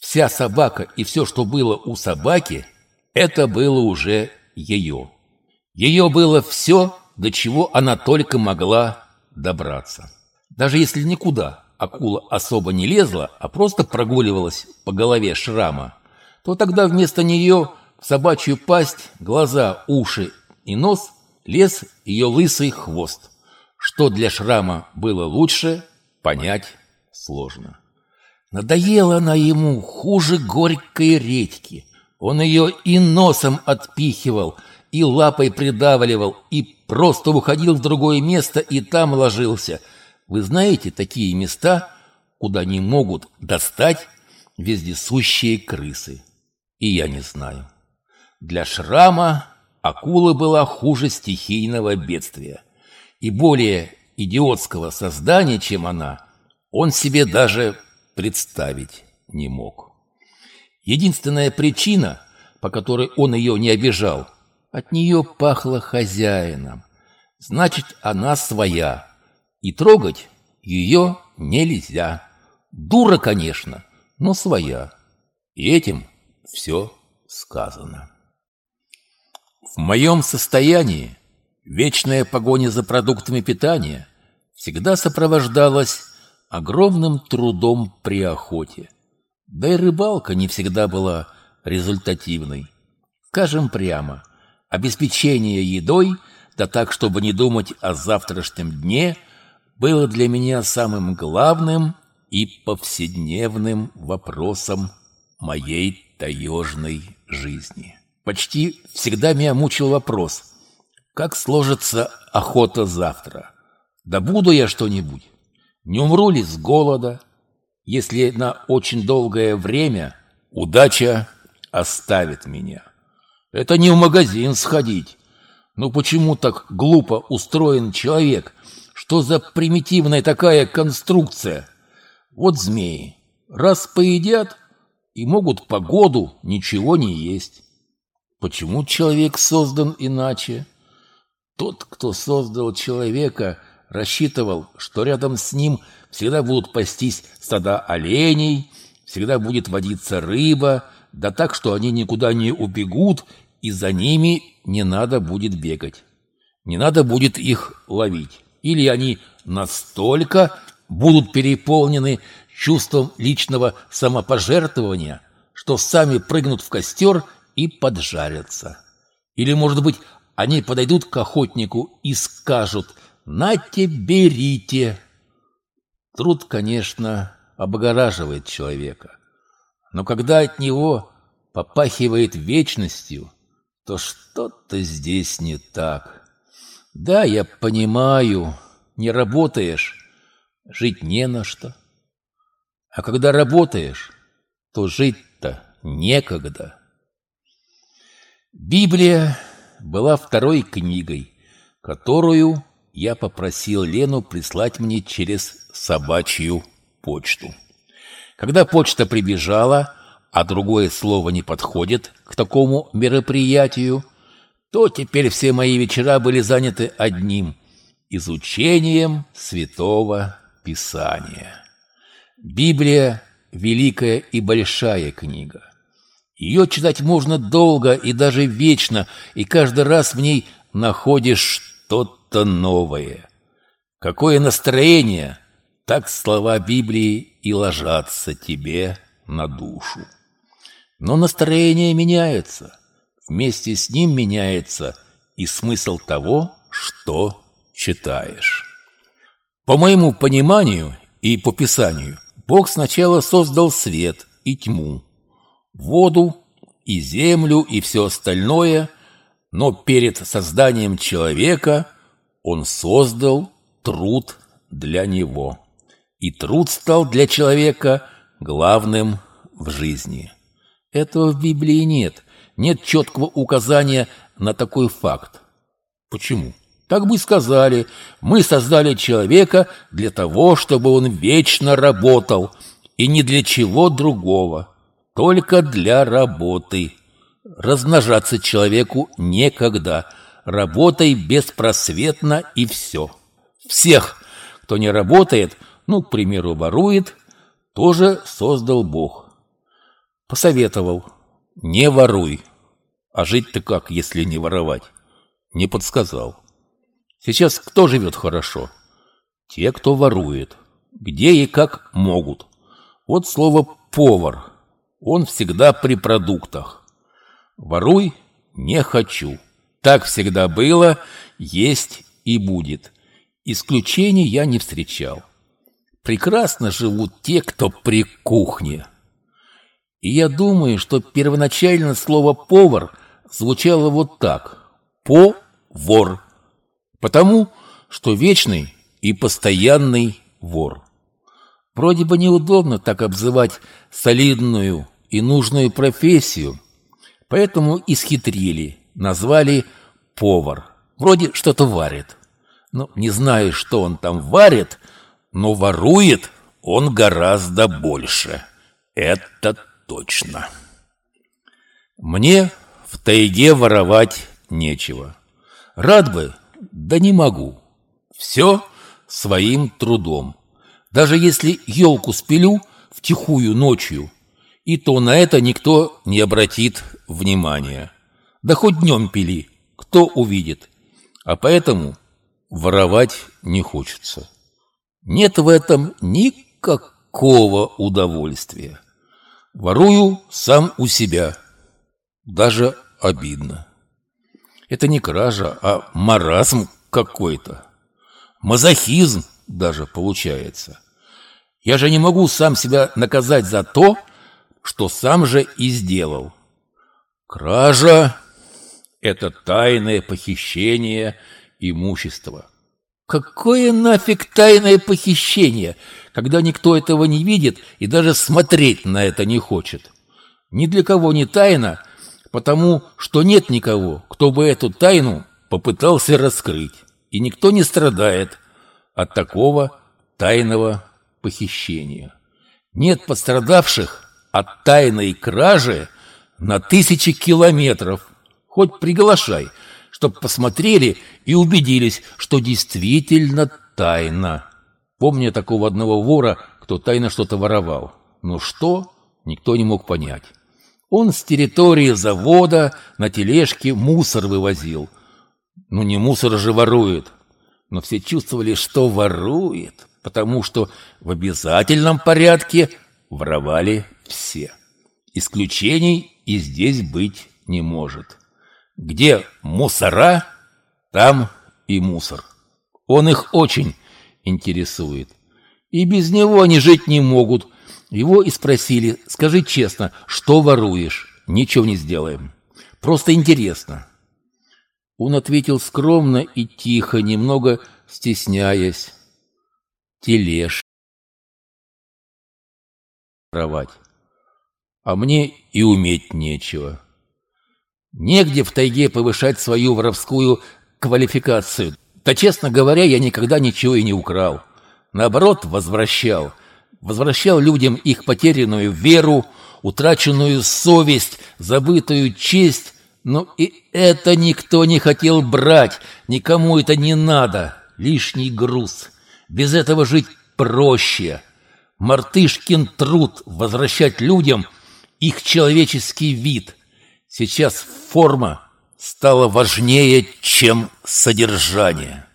вся собака и все, что было у собаки, это было уже ее. Ее было все, до чего она только могла добраться. Даже если никуда акула особо не лезла, а просто прогуливалась по голове шрама, то тогда вместо нее в собачью пасть, глаза, уши и нос лез ее лысый хвост. Что для шрама было лучше, понять сложно. Надоела она ему хуже горькой редьки. Он ее и носом отпихивал, и лапой придавливал, и просто уходил в другое место и там ложился. Вы знаете такие места, куда не могут достать вездесущие крысы? И я не знаю. Для шрама акула была хуже стихийного бедствия. И более идиотского создания, чем она, он себе даже представить не мог. Единственная причина, по которой он ее не обижал, от нее пахло хозяином. Значит, она своя, и трогать ее нельзя. Дура, конечно, но своя. И этим все сказано. В моем состоянии вечная погоня за продуктами питания всегда сопровождалась огромным трудом при охоте. Да и рыбалка не всегда была результативной. Скажем прямо, обеспечение едой, да так, чтобы не думать о завтрашнем дне, было для меня самым главным и повседневным вопросом моей таежной жизни. Почти всегда меня мучил вопрос, как сложится охота завтра? Да буду я что-нибудь? Не умру ли с голода, если на очень долгое время удача оставит меня? Это не в магазин сходить. Ну почему так глупо устроен человек? Что за примитивная такая конструкция? Вот змеи. Раз поедят и могут по году ничего не есть. Почему человек создан иначе? Тот, кто создал человека – рассчитывал, что рядом с ним всегда будут пастись стада оленей, всегда будет водиться рыба, да так, что они никуда не убегут, и за ними не надо будет бегать. Не надо будет их ловить. Или они настолько будут переполнены чувством личного самопожертвования, что сами прыгнут в костер и поджарятся. Или, может быть, они подойдут к охотнику и скажут – Нате, берите. Труд, конечно, облагораживает человека. Но когда от него попахивает вечностью, то что-то здесь не так. Да, я понимаю, не работаешь, жить не на что. А когда работаешь, то жить-то некогда. Библия была второй книгой, которую я попросил Лену прислать мне через собачью почту. Когда почта прибежала, а другое слово не подходит к такому мероприятию, то теперь все мои вечера были заняты одним – изучением Святого Писания. Библия – великая и большая книга. Ее читать можно долго и даже вечно, и каждый раз в ней находишь что-то новое. Какое настроение, так слова Библии и ложатся тебе на душу. Но настроение меняется. Вместе с ним меняется и смысл того, что читаешь. По моему пониманию и по Писанию, Бог сначала создал свет и тьму, воду и землю и все остальное, но перед созданием человека Он создал труд для него. И труд стал для человека главным в жизни. Этого в Библии нет. Нет четкого указания на такой факт. Почему? Так бы сказали, мы создали человека для того, чтобы он вечно работал, и ни для чего другого, только для работы. Размножаться человеку некогда, работай беспросветно и все. Всех, кто не работает, ну, к примеру, ворует, тоже создал Бог. Посоветовал, не воруй. А жить-то как, если не воровать? Не подсказал. Сейчас кто живет хорошо? Те, кто ворует. Где и как могут. Вот слово «повар». Он всегда при продуктах. Воруй не хочу. Так всегда было, есть и будет. Исключений я не встречал. Прекрасно живут те, кто при кухне. И я думаю, что первоначально слово «повар» звучало вот так. «По-вор». Потому, что вечный и постоянный вор. Вроде бы неудобно так обзывать солидную и нужную профессию, поэтому исхитрили, назвали повар. Вроде что-то варит. Ну, не знаю, что он там варит, но ворует он гораздо больше. Это точно. Мне в тайге воровать нечего. Рад бы, да не могу. Все своим трудом. Даже если елку спилю втихую ночью, и то на это никто не обратит внимания. Да хоть днем пили, кто увидит. А поэтому воровать не хочется. Нет в этом никакого удовольствия. Ворую сам у себя. Даже обидно. Это не кража, а маразм какой-то. Мазохизм даже получается. Я же не могу сам себя наказать за то, сам же и сделал. Кража – это тайное похищение имущества. Какое нафиг тайное похищение, когда никто этого не видит и даже смотреть на это не хочет? Ни для кого не тайна, потому что нет никого, кто бы эту тайну попытался раскрыть. И никто не страдает от такого тайного похищения. Нет пострадавших от тайной кражи на тысячи километров. Хоть приглашай – чтобы посмотрели и убедились, что действительно тайна. Помню такого одного вора, кто тайно что-то воровал. Но что, никто не мог понять. Он с территории завода на тележке мусор вывозил. Ну, не мусор же ворует. Но все чувствовали, что ворует, потому что в обязательном порядке воровали все. Исключений и здесь быть не может. Где мусора, там и мусор. Он их очень интересует. И без него они жить не могут. Его и спросили, скажи честно, что воруешь? Ничего не сделаем. Просто интересно. Он ответил скромно и тихо, немного стесняясь. Тележ. Воровать. А мне и уметь нечего. Негде в тайге повышать свою воровскую квалификацию. Да, честно говоря, я никогда ничего и не украл. Наоборот, возвращал. Возвращал людям их потерянную веру, утраченную совесть, забытую честь. Но и это никто не хотел брать, никому это не надо. Лишний груз. Без этого жить проще. Мартышкин труд возвращать людям их человеческий вид – Сейчас форма стала важнее, чем содержание.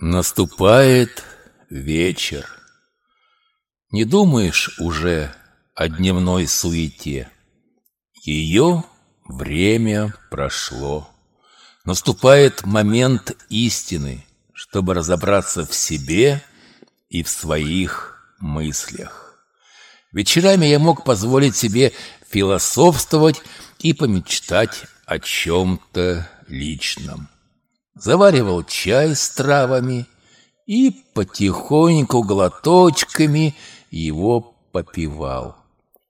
Наступает вечер. Не думаешь уже о дневной суете. Ее время прошло. Наступает момент истины, чтобы разобраться в себе и в своих мыслях. Вечерами я мог позволить себе философствовать и помечтать о чем-то личном. Заваривал чай с травами и потихоньку глоточками его попивал.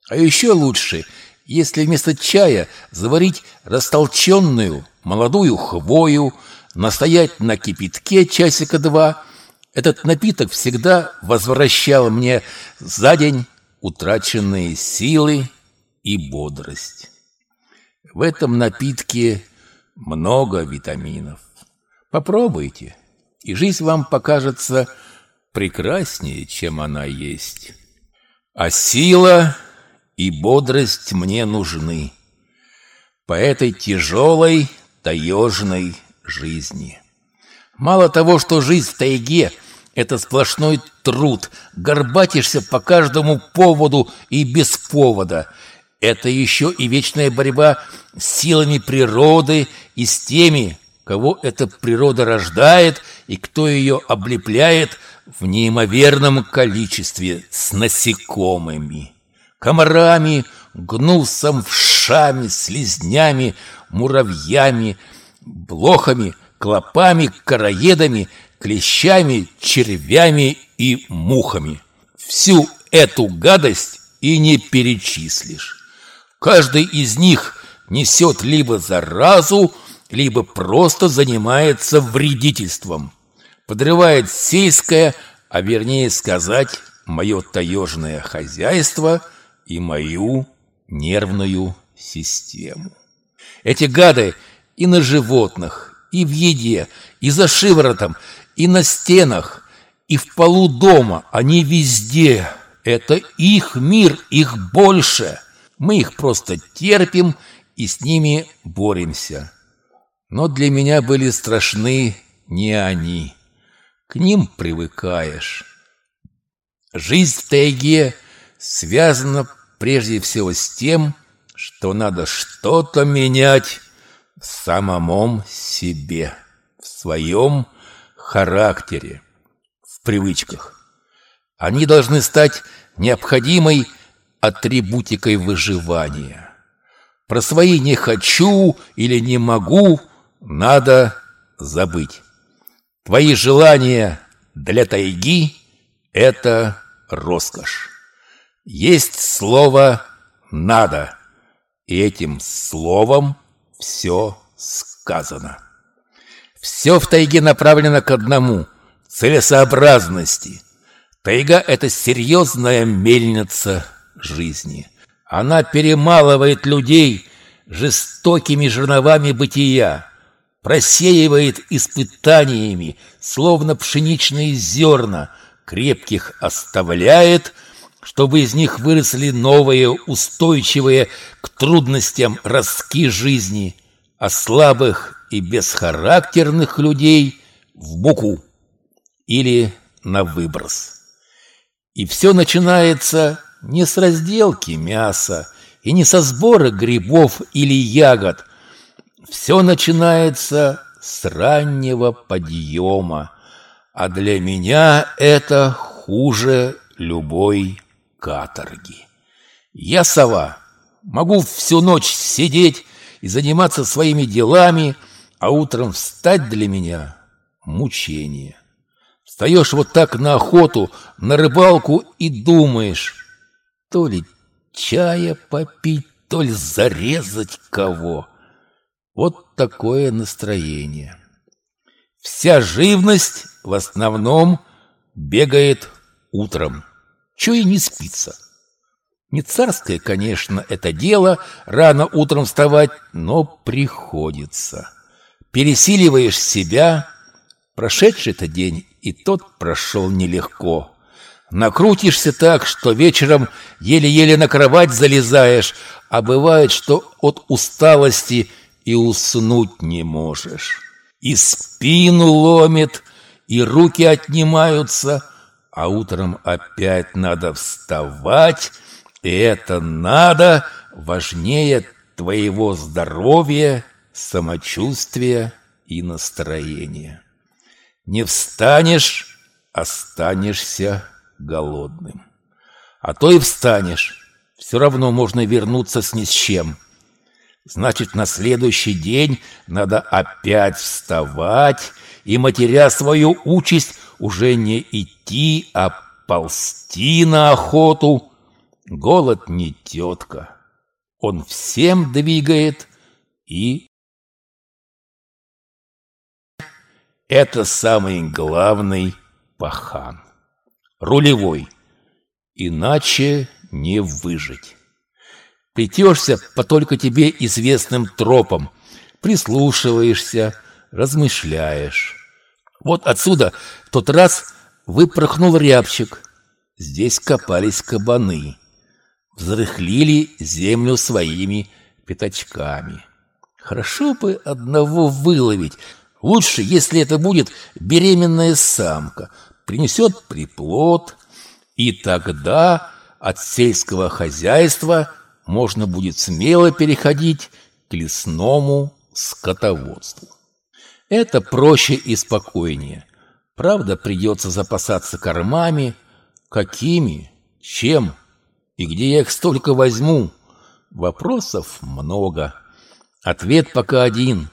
А еще лучше, если вместо чая заварить растолченную молодую хвою, настоять на кипятке часика два. Этот напиток всегда возвращал мне за день утраченные силы и бодрость. В этом напитке много витаминов. Попробуйте, и жизнь вам покажется прекраснее, чем она есть. А сила и бодрость мне нужны по этой тяжелой таежной жизни. Мало того, что жизнь в тайге – это сплошной труд, горбатишься по каждому поводу и без повода. Это еще и вечная борьба с силами природы и с теми, кого эта природа рождает и кто ее облепляет в неимоверном количестве с насекомыми, комарами, гнусом, вшами, слизнями, муравьями, блохами, клопами, короедами, клещами, червями и мухами. Всю эту гадость и не перечислишь. Каждый из них несет либо заразу, либо просто занимается вредительством, подрывает сельское, а вернее сказать, мое таежное хозяйство и мою нервную систему. Эти гады и на животных, и в еде, и за шиворотом, и на стенах, и в полу дома, они везде. Это их мир, их больше. Мы их просто терпим и с ними боремся. Но для меня были страшны не они. К ним привыкаешь. Жизнь в тайге связана прежде всего с тем, что надо что-то менять в самом себе, в своем характере, в привычках. Они должны стать необходимой атрибутикой выживания. Про свои «не хочу» или «не могу» надо забыть. Твои желания для тайги – это роскошь. Есть слово «надо», и этим словом все сказано. Все в тайге направлено к одному – целесообразности. Тайга – это серьезная мельница жизни. Она перемалывает людей жестокими жерновами бытия, просеивает испытаниями, словно пшеничные зерна, крепких оставляет – чтобы из них выросли новые, устойчивые к трудностям ростки жизни, а слабых и бесхарактерных людей в буку или на выброс. И все начинается не с разделки мяса и не со сбора грибов или ягод. Все начинается с раннего подъема, а для меня это хуже любой каторги. Я сова, могу всю ночь сидеть и заниматься своими делами, а утром встать для меня — мучение. Встаешь вот так на охоту, на рыбалку и думаешь, то ли чая попить, то ли зарезать кого. Вот такое настроение. Вся живность в основном бегает утром. Че и не спится. Не царское, конечно, это дело, рано утром вставать, но приходится. Пересиливаешь себя, прошедший-то день и тот прошел нелегко. Накрутишься так, что вечером еле-еле на кровать залезаешь, а бывает, что от усталости и уснуть не можешь. И спину ломит, и руки отнимаются – а утром опять надо вставать, и это надо важнее твоего здоровья, самочувствия и настроение. Не встанешь, останешься голодным. А то и встанешь, все равно можно вернуться с ни с чем. Значит, на следующий день надо опять вставать и, матеря свою участь, уже не идти, а ползти на охоту. Голод не тетка. Он всем двигает и... Это самый главный пахан. Рулевой. Иначе не выжить. Плетешься по только тебе известным тропам, прислушиваешься, размышляешь. Вот отсюда в тот раз выпорхнул рябчик. Здесь копались кабаны. Взрыхлили землю своими пятачками. Хорошо бы одного выловить. Лучше, если это будет беременная самка. Принесет приплод, и тогда от сельского хозяйства можно будет смело переходить к лесному скотоводству. Это проще и спокойнее. Правда, придется запасаться кормами. Какими? Чем? И где я их столько возьму? Вопросов много. Ответ пока один.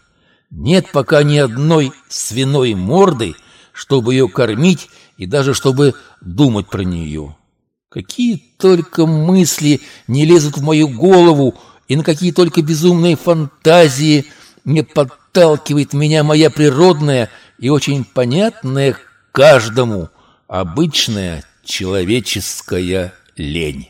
Нет пока ни одной свиной морды, чтобы ее кормить и даже чтобы думать про нее. Какие только мысли не лезут в мою голову, и на какие только безумные фантазии не подталкивает меня моя природная и очень понятная каждому обычная человеческая лень.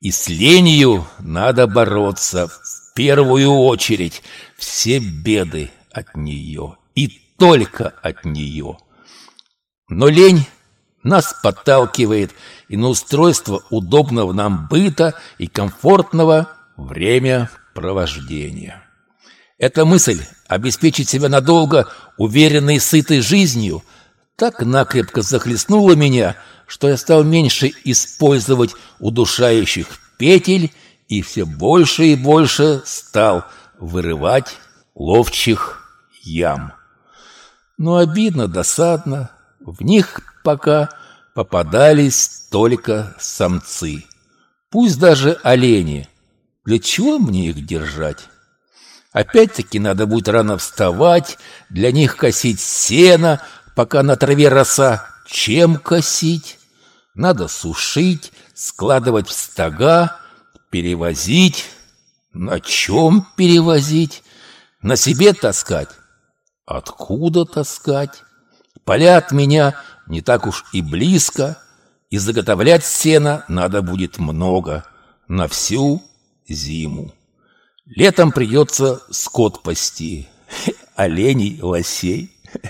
И с ленью надо бороться первую очередь. Все беды от нее и только от нее. Но лень нас подталкивает и на устройство удобного нам быта и комфортного времяпровождения. Эта мысль обеспечить себя надолго уверенной и сытой жизнью так накрепко захлестнула меня, что я стал меньше использовать удушающих петель и все больше и больше стал вырывать ловчих ям. Но обидно, досадно, в них пока попадались только самцы. Пусть даже олени. Для чего мне их держать? Опять-таки надо будет рано вставать, для них косить сено, пока на траве роса. Чем косить? Надо сушить, складывать в стога, перевозить. На чем перевозить? На себе таскать? Откуда таскать? Поля от меня не так уж и близко, и заготовлять сена надо будет много, на всю зиму. Летом придется скот пасти, оленей, лосей.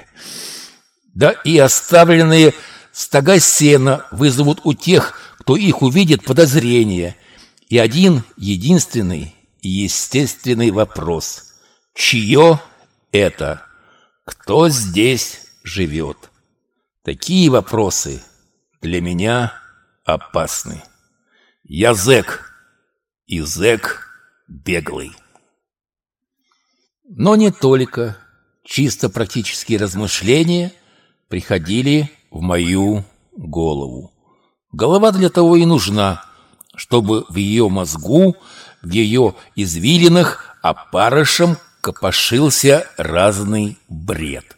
Да и оставленные стога сена вызовут у тех, кто их увидит, подозрения. И один единственный и естественный вопрос. Чье это? Кто здесь живет? Такие вопросы для меня опасны. Я зэк, и зэк беглый. Но не только. Чисто практические размышления приходили в мою голову. Голова для того и нужна, чтобы в ее мозгу, в ее извилинах опарышем копошился разный бред.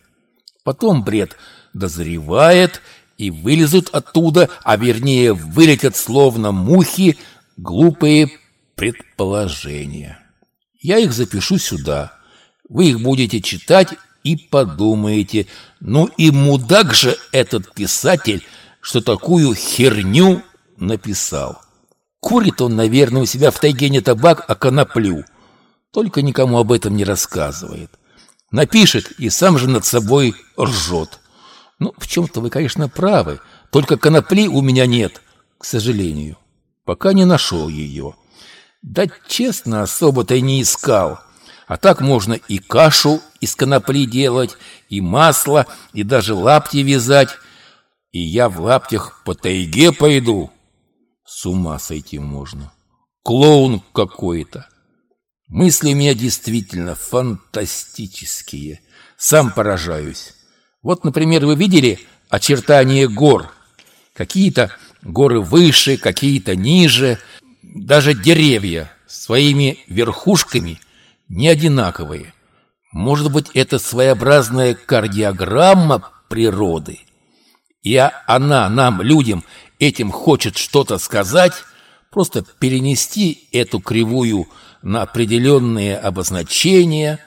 Потом бред дозревает, и вылезут оттуда, а вернее вылетят словно мухи, глупые предположения. Я их запишу сюда. Вы их будете читать и подумаете, ну и мудак же этот писатель, что такую херню написал. Курит он, наверное, у себя в тайге не табак, а коноплю. Только никому об этом не рассказывает. Напишет и сам же над собой ржет. Ну, в чем-то вы, конечно, правы. Только конопли у меня нет, к сожалению. Пока не нашел ее. Да честно, особо-то и не искал. А так можно и кашу из конопли делать, и масло, и даже лапти вязать. И я в лаптях по тайге пойду. С ума сойти можно. Клоун какой-то. Мысли у меня действительно фантастические. Сам поражаюсь. Вот, например, вы видели очертания гор? Какие-то горы выше, какие-то ниже. Даже деревья своими верхушками не одинаковые. Может быть, это своеобразная кардиограмма природы? И она нам, людям, этим хочет что-то сказать, просто перенести эту кривую на определенные обозначения,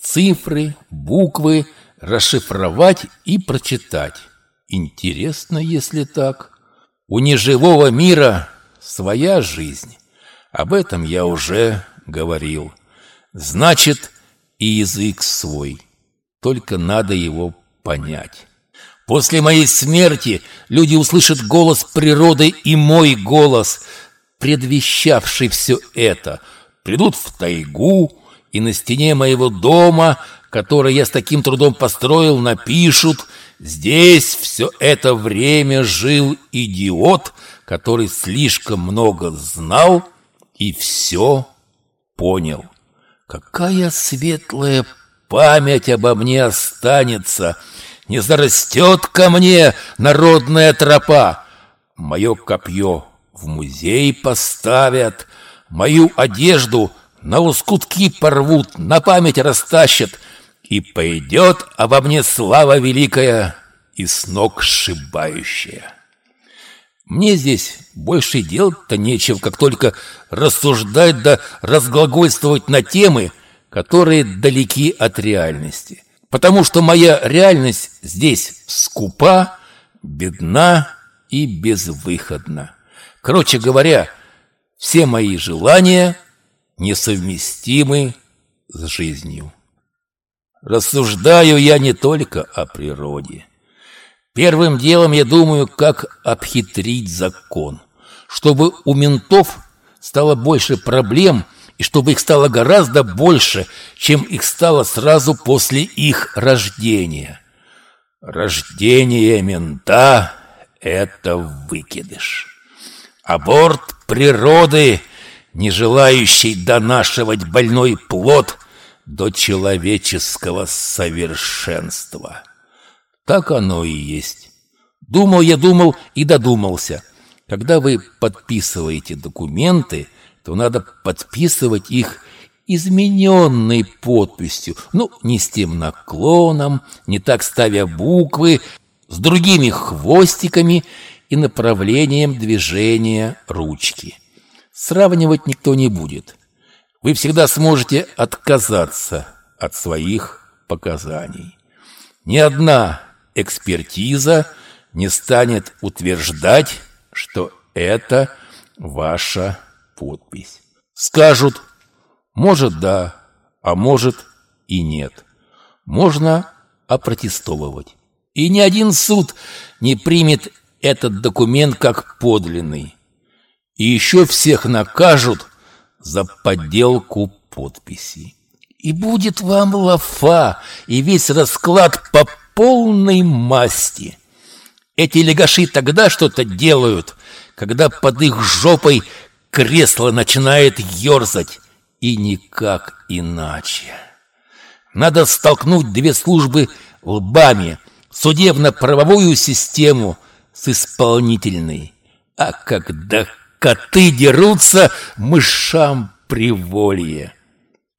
цифры, буквы, расшифровать и прочитать. Интересно, если так. У неживого мира своя жизнь. Об этом я уже говорил. Значит, и язык свой. Только надо его понять. После моей смерти люди услышат голос природы и мой голос, предвещавший все это. Придут в тайгу, и на стене моего дома, который я с таким трудом построил, напишут «Здесь все это время жил идиот, который слишком много знал и все понял». Какая светлая память обо мне останется, не зарастет ко мне народная тропа. Мое копье в музей поставят, мою одежду на лоскутки порвут, на память растащат, и пойдет обо мне слава великая и с ног сшибающая. Мне здесь больше делать-то нечего, как только рассуждать да разглагольствовать на темы, которые далеки от реальности. Потому что моя реальность здесь скупа, бедна и безвыходна. Короче говоря, все мои желания несовместимы с жизнью. Рассуждаю я не только о природе. Первым делом я думаю, как обхитрить закон, чтобы у ментов стало больше проблем и чтобы их стало гораздо больше, чем их стало сразу после их рождения. Рождение мента — это выкидыш. Аборт природы, не желающий донашивать больной плод до человеческого совершенства. Так оно и есть. Думал я, думал и додумался. Когда вы подписываете документы, то надо подписывать их измененной подписью. Ну, не с тем наклоном, не так ставя буквы, с другими хвостиками и направлением движения ручки. Сравнивать никто не будет. Вы всегда сможете отказаться от своих показаний. Ни одна экспертиза не станет утверждать, что это ваша подпись. Скажут, может да, а может и нет. Можно опротестовывать. И ни один суд не примет этот документ как подлинный. И еще всех накажут за подделку подписи. И будет вам лафа, и весь расклад по полной масти. Эти легаши тогда что-то делают, когда под их жопой кресло начинает ерзать, и никак иначе. Надо столкнуть две службы лбами, судебно-правовую систему с исполнительной. А когда коты дерутся, мышам приволье.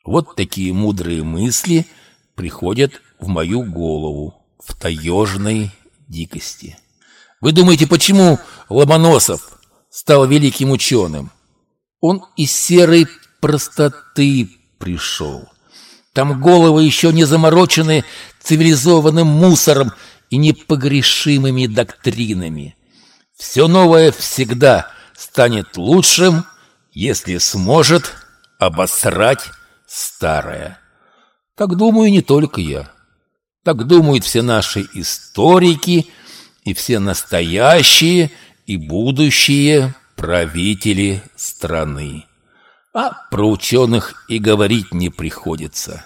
Вот такие мудрые мысли приходят в мою голову в таежной дикости. Вы думаете, почему Ломоносов стал великим ученым? Он из серой простоты пришел. Там головы еще не заморочены цивилизованным мусором и непогрешимыми доктринами. Все новое всегда станет лучшим, если сможет обосрать старое. Так думаю не только я. Так думают все наши историки и все настоящие и будущие правители страны. А про ученых и говорить не приходится.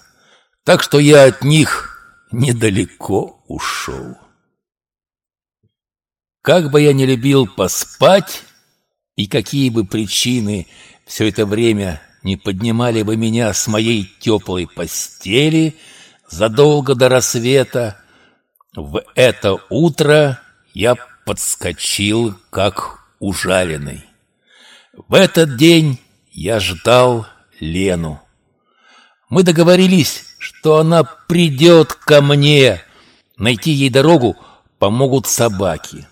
Так что я от них недалеко ушел. Как бы я не любил поспать, и какие бы причины все это время не поднимали бы меня с моей теплой постели задолго до рассвета, в это утро я подскочил, как ужаленный. В этот день я ждал Лену. Мы договорились, что она придет ко мне. Найти ей дорогу помогут собаки.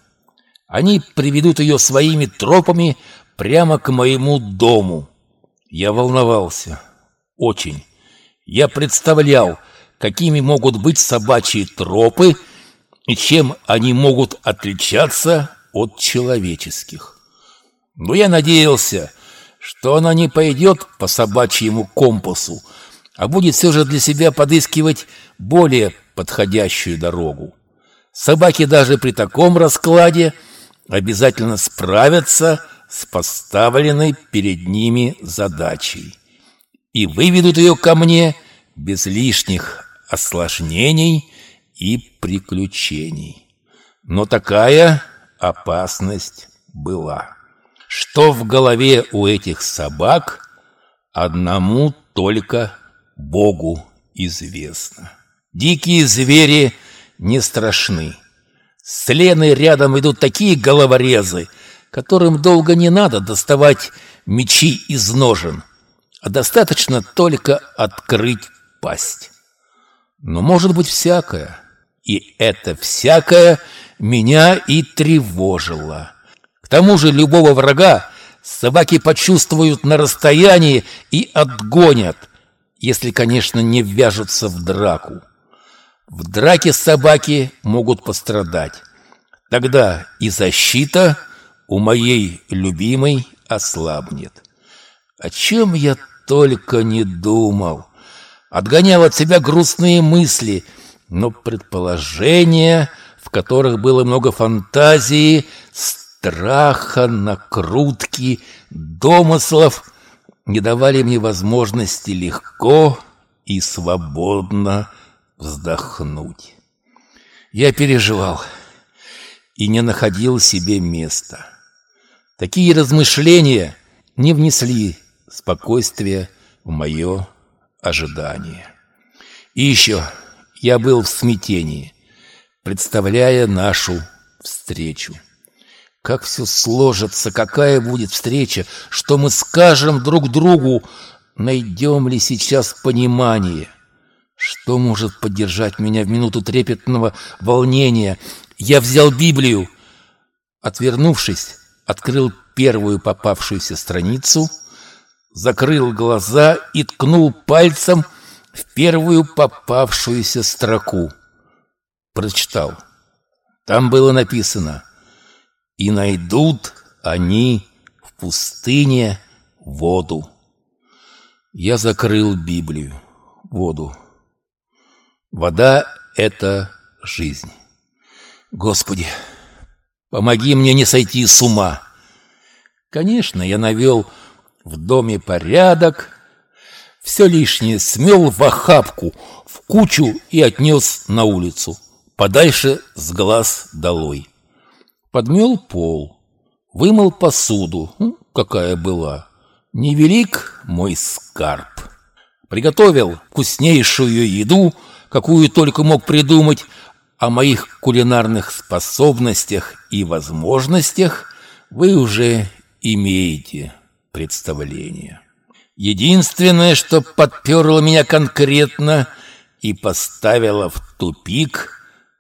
Они приведут ее своими тропами прямо к моему дому. Я волновался. Очень. Я представлял, какими могут быть собачьи тропы и чем они могут отличаться от человеческих. Но я надеялся, что она не пойдет по собачьему компасу, а будет все же для себя подыскивать более подходящую дорогу. Собаки даже при таком раскладе обязательно справятся с поставленной перед ними задачей и выведут ее ко мне без лишних осложнений и приключений. Но такая опасность была. Что в голове у этих собак, одному только Богу известно. Дикие звери не страшны. С Леной рядом идут такие головорезы, которым долго не надо доставать мечи из ножен, а достаточно только открыть пасть. Но может быть всякое, и это всякое меня и тревожило. К тому же любого врага собаки почувствуют на расстоянии и отгонят, если, конечно, не ввяжутся в драку. В драке собаки могут пострадать. Тогда и защита у моей любимой ослабнет. О чем я только не думал. Отгонял от себя грустные мысли, но предположения, которых было много фантазии, страха, накрутки, домыслов, не давали мне возможности легко и свободно вздохнуть. Я переживал и не находил себе места. Такие размышления не внесли спокойствия в мое ожидание. И еще я был в смятении, представляя нашу встречу. Как все сложится, какая будет встреча, что мы скажем друг другу, найдем ли сейчас понимание. Что может поддержать меня в минуту трепетного волнения? Я взял Библию. Отвернувшись, открыл первую попавшуюся страницу, закрыл глаза и ткнул пальцем в первую попавшуюся строку. Прочитал. Там было написано «И найдут они в пустыне воду». Я закрыл Библию, воду. Вода — это жизнь. Господи, помоги мне не сойти с ума. Конечно, я навел в доме порядок, все лишнее смел в охапку, в кучу и отнес на улицу, подальше с глаз долой. Подмел пол, вымыл посуду, ну, какая была. Невелик мой скарб. Приготовил вкуснейшую еду — какую только мог придумать, о моих кулинарных способностях и возможностях вы уже имеете представление. Единственное, что подперло меня конкретно и поставило в тупик,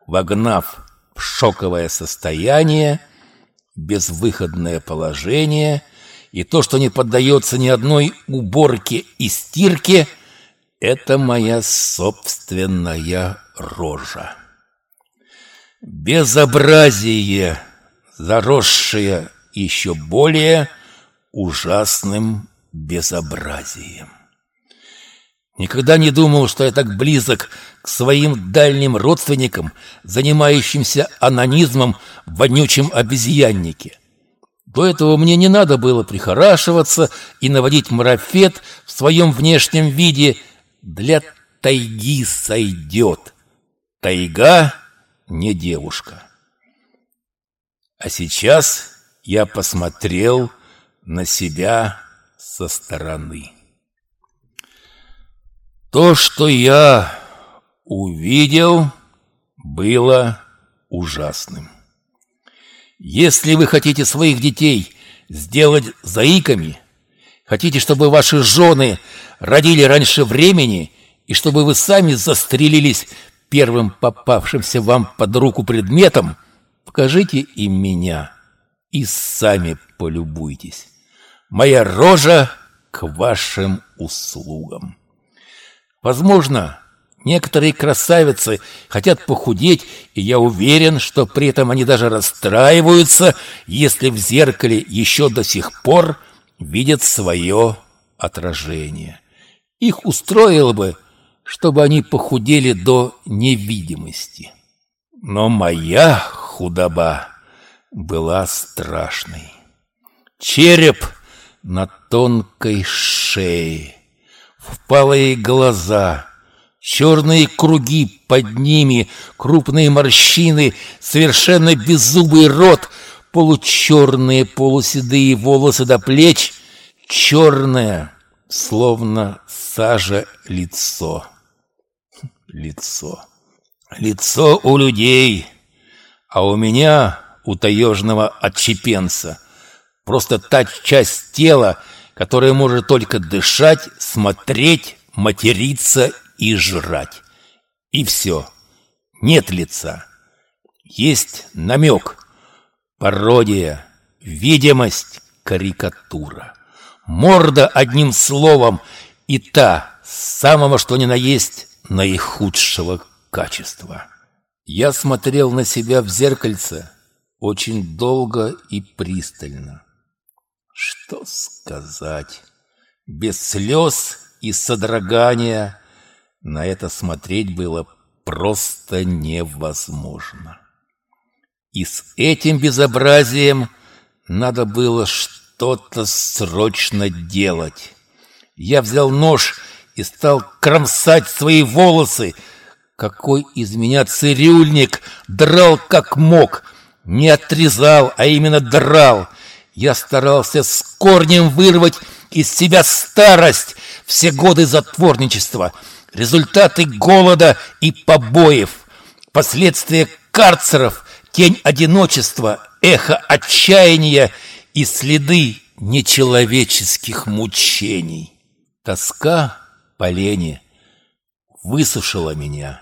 вогнав в шоковое состояние, безвыходное положение и то, что не поддается ни одной уборке и стирке – это моя собственная рожа. Безобразие, заросшее еще более ужасным безобразием. Никогда не думал, что я так близок к своим дальним родственникам, занимающимся анонизмом в вонючем обезьяннике. До этого мне не надо было прихорашиваться и наводить марафет в своем внешнем виде – для тайги сойдет. Тайга не девушка. А сейчас я посмотрел на себя со стороны. То, что я увидел, было ужасным. Если вы хотите своих детей сделать заиками, хотите, чтобы ваши жены родили раньше времени и чтобы вы сами застрелились первым попавшимся вам под руку предметом, покажите им меня и сами полюбуйтесь. Моя рожа к вашим услугам. Возможно, некоторые красавицы хотят похудеть, и я уверен, что при этом они даже расстраиваются, если в зеркале еще до сих пор видят свое отражение. Их устроило бы, чтобы они похудели до невидимости. Но моя худоба была страшной. Череп на тонкой шее, впалые глаза, черные круги под ними, крупные морщины, совершенно беззубый рот, получерные полуседые волосы до плеч, черное, словно сажа лицо лицо. Лицо у людей, а у меня, у таежного отчепенца, просто та часть тела, которая может только дышать, смотреть, материться и жрать. И все. Нет лица. Есть намек, пародия, видимость, карикатура. Морда одним словом и та, самого что ни на есть, наихудшего качества. Я смотрел на себя в зеркальце очень долго и пристально. Что сказать? Без слез и содрогания на это смотреть было просто невозможно. И с этим безобразием надо было что-то срочно делать. Я взял нож и стал кромсать свои волосы. Какой из меня цирюльник драл как мог, не отрезал, а именно драл. Я старался с корнем вырвать из себя старость, все годы затворничества, результаты голода и побоев, последствия карцеров, тень одиночества, эхо отчаяния и следы нечеловеческих мучений. Тоска полене, высушила меня,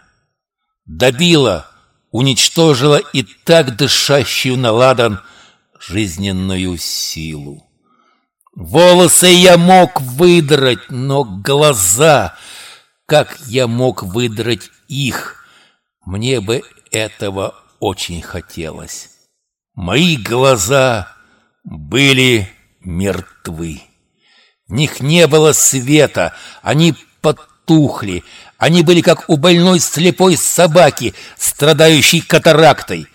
добила, уничтожила и так дышащую на ладан жизненную силу. Волосы я мог выдрать, но глаза, как я мог выдрать их, мне бы этого очень хотелось. Мои глаза были мертвы. В них не было света, они потухли. Они были как у больной слепой собаки, страдающей катарактой.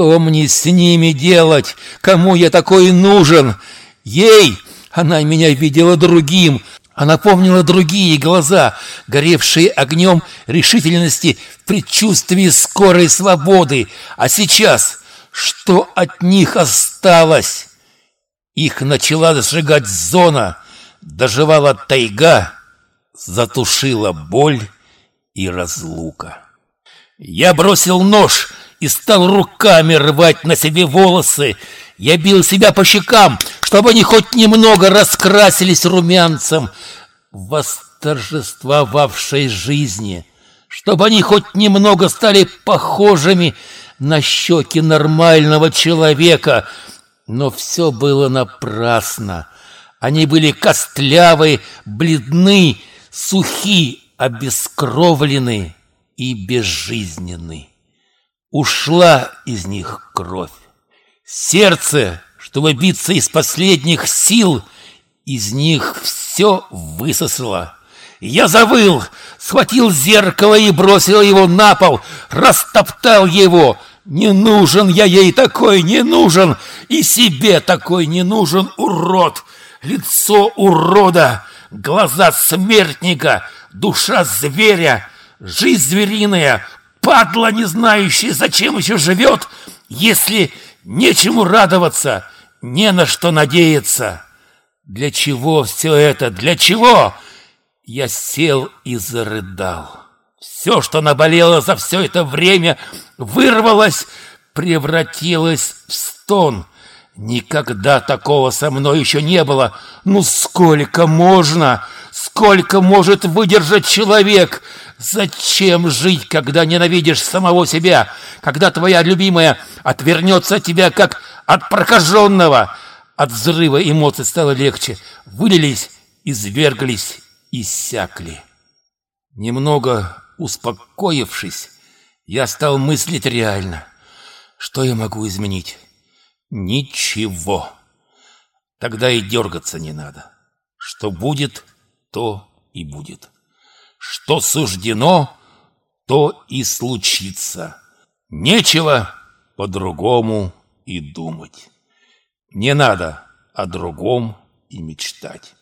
Что мне с ними делать? Кому я такой нужен? Ей! Она меня видела другим. Она помнила другие глаза, горевшие огнем решительности в предчувствии скорой свободы. А сейчас что от них осталось? Их начала сжигать зона, доживала тайга, затушила боль и разлука. Я бросил нож и стал руками рвать на себе волосы. Я бил себя по щекам, чтобы они хоть немного раскрасились румянцем восторжествовавшей жизни, чтобы они хоть немного стали похожими на щеки нормального человека — но все было напрасно. Они были костлявы, бледны, сухи, обескровлены и безжизненны. Ушла из них кровь. Сердце, чтобы биться из последних сил, из них все высосало. Я завыл, схватил зеркало и бросил его на пол, растоптал его — не нужен я ей такой, не нужен, и себе такой не нужен, урод! Лицо урода, глаза смертника, душа зверя, жизнь звериная, падла, не знающая, зачем еще живет, если нечему радоваться, не на что надеяться. Для чего все это? Для чего? Я сел и зарыдал. Все, что наболело за все это время, вырвалось, превратилось в стон. Никогда такого со мной еще не было. Ну сколько можно? Сколько может выдержать человек? Зачем жить, когда ненавидишь самого себя? Когда твоя любимая отвернется от тебя, как от прокаженного? От взрыва эмоций стало легче. Вылились, изверглись, иссякли. Немного успокоившись, я стал мыслить реально. Что я могу изменить? Ничего. Тогда и дергаться не надо. Что будет, то и будет. Что суждено, то и случится. Нечего по-другому и думать. Не надо о другом и мечтать.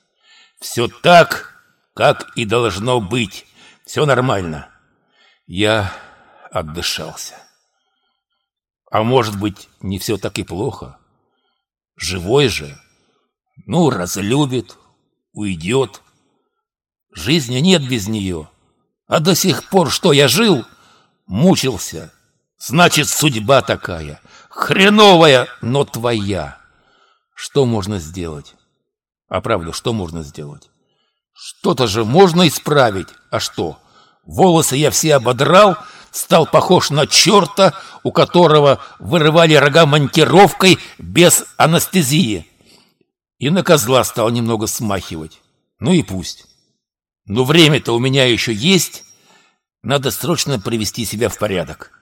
Все так, как и должно быть. Все нормально. Я отдышался. А может быть, не все так и плохо? Живой же. Ну, разлюбит, уйдет. Жизни нет без нее. А до сих пор что, я жил? Мучился. Значит, судьба такая. Хреновая, но твоя. Что можно сделать? А правда, что можно сделать? Что-то же можно исправить. А что? Волосы я все ободрал, стал похож на черта, у которого вырывали рога монтировкой без анестезии. И на козла стал немного смахивать. Ну и пусть. Но время-то у меня еще есть. Надо срочно привести себя в порядок.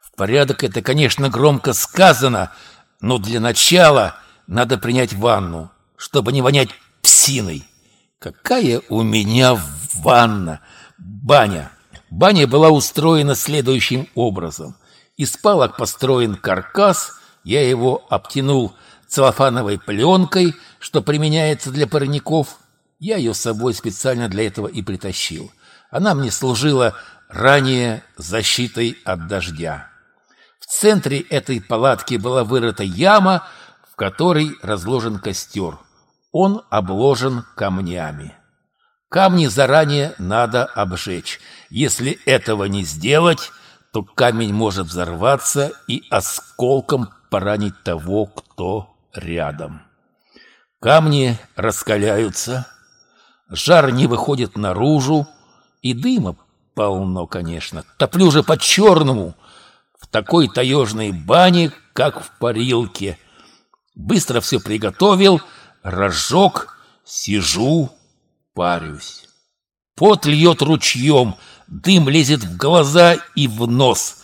В порядок это, конечно, громко сказано, но для начала надо принять ванну, чтобы не вонять псиной. Какая у меня ванна, баня. Баня была устроена следующим образом. Из палок построен каркас, я его обтянул целлофановой пленкой, что применяется для парников. Я ее с собой специально для этого и притащил. Она мне служила ранее защитой от дождя. В центре этой палатки была вырыта яма, в которой разложен костер. Он обложен камнями. Камни заранее надо обжечь. Если этого не сделать, то камень может взорваться и осколком поранить того, кто рядом. Камни раскаляются, жар не выходит наружу, и дыма полно, конечно. Топлю же по-черному, в такой таежной бане, как в парилке. Быстро все приготовил, разжег, сижу, парюсь. Пот льет ручьем, дым лезет в глаза и в нос.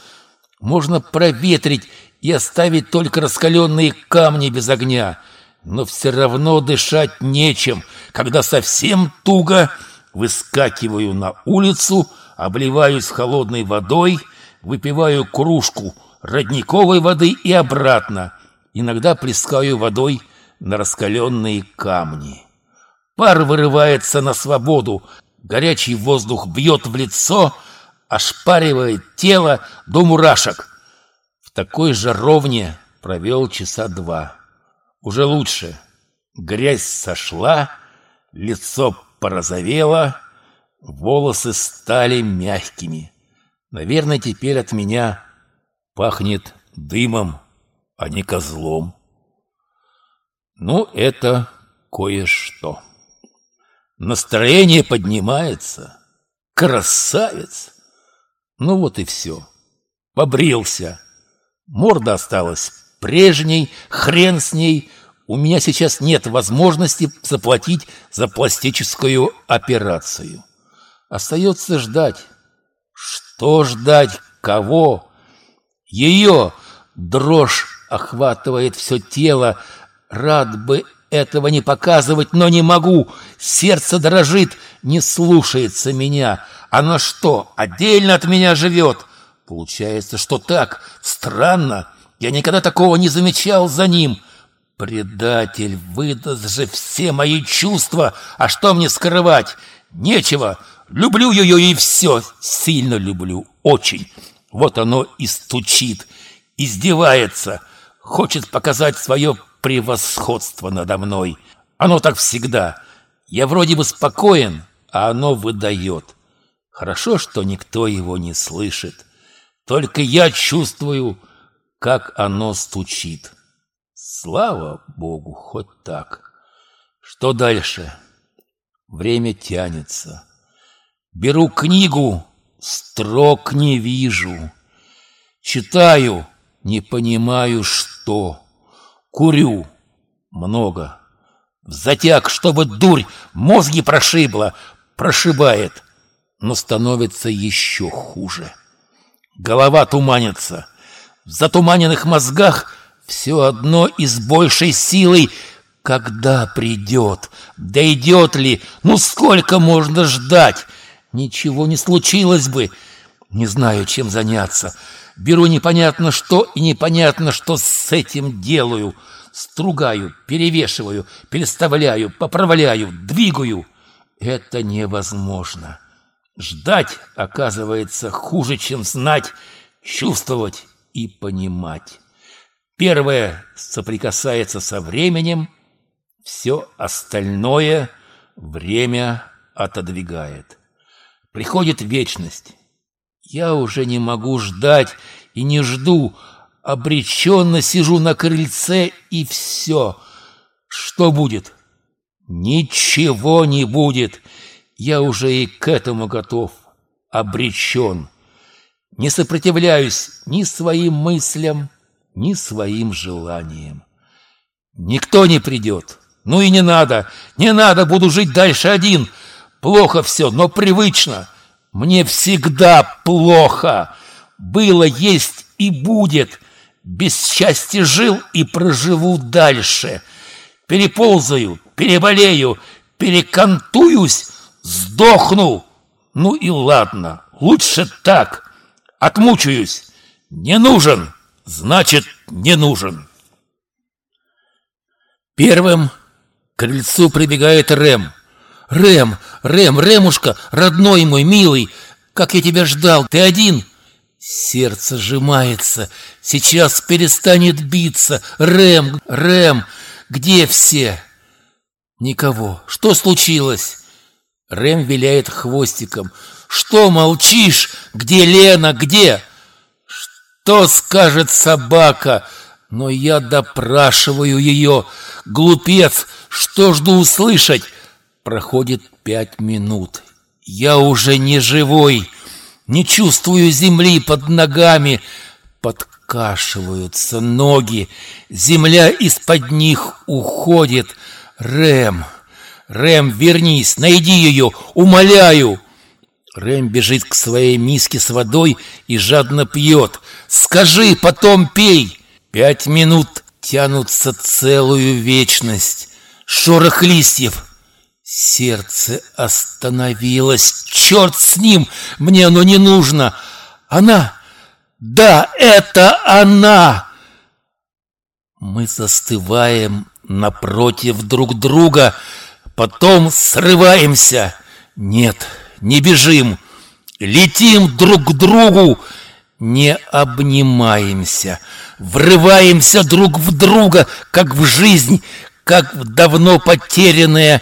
Можно проветрить и оставить только раскаленные камни без огня, но все равно дышать нечем, когда совсем туго выскакиваю на улицу, обливаюсь холодной водой, выпиваю кружку родниковой воды и обратно. Иногда плескаю водой на раскаленные камни. Пар вырывается на свободу, горячий воздух бьет в лицо, ошпаривает тело до мурашек. В такой жаровне провел часа два. Уже лучше. Грязь сошла, лицо порозовело, волосы стали мягкими. Наверное, теперь от меня пахнет дымом, а не козлом. Ну, это кое-что. Настроение поднимается. Красавец! Ну вот и все. Побрился. Морда осталась прежней, хрен с ней. У меня сейчас нет возможности заплатить за пластическую операцию. Остается ждать. Что ждать? Кого? Ее дрожь охватывает все тело. Рад бы этого не показывать, но не могу. Сердце дрожит, не слушается меня. Оно что, отдельно от меня живет? Получается, что так. Странно. Я никогда такого не замечал за ним. Предатель выдаст же все мои чувства. А что мне скрывать? Нечего. Люблю ее и все. Сильно люблю. Очень. Вот оно и стучит. Издевается. Хочет показать свое превосходство надо мной. Оно так всегда. Я вроде бы спокоен, а оно выдает. Хорошо, что никто его не слышит. Только я чувствую, как оно стучит. Слава Богу, хоть так. Что дальше? Время тянется. Беру книгу, строк не вижу. Читаю, не понимаю, что. Курю много. Затяг, чтобы дурь мозги прошибла, прошибает, но становится еще хуже. Голова туманится. В затуманенных мозгах все одно и с большей силой когда придет? Дойдет ли? Ну сколько можно ждать? Ничего не случилось бы. Не знаю, чем заняться. Беру непонятно что и непонятно, что с этим делаю. Стругаю, перевешиваю, переставляю, поправляю, двигаю. Это невозможно. Ждать, оказывается, хуже, чем знать, чувствовать и понимать. Первое соприкасается со временем, все остальное время отодвигает. Приходит вечность. Я уже не могу ждать и не жду. Обреченно сижу на крыльце и все. Что будет? Ничего не будет. Я уже и к этому готов. Обречен. Не сопротивляюсь ни своим мыслям, ни своим желаниям. Никто не придет. Ну и не надо, не надо, буду жить дальше один. Плохо все, но привычно. Мне всегда плохо. Было, есть и будет. Без счастья жил и проживу дальше. Переползаю, переболею, перекантуюсь, сдохну. Ну и ладно, лучше так. Отмучаюсь. Не нужен, значит, не нужен. Первым к крыльцу прибегает Рэм. «Рэм, Рэм, Рэмушка, родной мой, милый, как я тебя ждал, ты один?» Сердце сжимается, сейчас перестанет биться. Рэм, Рэм, где все? Никого. Что случилось? Рэм виляет хвостиком. Что молчишь? Где Лена? Где? Что скажет собака? Но я допрашиваю ее. Глупец, что жду услышать? Проходит пять минут. Я уже не живой, не чувствую земли под ногами. Подкашиваются ноги, земля из-под них уходит. Рэм, Рэм, вернись, найди ее, умоляю. Рэм бежит к своей миске с водой и жадно пьет. Скажи, потом пей. Пять минут тянутся целую вечность. Шорох листьев. Сердце остановилось. Черт с ним! Мне оно не нужно. Она! Да, это она! Мы застываем напротив друг друга, потом срываемся. Нет, не бежим. Летим друг к другу, не обнимаемся, врываемся друг в друга, как в жизнь, как в давно потерянное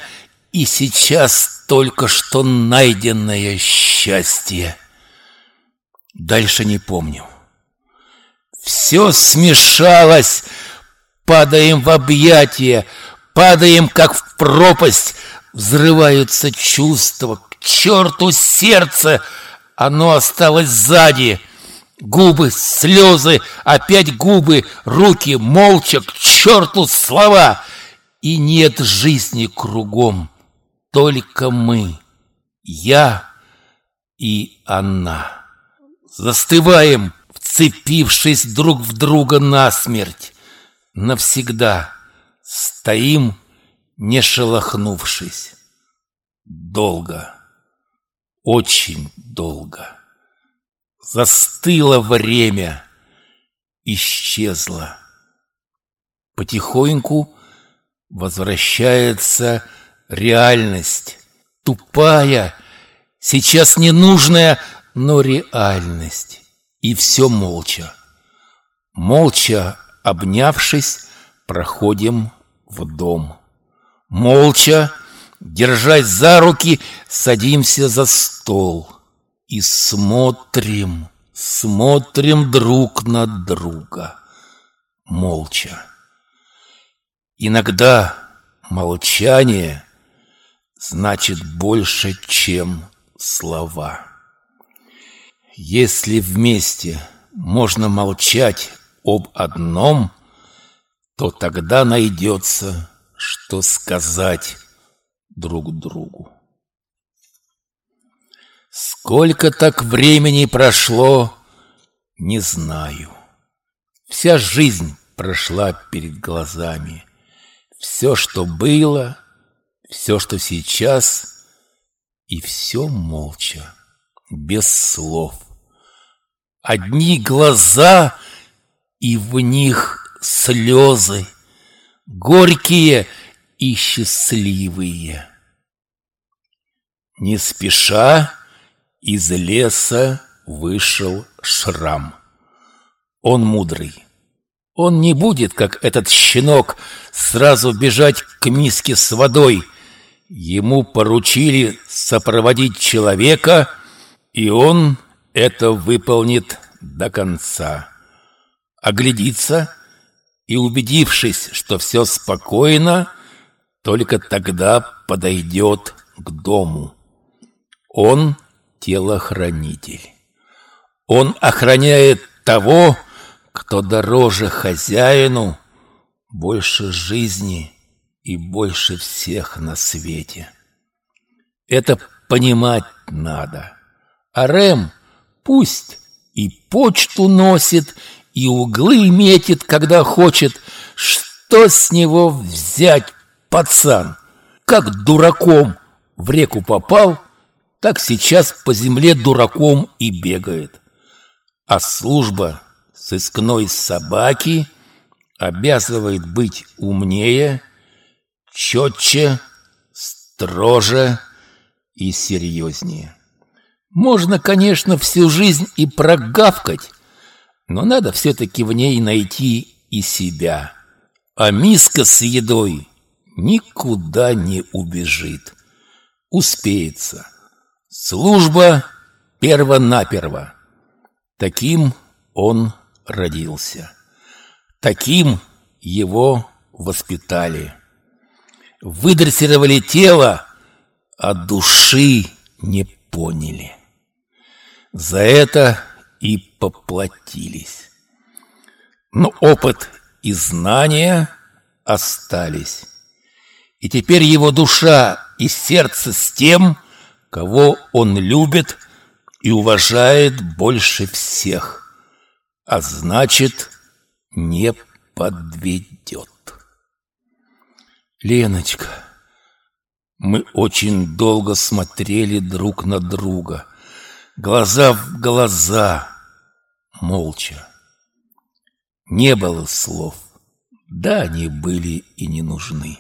и сейчас только что найденное счастье. Дальше не помню. Все смешалось, падаем в объятия, падаем, как в пропасть, взрываются чувства, черту сердце, оно осталось сзади — Губы, слезы, опять губы, руки, молча, к черту слова. И нет жизни кругом, только мы, я и она. Застываем, вцепившись друг в друга насмерть. Навсегда стоим, не шелохнувшись. Долго, очень долго. Застыло время, исчезло. Потихоньку возвращается реальность, тупая, сейчас ненужная, но реальность. И все молча. Молча, обнявшись, проходим в дом. Молча, держась за руки, садимся за стол и смотрим, смотрим друг на друга, молча. Иногда молчание значит больше, чем слова. Если вместе можно молчать об одном, то тогда найдется, что сказать друг другу. Сколько так времени прошло, не знаю. Вся жизнь прошла перед глазами. Все, что было, все, что сейчас, и все молча, без слов. Одни глаза, и в них слезы, горькие и счастливые. Не спеша из леса вышел Шрам. Он мудрый. Он не будет, как этот щенок, сразу бежать к миске с водой. Ему поручили сопроводить человека, и он это выполнит до конца. Оглядится и, убедившись, что все спокойно, только тогда подойдет к дому. Он телохранитель. Он охраняет того, кто дороже хозяину, больше жизни и больше всех на свете. Это понимать надо. А Рэм пусть и почту носит, и углы метит, когда хочет. Что с него взять, пацан? Как дураком в реку попал, так сейчас по земле дураком и бегает. А служба сыскной собаки обязывает быть умнее, четче, строже и серьезнее. Можно, конечно, всю жизнь и прогавкать, но надо все-таки в ней найти и себя. А миска с едой никуда не убежит. Успеется. Служба первонаперво. Таким он родился. Таким его воспитали. Выдрессировали тело, а души не поняли. За это и поплатились. Но опыт и знания остались. И теперь его душа и сердце с тем, кого он любит и уважает больше всех, а значит, не подведет. Леночка, мы очень долго смотрели друг на друга, глаза в глаза, молча. Не было слов, да они были и не нужны.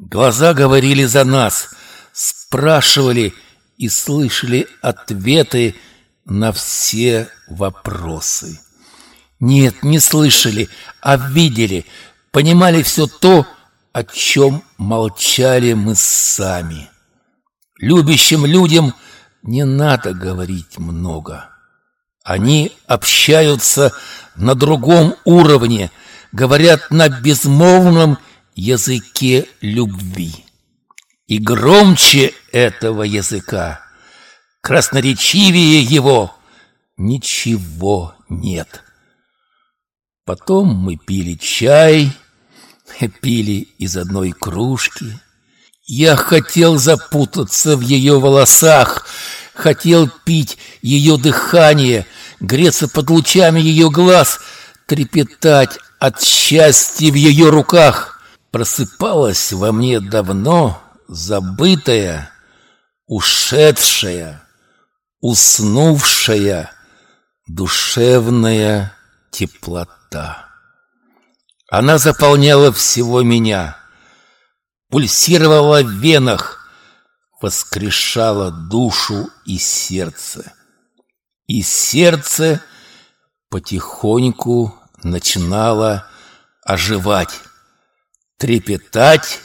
Глаза говорили за нас, спрашивали и слышали ответы на все вопросы. Нет, не слышали, а видели, понимали все то, о чем молчали мы сами. Любящим людям не надо говорить много. Они общаются на другом уровне, говорят на безмолвном языке любви. И громче этого языка, красноречивее его, ничего нет. Потом мы пили чай, пили из одной кружки. Я хотел запутаться в ее волосах, хотел пить ее дыхание, греться под лучами ее глаз, трепетать от счастья в ее руках. Просыпалась во мне давно забытая, ушедшая, уснувшая душевная теплота. Она заполняла всего меня, пульсировала в венах, воскрешала душу и сердце. И сердце потихоньку начинало оживать, трепетать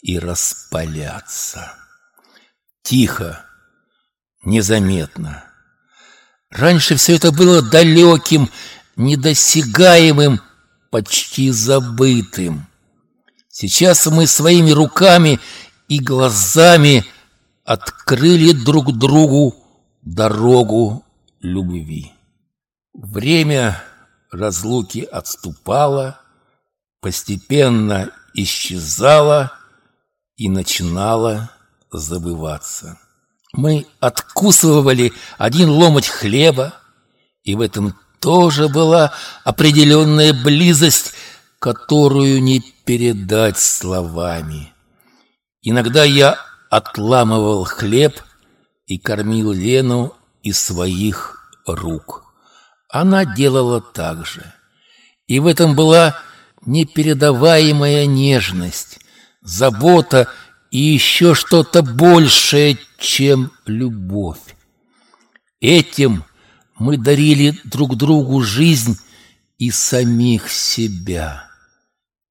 и распаляться. Тихо, незаметно. Раньше все это было далеким, недосягаемым, почти забытым. Сейчас мы своими руками и глазами открыли друг другу дорогу любви. Время разлуки отступало, постепенно исчезало и начинало забываться. Мы откусывали один ломоть хлеба, и в этом тоже была определенная близость, которую не передать словами. Иногда я отламывал хлеб и кормил Лену из своих рук. Она делала так же. И в этом была непередаваемая нежность, забота и еще что-то большее, чем любовь. Этим мы дарили друг другу жизнь и самих себя.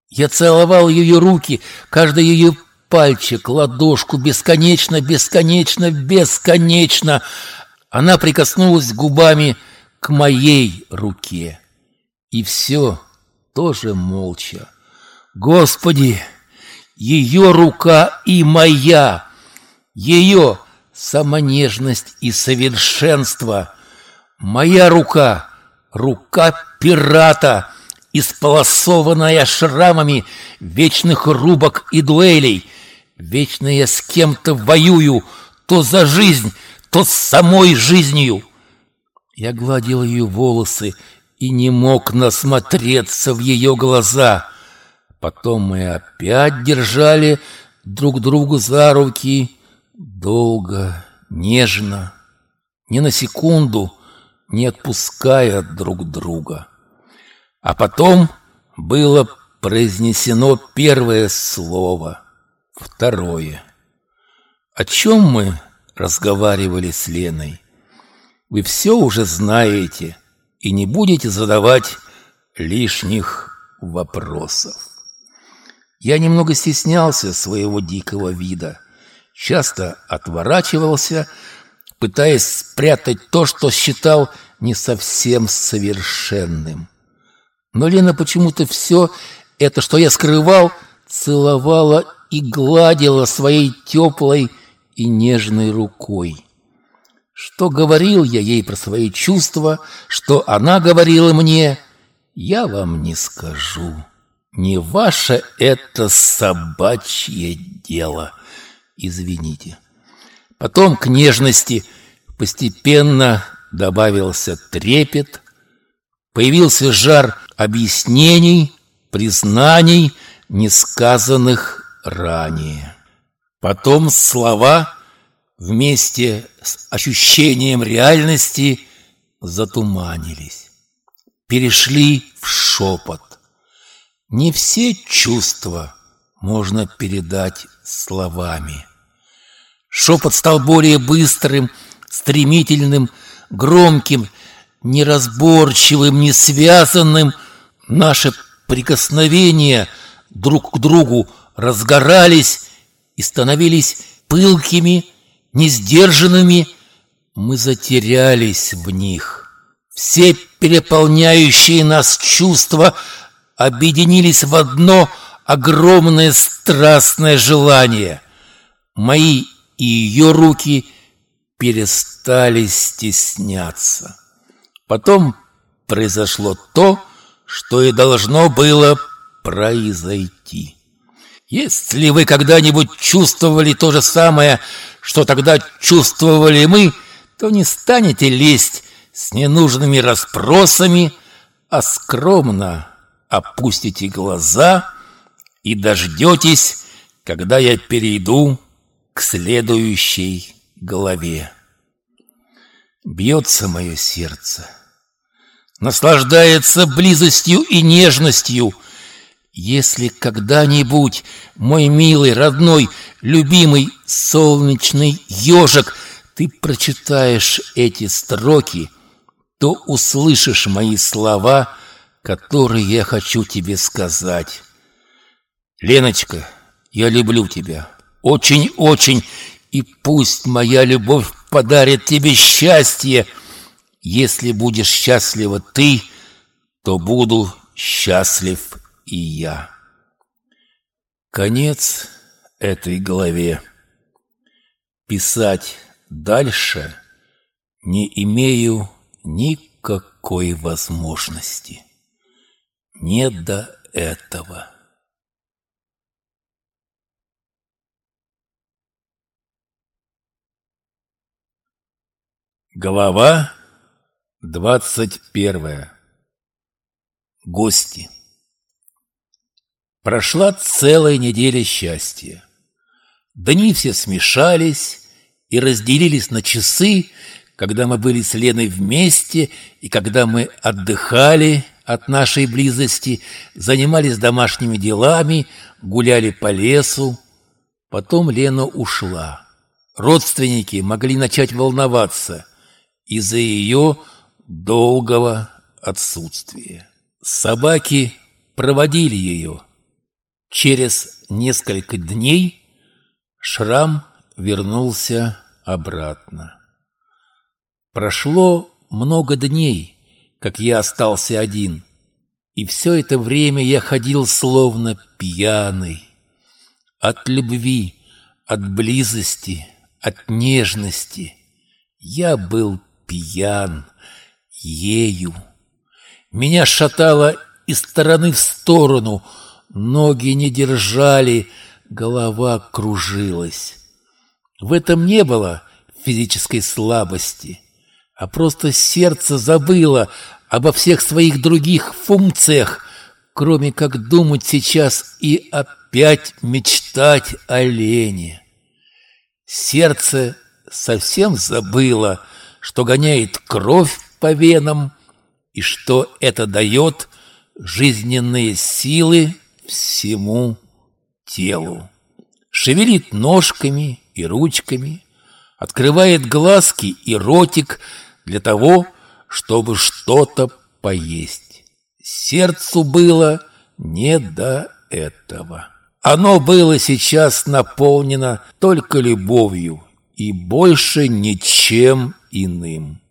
Я целовал ее руки, каждый ее пальчик, ладошку, бесконечно, бесконечно, бесконечно. Она прикоснулась губами к моей руке. И все тоже молча. Господи, ее рука и моя, ее самонежность и совершенство. Моя рука, рука пирата, исполосованная шрамами вечных рубок и дуэлей. Вечно я с кем-то воюю, то за жизнь, то с самой жизнью. Я гладил ее волосы и не мог насмотреться в ее глаза. Потом мы опять держали друг другу за руки долго, нежно, ни на секунду не отпуская друг друга. А потом было произнесено первое слово, второе. О чем мы разговаривали с Леной? Вы все уже знаете и не будете задавать лишних вопросов. Я немного стеснялся своего дикого вида, часто отворачивался, пытаясь спрятать то, что считал не совсем совершенным. Но Лена почему-то все это, что я скрывал, целовала и гладила своей теплой и нежной рукой. Что говорил я ей про свои чувства, что она говорила мне, я вам не скажу. Не ваше это собачье дело, извините. Потом к нежности постепенно добавился трепет, появился жар объяснений, признаний, несказанных ранее. Потом слова вместе с ощущением реальности затуманились, перешли в шепот. Не все чувства можно передать словами. Шепот стал более быстрым, стремительным, громким, неразборчивым, несвязанным. Наши прикосновения друг к другу разгорались и становились пылкими, несдержанными, мы затерялись в них. Все переполняющие нас чувства объединились в одно огромное страстное желание. Мои и ее руки перестали стесняться. Потом произошло то, что и должно было произойти. Если вы когда-нибудь чувствовали то же самое, что тогда чувствовали мы, то не станете лезть с ненужными расспросами, а скромно опустите глаза и дождетесь, когда я перейду к следующей главе. Бьется мое сердце, наслаждается близостью и нежностью – если когда-нибудь, мой милый, родной, любимый солнечный ежик, ты прочитаешь эти строки, то услышишь мои слова, которые я хочу тебе сказать. Леночка, Я люблю тебя. Очень-очень. И пусть моя любовь подарит тебе счастье. Если будешь счастлива ты, то буду счастлив и я. Конец этой главе. Писать дальше не имею никакой возможности. Не до этого. Глава двадцать первая. Гости. Прошла целая неделя счастья. Дни все смешались и разделились на часы, когда мы были с Леной вместе и когда мы отдыхали от нашей близости, занимались домашними делами, гуляли по лесу. Потом Лена ушла. Родственники могли начать волноваться из-за ее долгого отсутствия. Собаки проводили ее – Через несколько дней Шрам вернулся обратно. Прошло много дней, как я остался один, и все это время я ходил словно пьяный. От любви, от близости, от нежности я был пьян ею. Меня шатало из стороны в сторону — Ноги не держали, голова кружилась. В этом не было физической слабости, а просто сердце забыло обо всех своих других функциях, кроме как думать сейчас и опять мечтать о Лене. Сердце совсем забыло, что гоняет кровь по венам и что это дает жизненные силы всему телу. Шевелит ножками и ручками, открывает глазки и ротик для того, чтобы что-то поесть. Сердцу было не до этого. Оно было сейчас наполнено только любовью и больше ничем иным.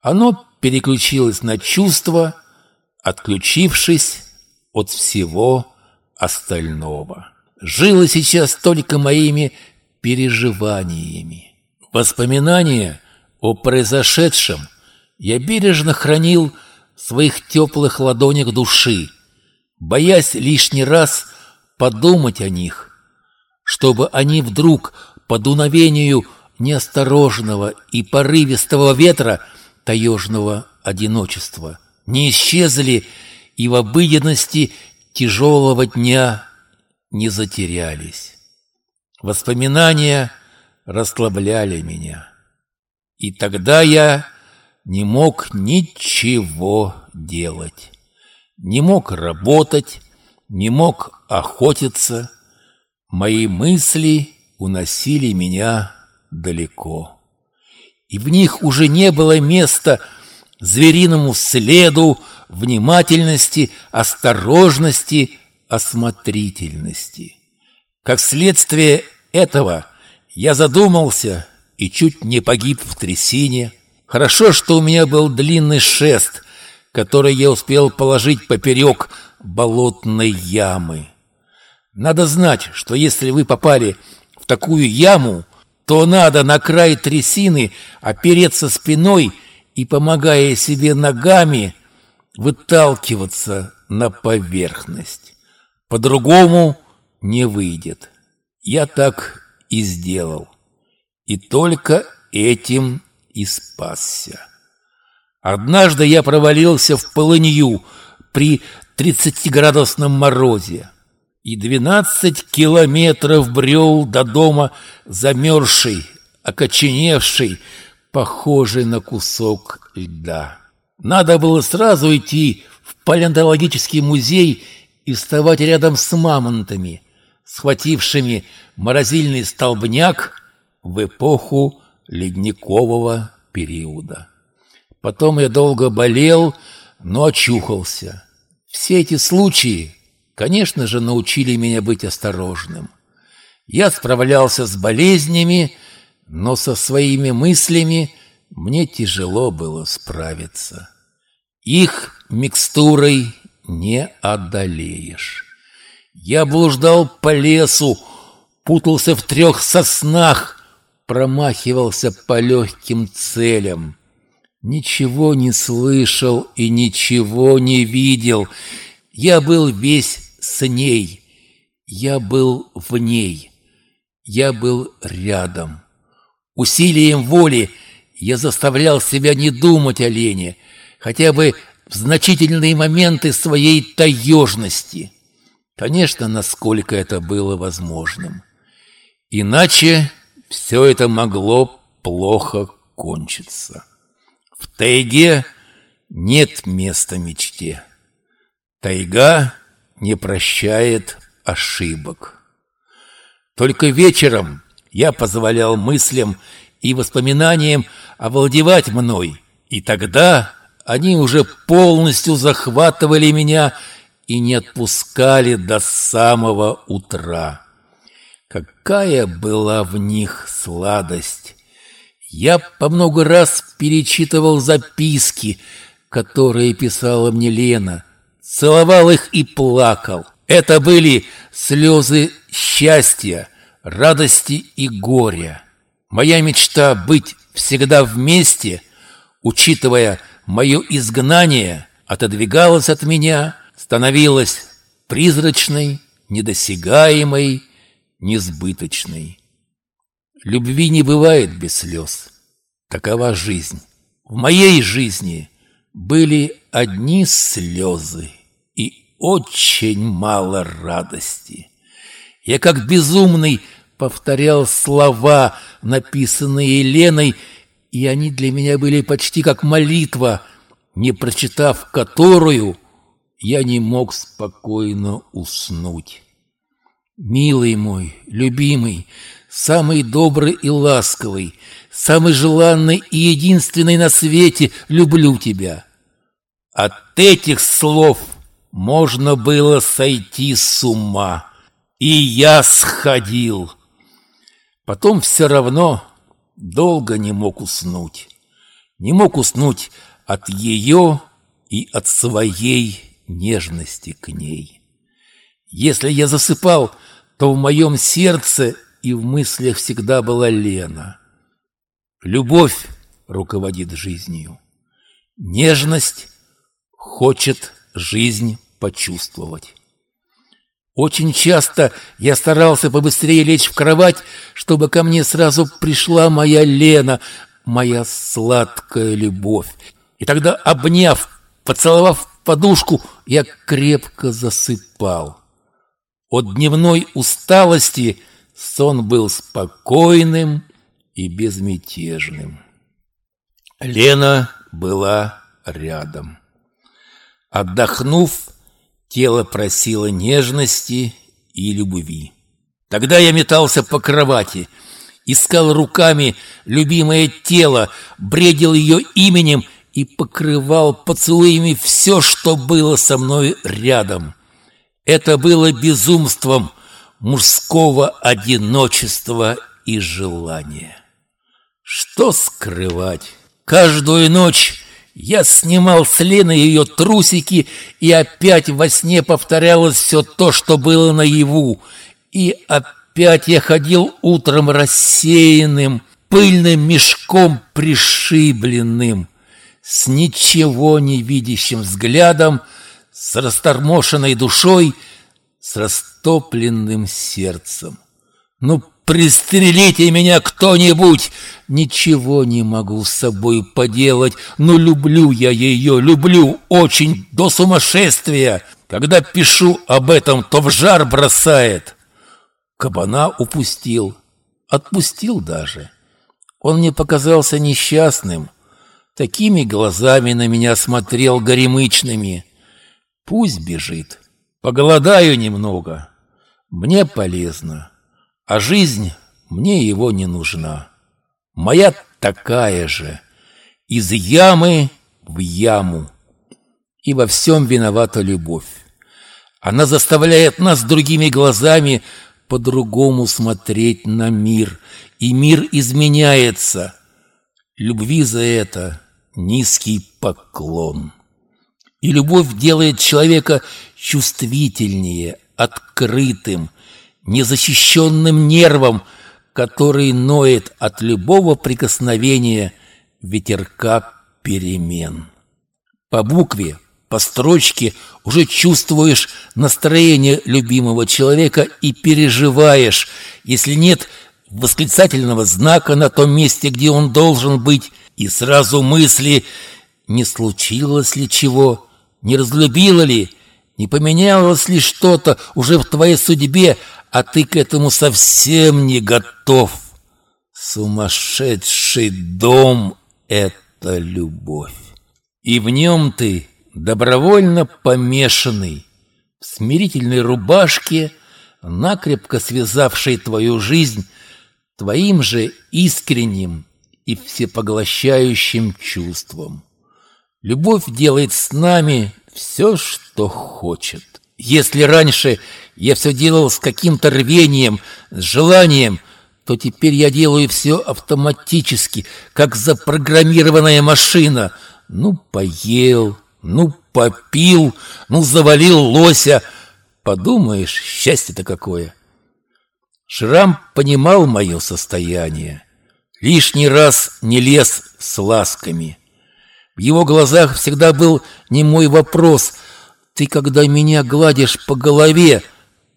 Оно переключилось на чувства, отключившись от всего остального. Жило сейчас только моими переживаниями. Воспоминания о произошедшем я бережно хранил в своих теплых ладонях души, боясь лишний раз подумать о них, чтобы они вдруг по дуновению неосторожного и порывистого ветра таежного одиночества не исчезли и в обыденности тяжелого дня не затерялись. Воспоминания расслабляли меня. И тогда я не мог ничего делать. Не мог работать, не мог охотиться. Мои мысли уносили меня далеко. И в них уже не было места звериному следу, внимательности, осторожности, осмотрительности. Как следствие этого я задумался и чуть не погиб в трясине. Хорошо, что у меня был длинный шест, который я успел положить поперек болотной ямы. Надо знать, что если вы попали в такую яму, то надо на край трясины опереться спиной и, помогая себе ногами, выталкиваться на поверхность. По-другому не выйдет. Я так и сделал. И только этим и спасся. Однажды я провалился в полынью при 30-градусном морозе и 12 километров брел до дома замерзший, окоченевший, похожий на кусок льда. Надо было сразу идти в палеонтологический музей и вставать рядом с мамонтами, схватившими морозильный столбняк в эпоху ледникового периода. Потом я долго болел, но очухался. Все эти случаи конечно же, научили меня быть осторожным. Я справлялся с болезнями, но со своими мыслями мне тяжело было справиться. Их микстурой не одолеешь. Я блуждал по лесу, путался в трех соснах, промахивался по легким целям. Ничего не слышал и ничего не видел. Я был весь с ней. Я был в ней. Я был рядом. Усилием воли я заставлял себя не думать о Лене, хотя бы в значительные моменты своей таежности. Конечно, насколько это было возможным. Иначе все это могло плохо кончиться. В тайге нет места мечте. Тайга не прощает ошибок. Только вечером я позволял мыслям и воспоминаниям овладевать мной, и тогда они уже полностью захватывали меня и не отпускали до самого утра. Какая была в них сладость! Я по много раз перечитывал записки, которые писала мне Лена, целовал их и плакал. Это были слезы счастья, радости и горя. Моя мечта быть всегда вместе, учитывая мое изгнание, отодвигалась от меня, становилась призрачной, недосягаемой, несбыточной. Любви не бывает без слез. Такова жизнь. В моей жизни были одни слезы и очень мало радости. Я как безумный повторял слова, написанные Леной, и они для меня были почти как молитва, не прочитав которую я не мог спокойно уснуть. Милый мой, любимый, самый добрый и ласковый, самый желанный и единственный на свете, люблю тебя. От этих слов можно было сойти с ума, и я сходил. Потом все равно долго не мог уснуть. Не мог уснуть от ее и от своей нежности к ней. Если я засыпал, то в моем сердце и в мыслях всегда была Лена. Любовь руководит жизнью. Нежность хочет жизнь почувствовать. Очень часто я старался побыстрее лечь в кровать, чтобы ко мне сразу пришла моя Лена, моя сладкая любовь. И тогда, обняв, поцеловав подушку, я крепко засыпал. От дневной усталости сон был спокойным и безмятежным. Лена была рядом. Отдохнув, тело просило нежности и любви. Тогда я метался по кровати, искал руками любимое тело, бредил ее именем и покрывал поцелуями все, что было со мной рядом. Это было безумством мужского одиночества и желания. Что скрывать? Каждую ночь я снимал с Лены ее трусики, и опять во сне повторялось все то, что было наяву. И опять я ходил утром рассеянным, пыльным мешком пришибленным с ничего не видящим взглядом, с растормошенной душой, с растопленным сердцем. Ну, пристрелите меня кто-нибудь! Ничего не могу с собой поделать, но люблю я ее, люблю очень до сумасшествия. Когда пишу об этом, то в жар бросает. Кабана упустил, отпустил даже. Он мне показался несчастным, Такими глазами на меня смотрел горемычными. Пусть бежит. Поголодаю немного. Мне полезно. А жизнь мне его не нужна. Моя такая же. Из ямы в яму. И во всем виновата любовь. Она заставляет нас другими глазами по-другому смотреть на мир, и мир изменяется. Любви за это низкий поклон. И любовь делает человека чувствительнее, открытым, незащищенным нервом, который ноет от любого прикосновения ветерка перемен. По букве, по строчке уже чувствуешь настроение любимого человека и переживаешь, если нет восклицательного знака на том месте, где он должен быть, и сразу мысли, не случилось ли чего, не разлюбила ли, не поменялось ли что-то уже в твоей судьбе, а ты к этому совсем не готов. Сумасшедший дом — это любовь. И в нем ты добровольно помешанный, в смирительной рубашке, накрепко связавшей твою жизнь твоим же искренним и всепоглощающим чувством. Любовь делает с нами все, что хочет. Если раньше я все делал с каким-то рвением, с желанием, то теперь я делаю все автоматически, как запрограммированная машина. Ну, поел, ну, попил, ну, завалил лося. Подумаешь, счастье-то какое! Шрам понимал мое состояние. Лишний раз не лез с ласками. В его глазах всегда был не мой вопрос. Ты, когда меня гладишь по голове,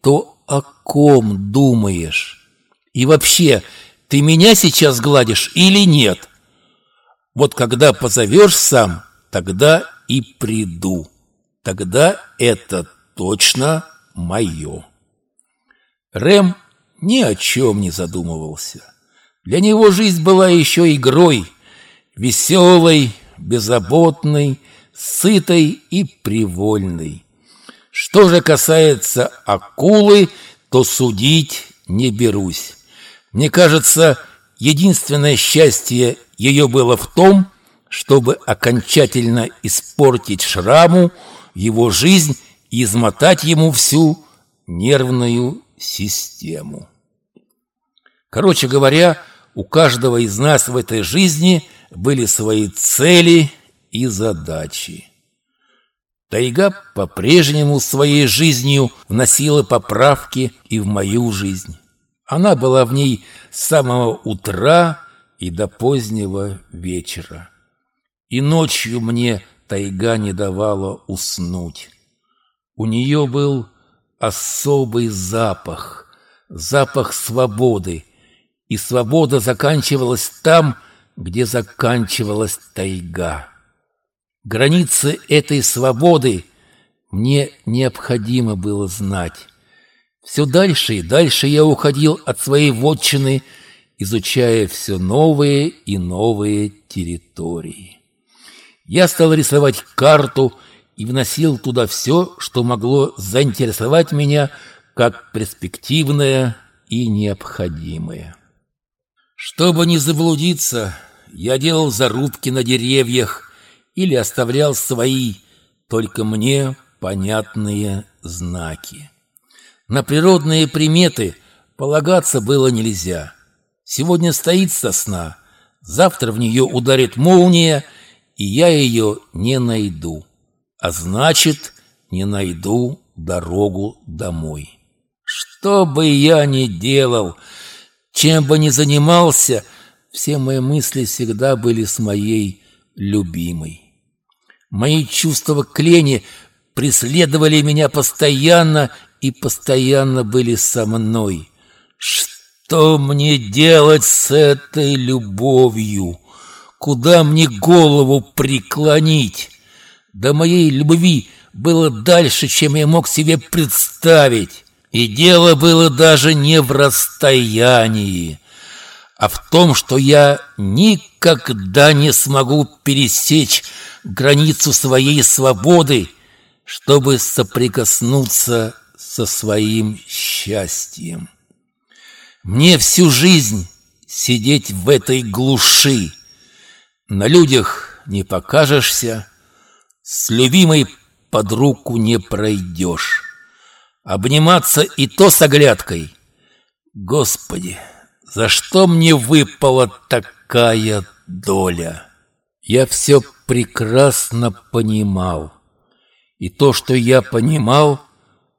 то о ком думаешь? И вообще, ты меня сейчас гладишь или нет? Вот когда позовешь сам, тогда и приду. Тогда это точно мое. Рэм ни о чем не задумывался. Для него жизнь была еще игрой, веселой, беззаботной, сытой и привольной. Что же касается акулы, то судить не берусь. Мне кажется, единственное счастье ее было в том, чтобы окончательно испортить шраму его жизнь и измотать ему всю нервную систему. Короче говоря, у каждого из нас в этой жизни были свои цели и задачи. Тайга по-прежнему своей жизнью вносила поправки и в мою жизнь. Она была в ней с самого утра и до позднего вечера. И ночью мне тайга не давала уснуть. У нее был особый запах, запах свободы, и свобода заканчивалась там, где заканчивалась тайга. Границы этой свободы мне необходимо было знать. Все дальше и дальше я уходил от своей вотчины, изучая все новые и новые территории. Я стал рисовать карту и вносил туда все, что могло заинтересовать меня как перспективное и необходимое. Чтобы не заблудиться, я делал зарубки на деревьях или оставлял свои, только мне понятные знаки. На природные приметы полагаться было нельзя. Сегодня стоит сосна, завтра в нее ударит молния, и я ее не найду. А значит, не найду дорогу домой. Что бы я ни делал, чем бы ни занимался, все мои мысли всегда были с моей любимой. Мои чувства к Лене преследовали меня постоянно и постоянно были со мной. Что мне делать с этой любовью? Куда мне голову преклонить? До моей любви было дальше, чем я мог себе представить. И дело было даже не в расстоянии, а в том, что я никогда не смогу пересечь границу своей свободы, чтобы соприкоснуться со своим счастьем. Мне всю жизнь сидеть в этой глуши. На людях не покажешься, с любимой под руку не пройдешь. Обниматься и то с оглядкой. Господи, за что мне выпала такая доля? Я все прекрасно понимал. И то, что я понимал,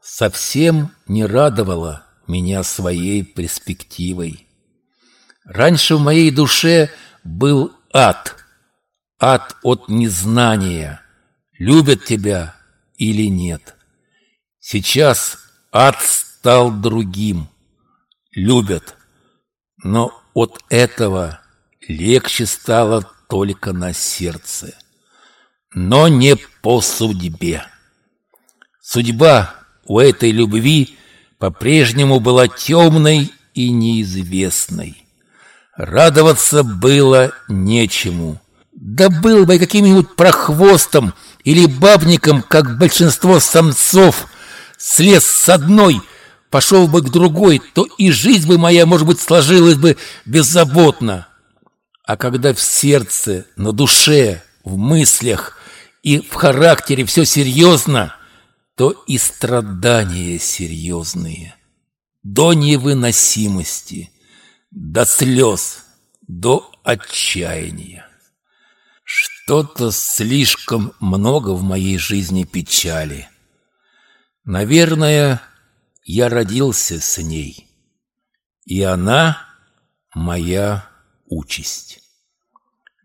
совсем не радовало меня своей перспективой. Раньше в моей душе был ад. Ад от незнания. Любят тебя или нет. Сейчас ад стал другим. Любят. Но от этого легче стало только на сердце. Но не по судьбе. Судьба у этой любви по-прежнему была темной и неизвестной. Радоваться было нечему. Да был бы каким-нибудь прохвостом или бабником, как большинство самцов, слез с одной, пошел бы к другой, то и жизнь бы моя, может быть, сложилась бы беззаботно. А когда в сердце, на душе, в мыслях и в характере все серьезно, то и страдания серьезные, до невыносимости, до слез, до отчаяния. Что-то слишком много в моей жизни печали. Наверное, я родился с ней, и она моя участь.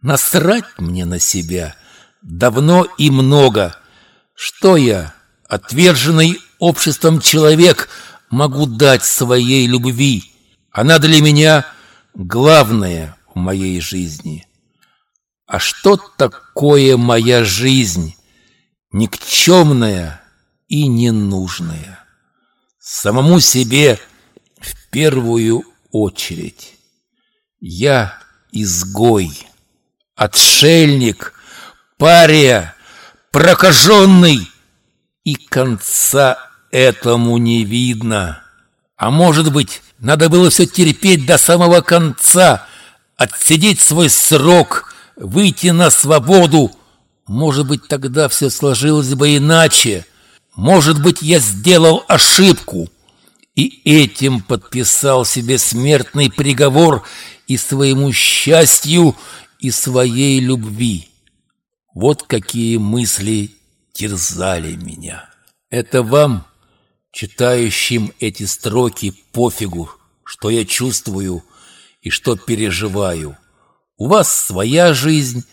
Насрать мне на себя давно и много. Что я, отверженный обществом человек, могу дать своей любви? Она для меня главное в моей жизни. А что такое моя жизнь? Никчемная и ненужная. Самому себе в первую очередь. Я изгой, отшельник, пария, прокаженный, и конца этому не видно. А может быть, надо было все терпеть до самого конца, отсидеть свой срок, выйти на свободу. Может быть, тогда все сложилось бы иначе. Может быть, я сделал ошибку и этим подписал себе смертный приговор и своему счастью, и своей любви. Вот какие мысли терзали меня. Это вам, читающим эти строки, пофигу, что я чувствую и что переживаю. У вас своя жизнь,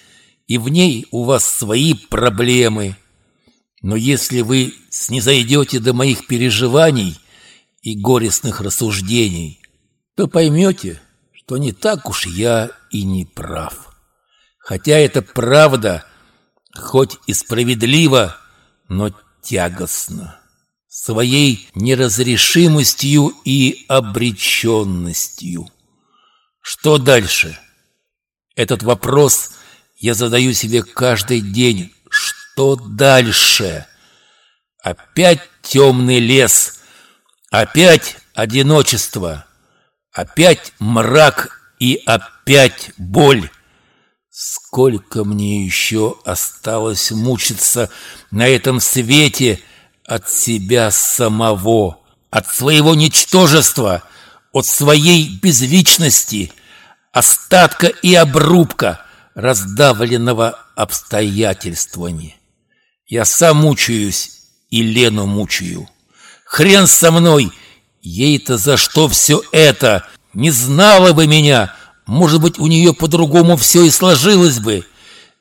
и в ней у вас свои проблемы. Но если вы снизойдете до моих переживаний и горестных рассуждений, то поймете, то не так уж я и не прав. Хотя это правда, хоть и справедливо, но тягостно, своей неразрешимостью и обреченностью. Что дальше? Этот вопрос я задаю себе каждый день. Что дальше? Опять темный лес, опять одиночество – Опять мрак и опять боль. Сколько мне еще осталось мучиться на этом свете от себя самого, от своего ничтожества, от своей безличности, остатка и обрубка, раздавленного обстоятельствами. Я сам мучаюсь и Лену мучаю. Хрен со мной — Ей-то за что все это? Не знала бы меня. Может быть, у нее по-другому все и сложилось бы.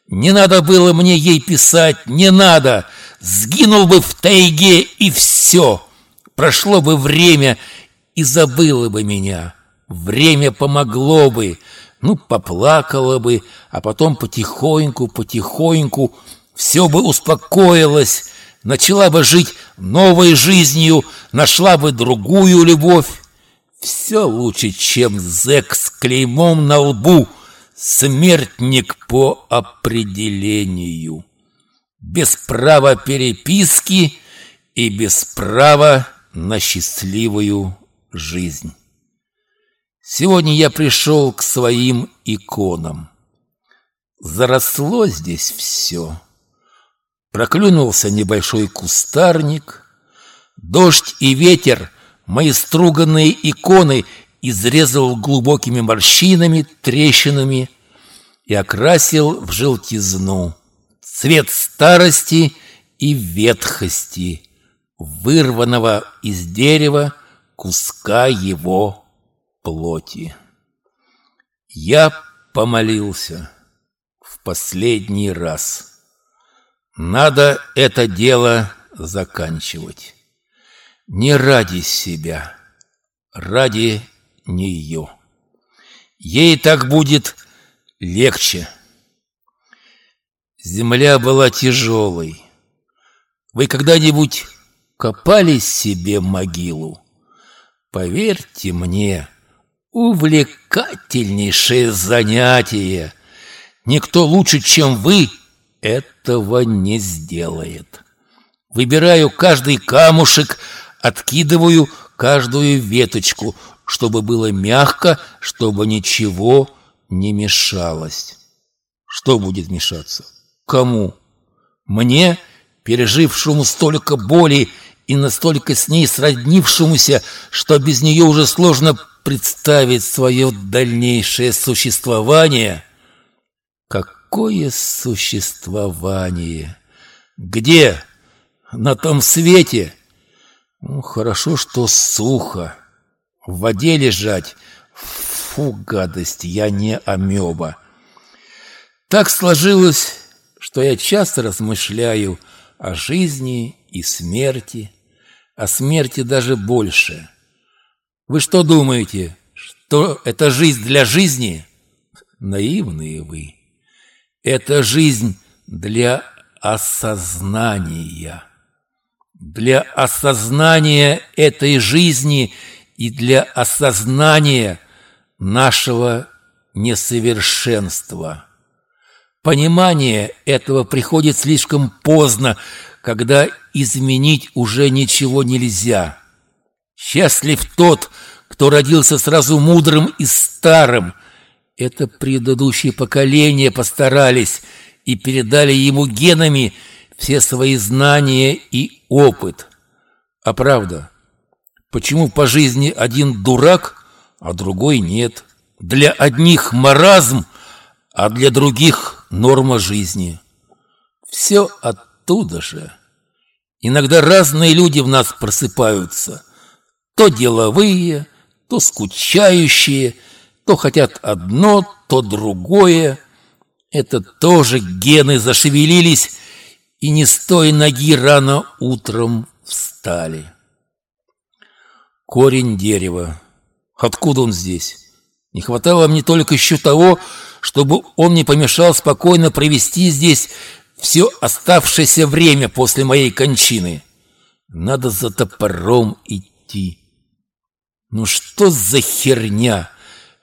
Не надо было мне ей писать, не надо. Сгинул бы в тайге и все. Прошло бы время и забыло бы меня. Время помогло бы. Ну, поплакала бы, а потом потихоньку, потихоньку все бы успокоилось, начала бы жить новой жизнью, нашла бы другую любовь. Все лучше, чем зэк с клеймом на лбу, смертник по определению. Без права переписки и без права на счастливую жизнь. Сегодня я пришел к своим иконам. Заросло здесь все. Проклюнулся небольшой кустарник, Дождь и ветер, мои струганные иконы изрезал глубокими морщинами, трещинами и окрасил в желтизну. Цвет старости и ветхости, вырванного из дерева куска его плоти. Я помолился в последний раз. Надо это дело заканчивать. Не ради себя, ради нее. Ей так будет легче. Земля была тяжелой. Вы когда-нибудь копали себе могилу? Поверьте мне, увлекательнейшее занятие. Никто лучше, чем вы, этого не сделает. Выбираю каждый камушек, откидываю каждую веточку, чтобы было мягко, чтобы ничего не мешалось. Что будет мешаться? Кому? Мне, пережившему столько боли и настолько с ней сроднившемуся, что без нее уже сложно представить свое дальнейшее существование? Какое существование? Где? На том свете? Ну, хорошо, что сухо. В воде лежать? Фу, гадость, я не амеба. Так сложилось, что я часто размышляю о жизни и смерти, о смерти даже больше. Вы что думаете, что это жизнь для жизни? Наивные вы. Это жизнь для осознания. Для осознания этой жизни и для осознания нашего несовершенства. Понимание этого приходит слишком поздно, когда изменить уже ничего нельзя. Счастлив тот, кто родился сразу мудрым и старым. Это предыдущие поколения постарались и передали ему генами все свои знания и опыт. А правда, почему по жизни один дурак, а другой нет? Для одних маразм, а для других норма жизни. Все оттуда же. Иногда разные люди в нас просыпаются. То деловые, то скучающие, то хотят одно, то другое. Это тоже гены зашевелились и не с той ноги рано утром встали. Корень дерева. Откуда он здесь? Не хватало мне только еще того, чтобы он не помешал спокойно провести здесь все оставшееся время после моей кончины. Надо за топором идти. Ну что за херня?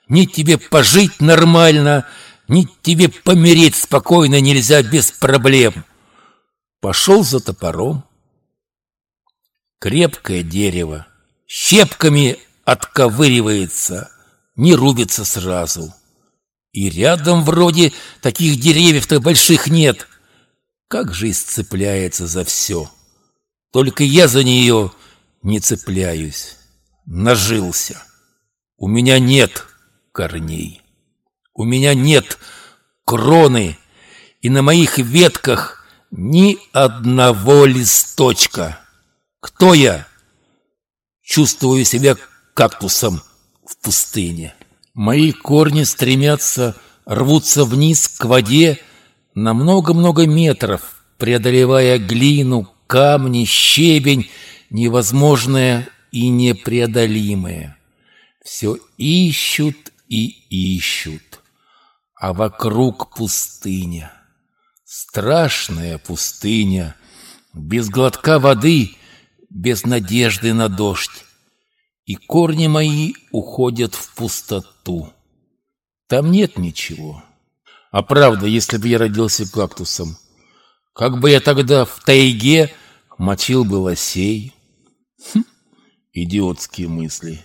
Ни тебе пожить нормально, ни тебе помереть спокойно нельзя без проблем. Пошел за топором. Крепкое дерево, щепками отковыривается, не рубится сразу. И рядом вроде таких деревьев-то больших нет. Как жизнь цепляется за все. Только я за нее не цепляюсь. Нажился. У меня нет корней. У меня нет кроны. И на моих ветках ни одного листочка. Кто я? Чувствую себя кактусом в пустыне. Мои корни стремятся, рвутся вниз к воде на много-много метров, преодолевая глину, камни, щебень, невозможное и непреодолимое. Все ищут и ищут, а вокруг пустыня. Страшная пустыня, без глотка воды, без надежды на дождь и корни мои уходят в пустоту. Там нет ничего. А правда, если бы я родился кактусом, как бы я тогда в тайге мочил бы лосей? Хм, идиотские мысли.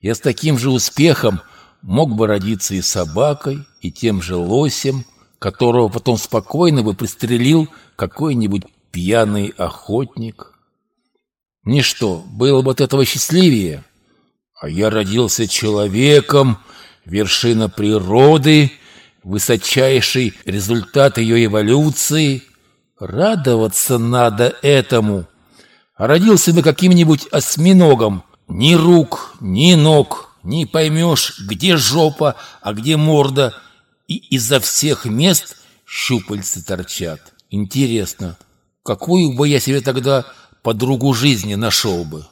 Я с таким же успехом мог бы родиться и собакой, и тем же лосем, которого потом спокойно бы пристрелил какой-нибудь пьяный охотник. Ничто, было бы от этого счастливее. А я родился человеком, вершина природы, высочайший результат ее эволюции. Радоваться надо этому. А родился бы каким-нибудь осьминогом. Ни рук, ни ног, не поймешь, где жопа, а где морда. И изо всех мест щупальцы торчат. Интересно, какую бы я себе тогда подругу жизни нашел бы?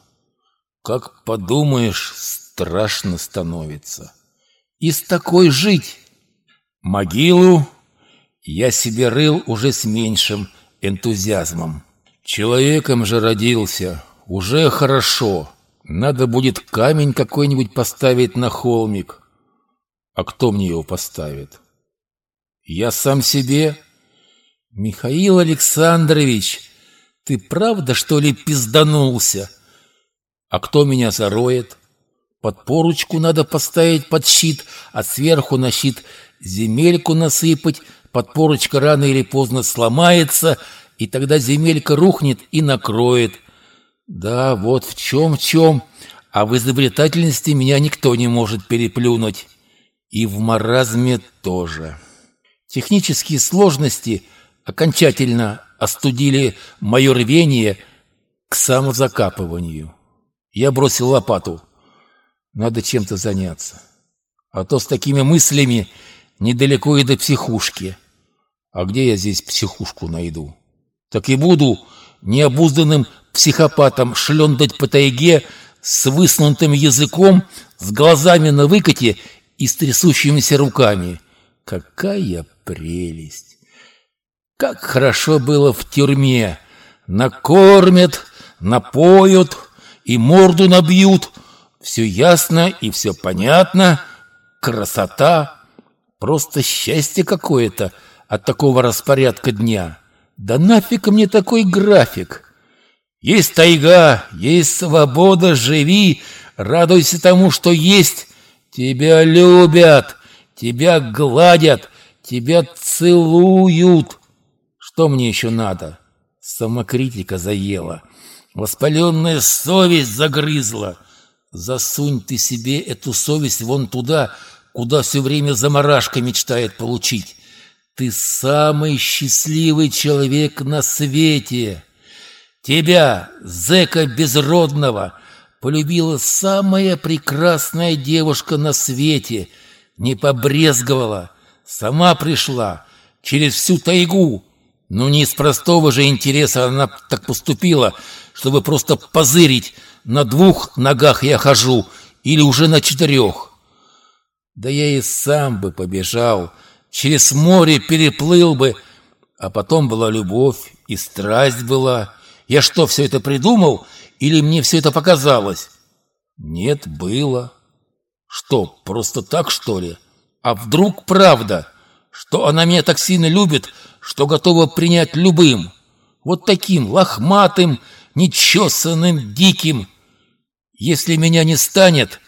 Как подумаешь, страшно становится. И с такой жить. Могилу я себе рыл уже с меньшим энтузиазмом. Человеком же родился, уже хорошо. Надо будет камень какой-нибудь поставить на холмик. А кто мне его поставит? Я сам себе? Михаил Александрович, ты правда, что ли, пизданулся? А кто меня зароет? Под поручку надо поставить под щит, а сверху на щит земельку насыпать. Подпорочка рано или поздно сломается, и тогда земелька рухнет и накроет. Да, вот в чем-в чем, а в изобретательности меня никто не может переплюнуть. И в маразме тоже. Технические сложности окончательно остудили мое рвение к самозакапыванию. Я бросил лопату. Надо чем-то заняться. А то с такими мыслями недалеко и до психушки. А где я здесь психушку найду? Так и буду необузданным психопатом шлендать по тайге с высунутым языком, с глазами на выкате и с трясущимися руками. Какая прелесть! Как хорошо было в тюрьме! Накормят, напоют, и морду набьют. Все ясно и все понятно. Красота. Просто счастье какое-то от такого распорядка дня. Да нафиг мне такой график? Есть тайга, есть свобода, живи, радуйся тому, что есть. Тебя любят, тебя гладят, тебя целуют. Что мне еще надо? Самокритика заела. Воспаленная совесть загрызла. Засунь ты себе эту совесть вон туда, куда все время заморашка мечтает получить. Ты самый счастливый человек на свете. Тебя, зэка безродного, полюбила самая прекрасная девушка на свете. Не побрезговала, сама пришла через всю тайгу. Ну, не из простого же интереса она так поступила, чтобы просто позырить, на двух ногах я хожу или уже на четырех. Да я и сам бы побежал, через море переплыл бы, а потом была любовь и страсть была. Я что, все это придумал или мне все это показалось? Нет, было. Что, просто так, что ли? А вдруг правда, что она меня так сильно любит, что готова принять любым? Вот таким лохматым, нечесанным, диким. Если меня не станет,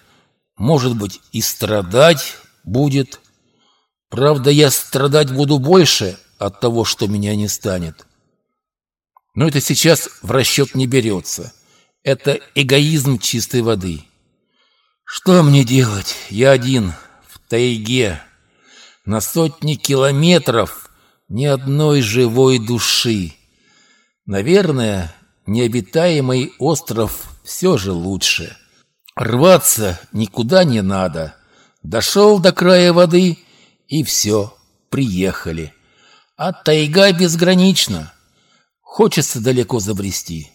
может быть, и страдать будет. Правда, я страдать буду больше от того, что меня не станет. Но это сейчас в расчет не берется. Это эгоизм чистой воды. Что мне делать? Я один, в тайге, на сотни километров, ни одной живой души. Наверное, необитаемый остров все же лучше. Рваться никуда не надо. Дошел до края воды, и все, приехали. А тайга безгранична. Хочется далеко забрести.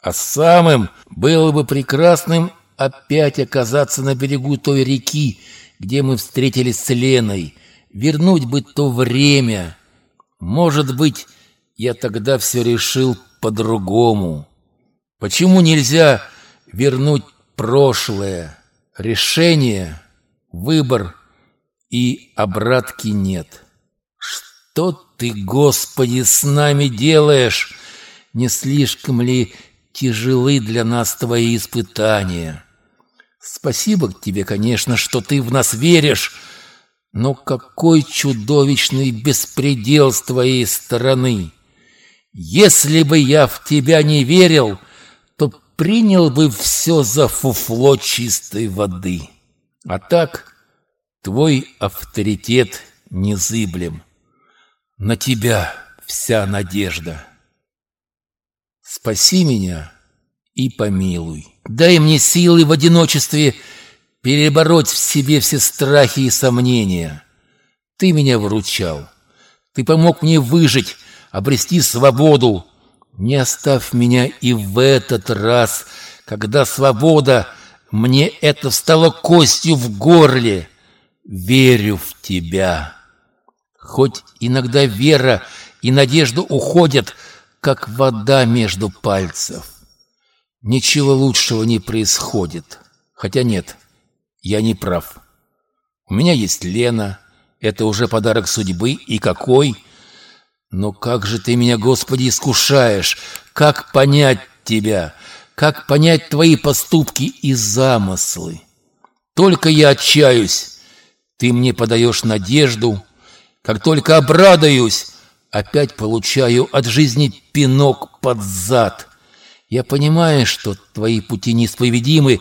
А самым было бы прекрасным опять оказаться на берегу той реки, где мы встретились с Леной, вернуть бы то время. Может быть, я тогда все решил по-другому. Почему нельзя вернуть прошлое? Решение, выбор и обратки нет. Что ты, Господи, с нами делаешь? Не слишком ли тяжелы для нас твои испытания? Спасибо тебе, конечно, что ты в нас веришь, но какой чудовищный беспредел с твоей стороны! Если бы я в тебя не верил, то принял бы все за фуфло чистой воды. А так твой авторитет незыблем. На тебя вся надежда. Спаси меня и помилуй. Дай мне силы в одиночестве перебороть в себе все страхи и сомнения. Ты меня выручал. Ты помог мне выжить, обрести свободу. Не оставь меня и в этот раз, когда свобода мне это встало костью в горле. Верю в тебя. Хоть иногда вера и надежда уходят, как вода между пальцев. Ничего лучшего не происходит. Хотя нет, я не прав. У меня есть Лена, это уже подарок судьбы, и какой? Но как же ты меня, Господи, искушаешь? Как понять тебя? Как понять твои поступки и замыслы? Только я отчаюсь, ты мне подаешь надежду. Как только обрадуюсь, опять получаю от жизни пинок под зад. Я понимаю, что твои пути неисповедимы,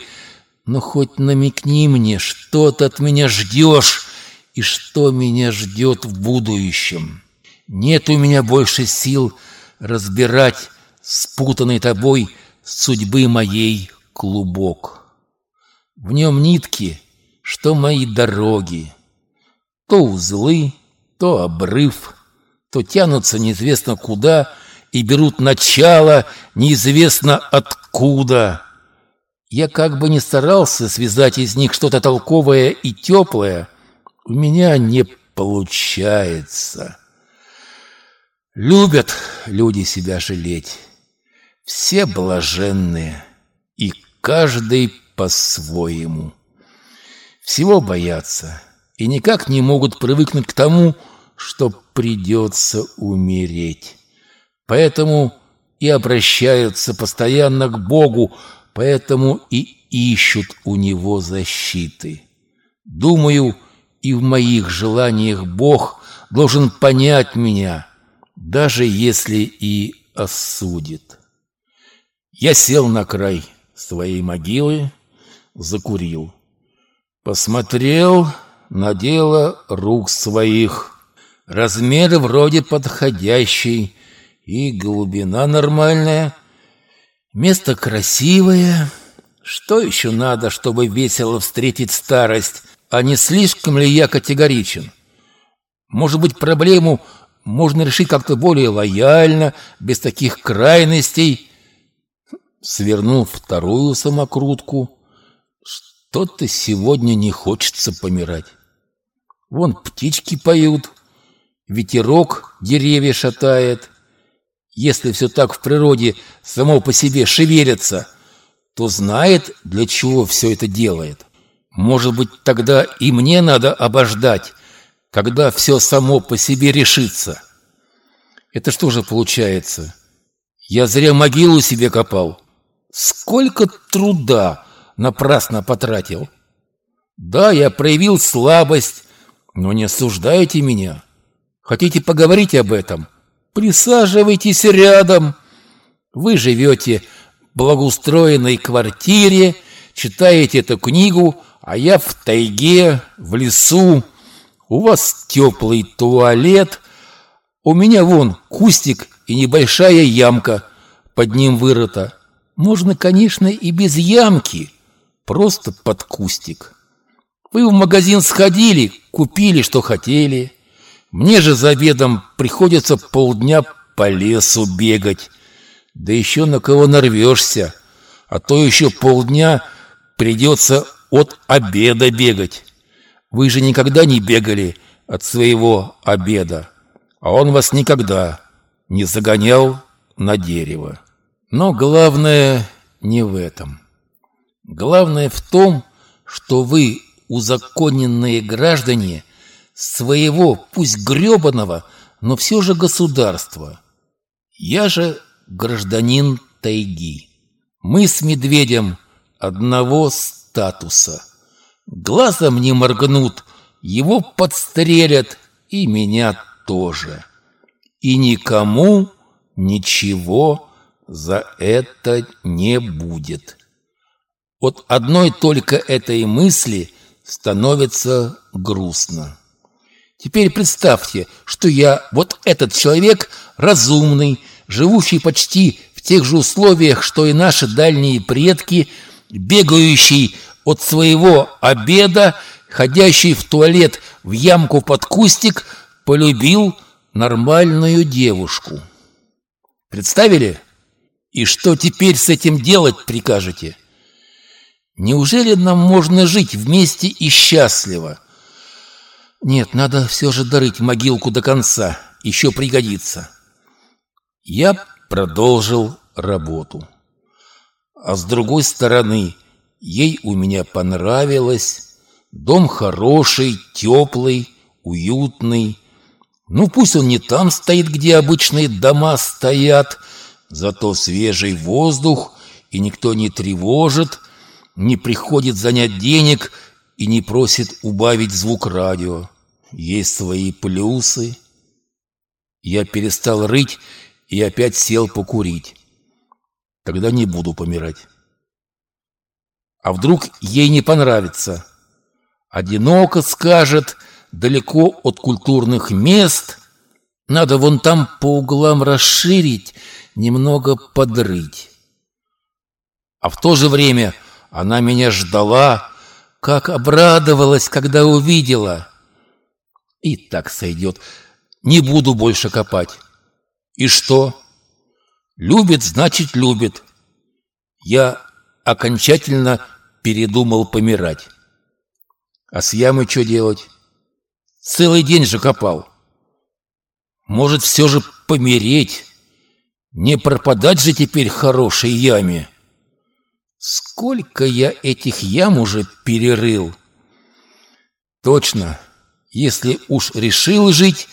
но хоть намекни мне, что ты от меня ждешь и что меня ждет в будущем. Нет у меня больше сил разбирать спутанный тобой судьбы моей клубок. В нем нитки, что мои дороги, то узлы, то обрыв, то тянутся неизвестно куда и берут начало неизвестно откуда. Я как бы не старался связать из них что-то толковое и теплое, у меня не получается. Любят люди себя жалеть. Все блаженные, и каждый по-своему. Всего боятся и никак не могут привыкнуть к тому, что придется умереть. Поэтому и обращаются постоянно к Богу, поэтому и ищут у Него защиты. Думаю, и в моих желаниях Бог должен понять меня, даже если и осудит. Я сел на край своей могилы, закурил, посмотрел на дело рук своих. Размер вроде подходящий и глубина нормальная. Место красивое. Что еще надо, чтобы весело встретить старость? А не слишком ли я категоричен? Может быть, проблему можно решить как-то более лояльно, без таких крайностей. Свернул вторую самокрутку. Что-то сегодня не хочется помирать. Вон птички поют, ветерок деревья шатает. Если все так в природе само по себе шевелится, то знает, для чего все это делает. Может быть, тогда и мне надо обождать, когда все само по себе решится. Это что же получается? Я зря могилу себе копал. Сколько труда напрасно потратил. Да, я проявил слабость, но не осуждайте меня. Хотите поговорить об этом? Присаживайтесь рядом. Вы живете в благоустроенной квартире, читаете эту книгу, а я в тайге, в лесу. У вас теплый туалет. У меня вон кустик и небольшая ямка под ним вырыта. Можно, конечно, и без ямки, просто под кустик. Вы в магазин сходили, купили, что хотели. Мне же за обедом приходится полдня по лесу бегать. Да еще на кого нарвешься. А то еще полдня придется от обеда бегать. Вы же никогда не бегали от своего обеда, а он вас никогда не загонял на дерево. Но главное не в этом. Главное в том, что вы, узаконенные граждане, своего, пусть гребаного, но все же государства. Я же гражданин тайги. Мы с медведем одного статуса. Глазом не моргнут, его подстрелят и меня тоже. И никому ничего за это не будет. От одной только этой мысли становится грустно. Теперь представьте, что я, вот этот человек, разумный, живущий почти в тех же условиях, что и наши дальние предки, бегающий от своего обеда, ходящий в туалет в ямку под кустик, полюбил нормальную девушку. Представили? И что теперь с этим делать прикажете? Неужели нам можно жить вместе и счастливо? Нет, надо все же дарить могилку до конца, еще пригодится. Я продолжил работу. А с другой стороны, ей у меня понравилось. Дом хороший, теплый, уютный. Ну, пусть он не там стоит, где обычные дома стоят, зато свежий воздух, и никто не тревожит, не приходит занять денег и не просит убавить звук радио. Есть свои плюсы. Я перестал рыть и опять сел покурить. Тогда не буду помирать. А вдруг ей не понравится? Одиноко скажет, далеко от культурных мест. Надо вон там по углам расширить, немного подрыть. А в то же время она меня ждала, как обрадовалась, когда увидела. И так сойдет. Не буду больше копать. И что? Любит, значит, любит. Я окончательно передумал помирать. А с ямой что делать? Целый день же копал. Может, все же помереть? Не пропадать же теперь хорошей яме. Сколько я этих ям уже перерыл? Точно, если уж решил жить,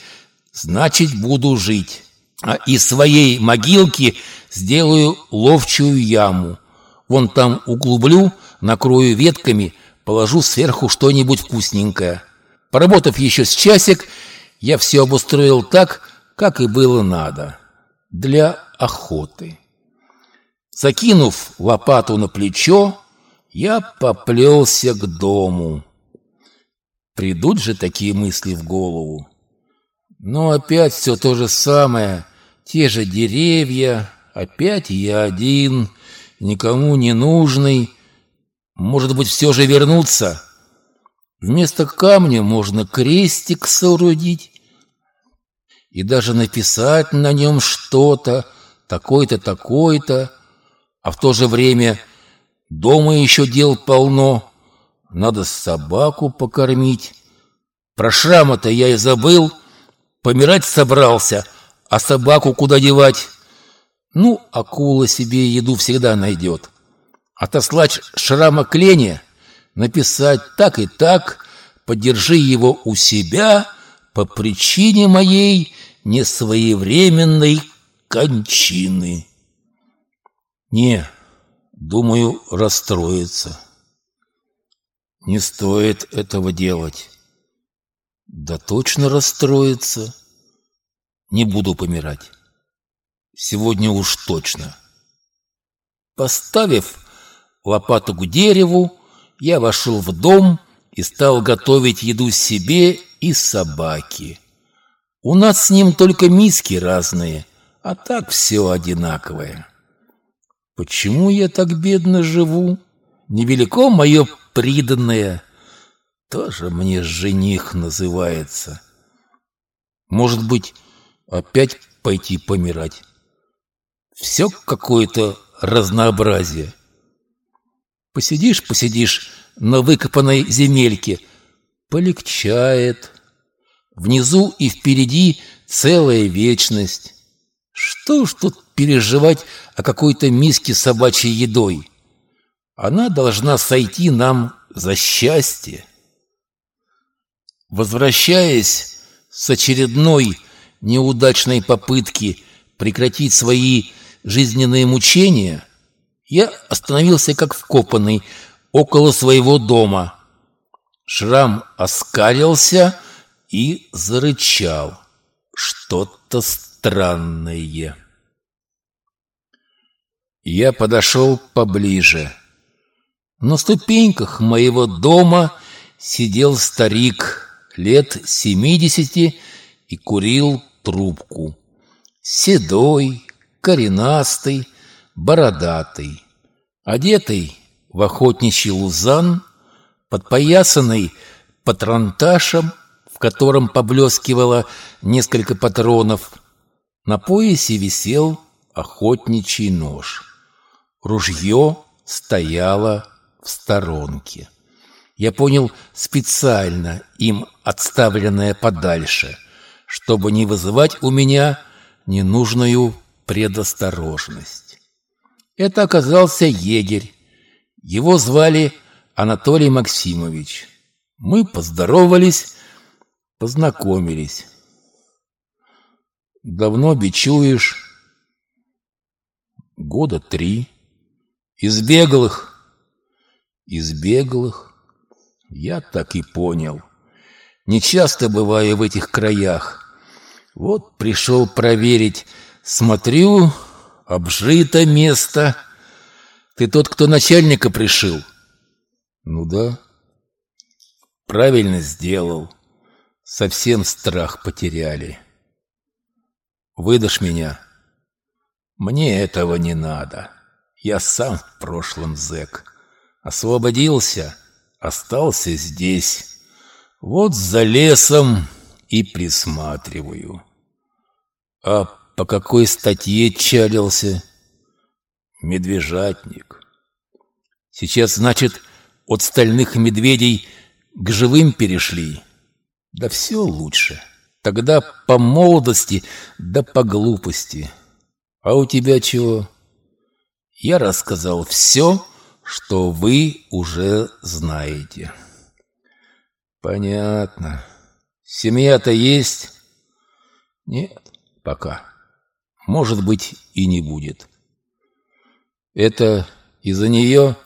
значит буду жить. А из своей могилки сделаю ловчую яму. Вон там углублю, накрою ветками, положу сверху что-нибудь вкусненькое. Поработав еще с часик, я все обустроил так, как и было надо. Для охоты. Закинув лопату на плечо, я поплелся к дому. Придут же такие мысли в голову. Но опять все то же самое, те же деревья, опять я один, никому не нужный. Может быть, все же вернуться? Вместо камня можно крестик соорудить и даже написать на нем что-то, такой-то, такой-то, а в то же время дома еще дел полно. Надо собаку покормить. Про шрама-то я и забыл. Помирать собрался, а собаку куда девать? Ну, акула себе еду всегда найдет. Отослать шрама к Лене, написать так и так, подержи его у себя по причине моей несвоевременной кончины. Не, думаю, расстроится. Не стоит этого делать. Да точно расстроится. Не буду помирать. Сегодня уж точно. Поставив лопату к дереву, я вошел в дом и стал готовить еду себе и собаке. У нас с ним только миски разные, а так все одинаковое. Почему я так бедно живу? Невелико мое приданное. Тоже мне жених называется. Может быть, опять пойти помирать? Все какое-то разнообразие. Посидишь, посидишь на выкопанной земельке, полегчает. Внизу и впереди целая вечность. Что ж тут переживать о какой-то миске собачьей едой? Она должна сойти нам за счастье. Возвращаясь с очередной неудачной попытки прекратить свои жизненные мучения, я остановился как вкопанный около своего дома. Шрам оскалился и зарычал. Что-то странное. Я подошел поближе. На ступеньках моего дома сидел старик лет семидесяти и курил трубку. Седой, коренастый, бородатый, одетый в охотничий лузан, подпоясанный патронташем, в котором поблескивало несколько патронов. На поясе висел охотничий нож. Ружье стояло в сторонке. Я понял специально им отставленное подальше, чтобы не вызывать у меня ненужную предосторожность. Это оказался егерь. Его звали Анатолий Максимович. Мы поздоровались, познакомились. Давно бичуешь? Года три. Избегал их? Избегал их. Я так и понял. Не часто бываю в этих краях. Вот пришел проверить. Смотрю, обжито место. Ты тот, кто начальника пришил? Ну да. Правильно сделал. Совсем страх потеряли. Выдашь меня? Мне этого не надо. Я сам в прошлом зэк. Освободился, остался здесь. Вот за лесом и присматриваю. А по какой статье чалился? Медвежатник. Сейчас, значит, от стальных медведей к живым перешли. Да все лучше. Тогда по молодости, да по глупости. А у тебя чего? Я рассказал все, что вы уже знаете. Понятно. Семья-то есть? Нет, пока. Может быть, и не будет. Это из-за нее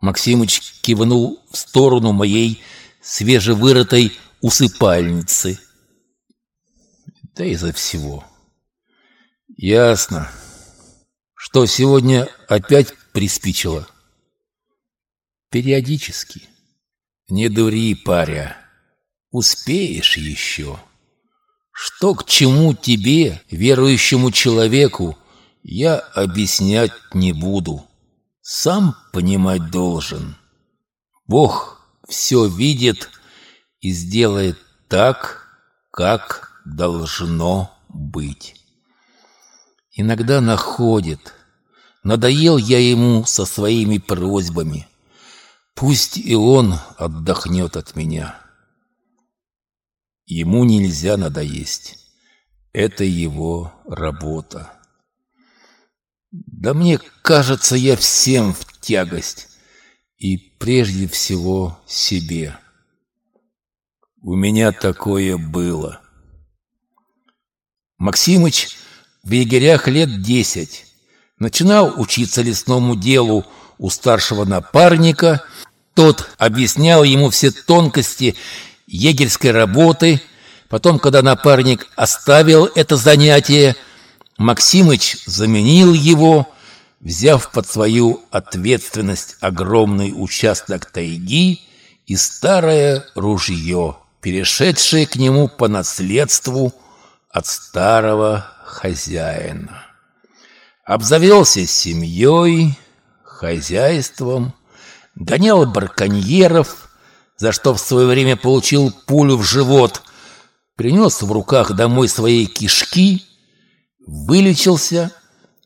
Максимыч кивнул в сторону моей свежевырытой усыпальницы. Да из-за всего. Ясно. Что сегодня опять приспичило? Периодически. Не дури, паря. Успеешь еще. Что к чему тебе, верующему человеку, я объяснять не буду сам понимать должен. Бог все видит и сделает так, как должно быть. Иногда находит. Надоел я ему со своими просьбами. Пусть и он отдохнет от меня. Ему нельзя надоесть. Это его работа. Да мне кажется, я всем в тягость. И прежде всего себе. У меня такое было. Максимыч в егерях лет десять. Начинал учиться лесному делу у старшего напарника. Тот объяснял ему все тонкости егерской работы. Потом, когда напарник оставил это занятие, Максимыч заменил его, взяв под свою ответственность огромный участок тайги и старое ружье, перешедшее к нему по наследству от старого хозяина. Обзавелся семьей, хозяйством, гонял браконьеров, за что в свое время получил пулю в живот, принес в руках домой свои кишки – вылечился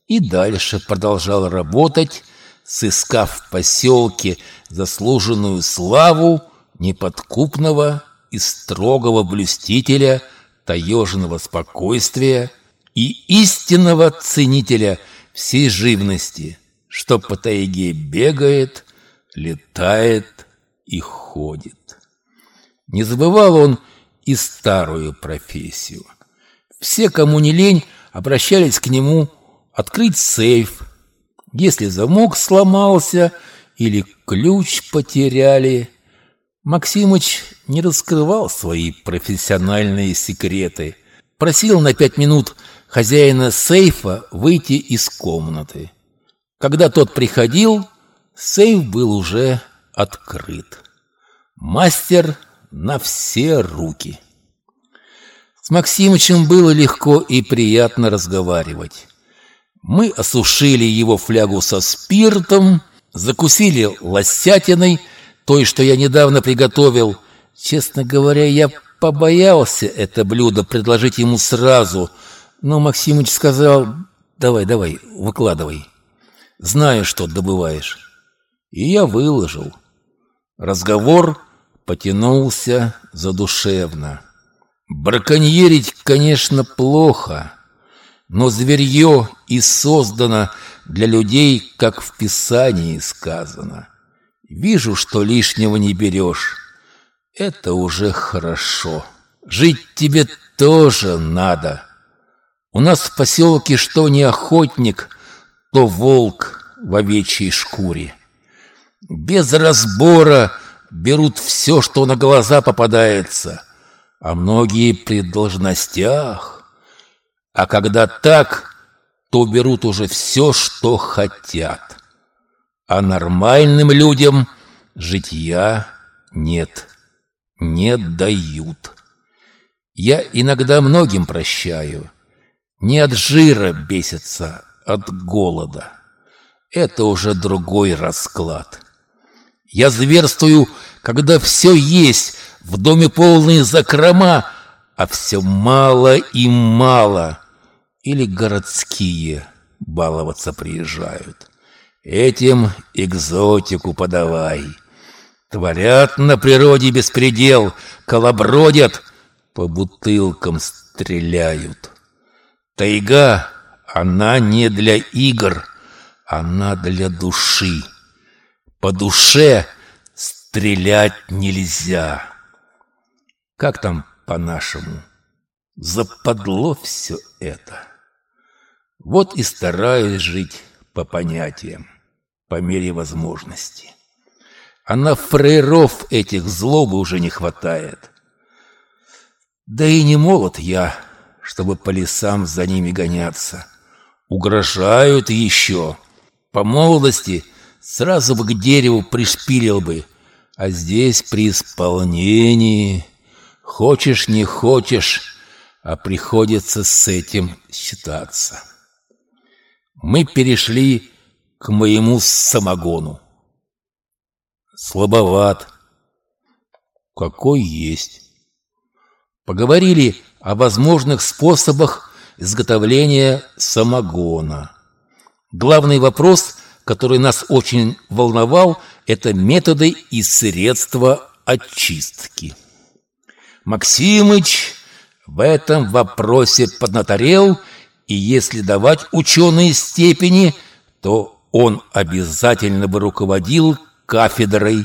и дальше продолжал работать, сыскав в поселке заслуженную славу неподкупного и строгого блюстителя таежного спокойствия и истинного ценителя всей живности, что по тайге бегает, летает и ходит. Не забывал он и старую профессию. Все, кому не лень, обращались к нему открыть сейф, если замок сломался или ключ потеряли. Максимыч не раскрывал свои профессиональные секреты. Просил на пять минут хозяина сейфа выйти из комнаты. Когда тот приходил, сейф был уже открыт. Мастер на все руки. С Максимычем было легко и приятно разговаривать. Мы осушили его флягу со спиртом, закусили лосятиной, той, что я недавно приготовил. Честно говоря, я побоялся это блюдо предложить ему сразу, но Максимыч сказал, давай, давай, выкладывай. Знаю, что добываешь. И я выложил. Разговор потянулся задушевно. Браконьерить, конечно, плохо, но зверье и создано для людей, как в Писании сказано. Вижу, что лишнего не берешь. Это уже хорошо. Жить тебе тоже надо. У нас в поселке что не охотник, то волк в овечьей шкуре. Без разбора берут все, что на глаза попадается, а многие при должностях. А когда так, то берут уже все, что хотят. А нормальным людям житья нет, не дают. Я иногда многим прощаю. Не от жира бесится, от голода. Это уже другой расклад. Я зверствую, когда все есть, в доме полные закрома, а все мало и мало. Или городские баловаться приезжают. Этим экзотику подавай. Творят на природе беспредел, колобродят, по бутылкам стреляют. Тайга, она не для игр, она для души. По душе стрелять нельзя. Как там по-нашему? Западло все это. Вот и стараюсь жить по понятиям, по мере возможности. А на фрейров этих злобы уже не хватает. Да и не молод я, чтобы по лесам за ними гоняться. Угрожают еще. По молодости сразу бы к дереву пришпилил бы, а здесь при исполнении... Хочешь, не хочешь, а приходится с этим считаться. Мы перешли к моему самогону. Слабоват. Какой есть. Поговорили о возможных способах изготовления самогона. Главный вопрос, который нас очень волновал, это методы и средства очистки. Максимыч в этом вопросе поднаторел, и если давать ученые степени, то он обязательно бы руководил кафедрой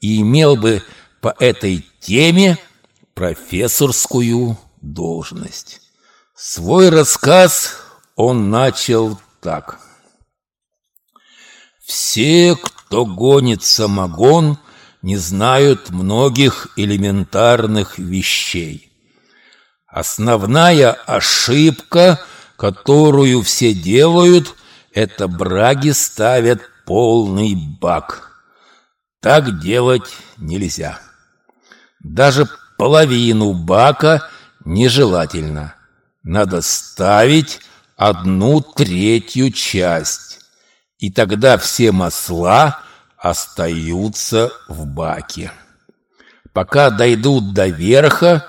и имел бы по этой теме профессорскую должность. Свой рассказ он начал так. Все, кто гонит самогон, не знают многих элементарных вещей. Основная ошибка, которую все делают, это браги ставят полный бак. Так делать нельзя. Даже половину бака нежелательно. Надо ставить одну третью часть, и тогда все масла остаются в баке. Пока дойдут до верха,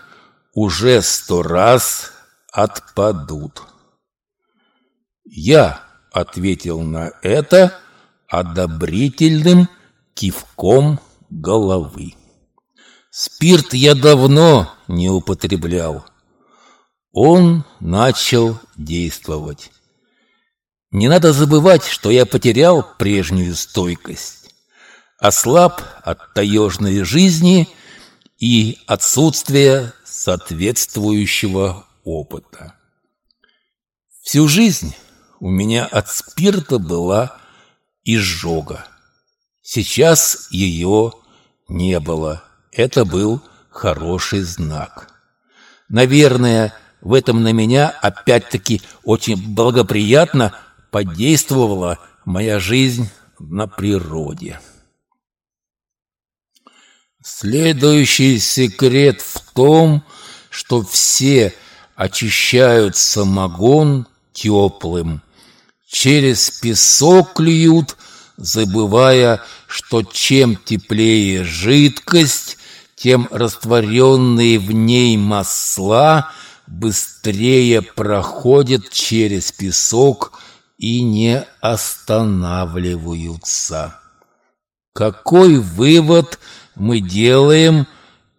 уже сто раз отпадут. Я ответил на это одобрительным кивком головы. Спирт я давно не употреблял. Он начал действовать. Не надо забывать, что я потерял прежнюю стойкость, ослаб от таежной жизни и отсутствия соответствующего опыта. Всю жизнь у меня от спирта была изжога. Сейчас ее не было. Это был хороший знак. Наверное, в этом на меня опять-таки очень благоприятно подействовала моя жизнь на природе. Следующий секрет в том, что все очищают самогон теплым, через песок льют, забывая, что чем теплее жидкость, тем растворенные в ней масла быстрее проходят через песок и не останавливаются. Какой вывод мы делаем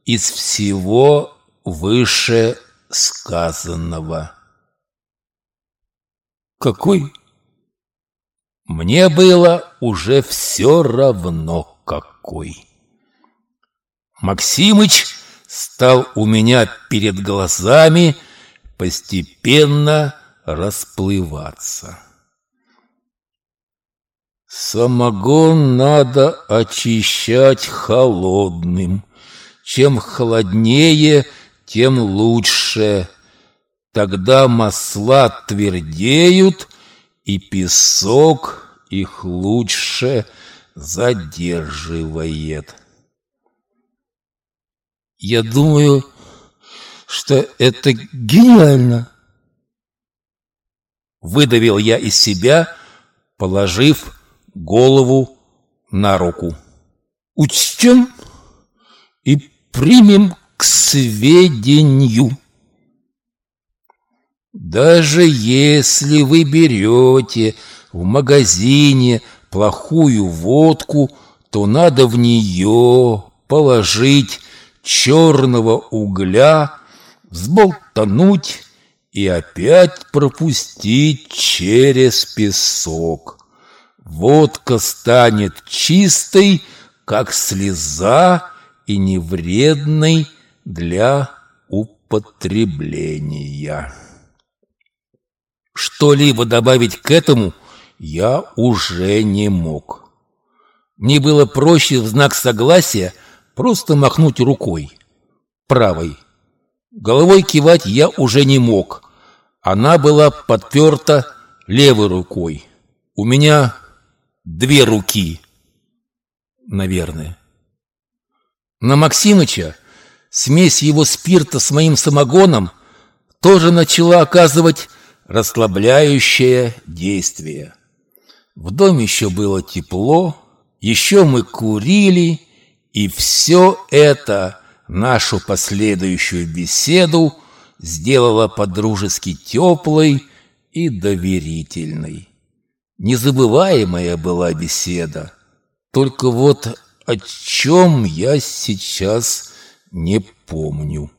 из всего выше сказанного? Какой? Мне было уже все равно какой. Максимыч стал у меня перед глазами постепенно расплываться. Самогон надо очищать холодным. Чем холоднее, тем лучше. Тогда масла твердеют, и песок их лучше задерживает. Я думаю, что это гениально. Выдавил я из себя, положив голову на руку. Учтем и примем к сведению. Даже если вы берете в магазине плохую водку, то надо в нее положить черного угля, взболтануть и опять пропустить через песок. Водка станет чистой, как слеза, и невредной для употребления. Что-либо добавить к этому я уже не мог. Мне было проще в знак согласия просто махнуть рукой, правой. Головой кивать я уже не мог. Она была подперта левой рукой. У меня две руки, наверное. На Максимыча смесь его спирта с моим самогоном тоже начала оказывать расслабляющее действие. В доме еще было тепло, еще мы курили, и все это нашу последующую беседу сделало подружески теплой и доверительной. Незабываемая была беседа. Только вот о чем я сейчас не помню.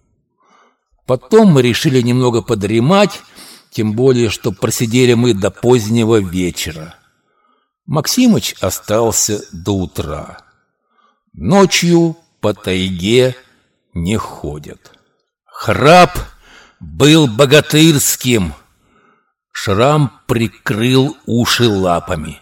Потом мы решили немного подремать, тем более, что просидели мы до позднего вечера. Максимыч остался до утра. Ночью по тайге не ходят. Храп был богатырским – Шрам прикрыл уши лапами.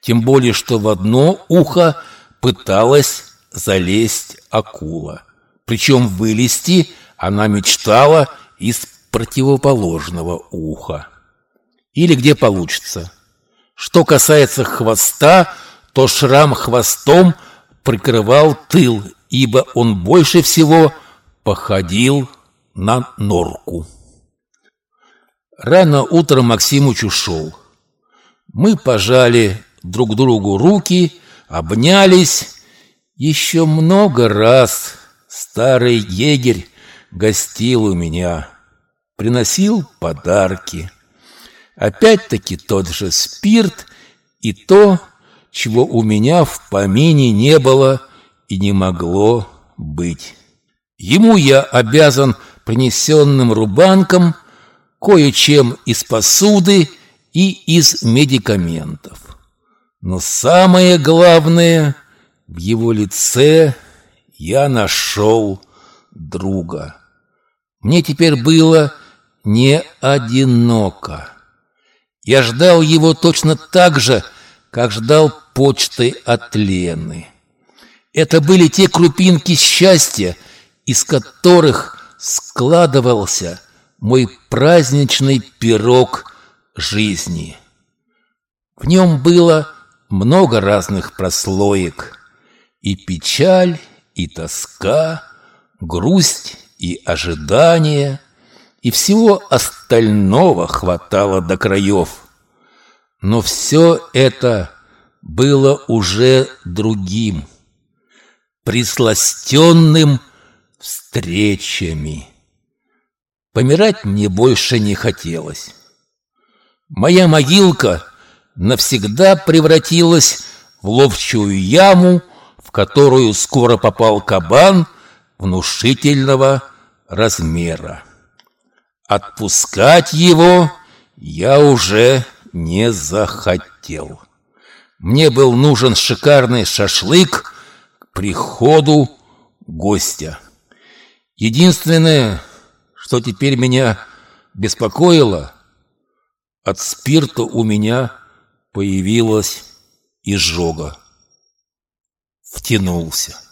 Тем более, что в одно ухо пыталась залезть акула. Причем вылезти она мечтала из противоположного уха. Или где получится. Что касается хвоста, то шрам хвостом прикрывал тыл, ибо он больше всего походил на норку. Рано утром Максимыч ушел. Мы пожали друг другу руки, обнялись. Еще много раз старый егерь гостил у меня, приносил подарки. Опять-таки тот же спирт и то, чего у меня в помине не было и не могло быть. Ему я обязан принесенным рубанком – кое-чем из посуды и из медикаментов. Но самое главное, в его лице я нашел друга. Мне теперь было не одиноко. Я ждал его точно так же, как ждал почты от Лены. Это были те крупинки счастья, из которых складывался мой праздничный пирог жизни. В нем было много разных прослоек. И печаль, и тоска, грусть и ожидание, и всего остального хватало до краев. Но все это было уже другим, присластенным встречами. Помирать мне больше не хотелось. Моя могилка навсегда превратилась в ловчую яму, в которую скоро попал кабан внушительного размера. Отпускать его я уже не захотел. Мне был нужен шикарный шашлык к приходу гостя. Единственное, что теперь меня беспокоило, от спирта у меня появилась изжога. Втянулся.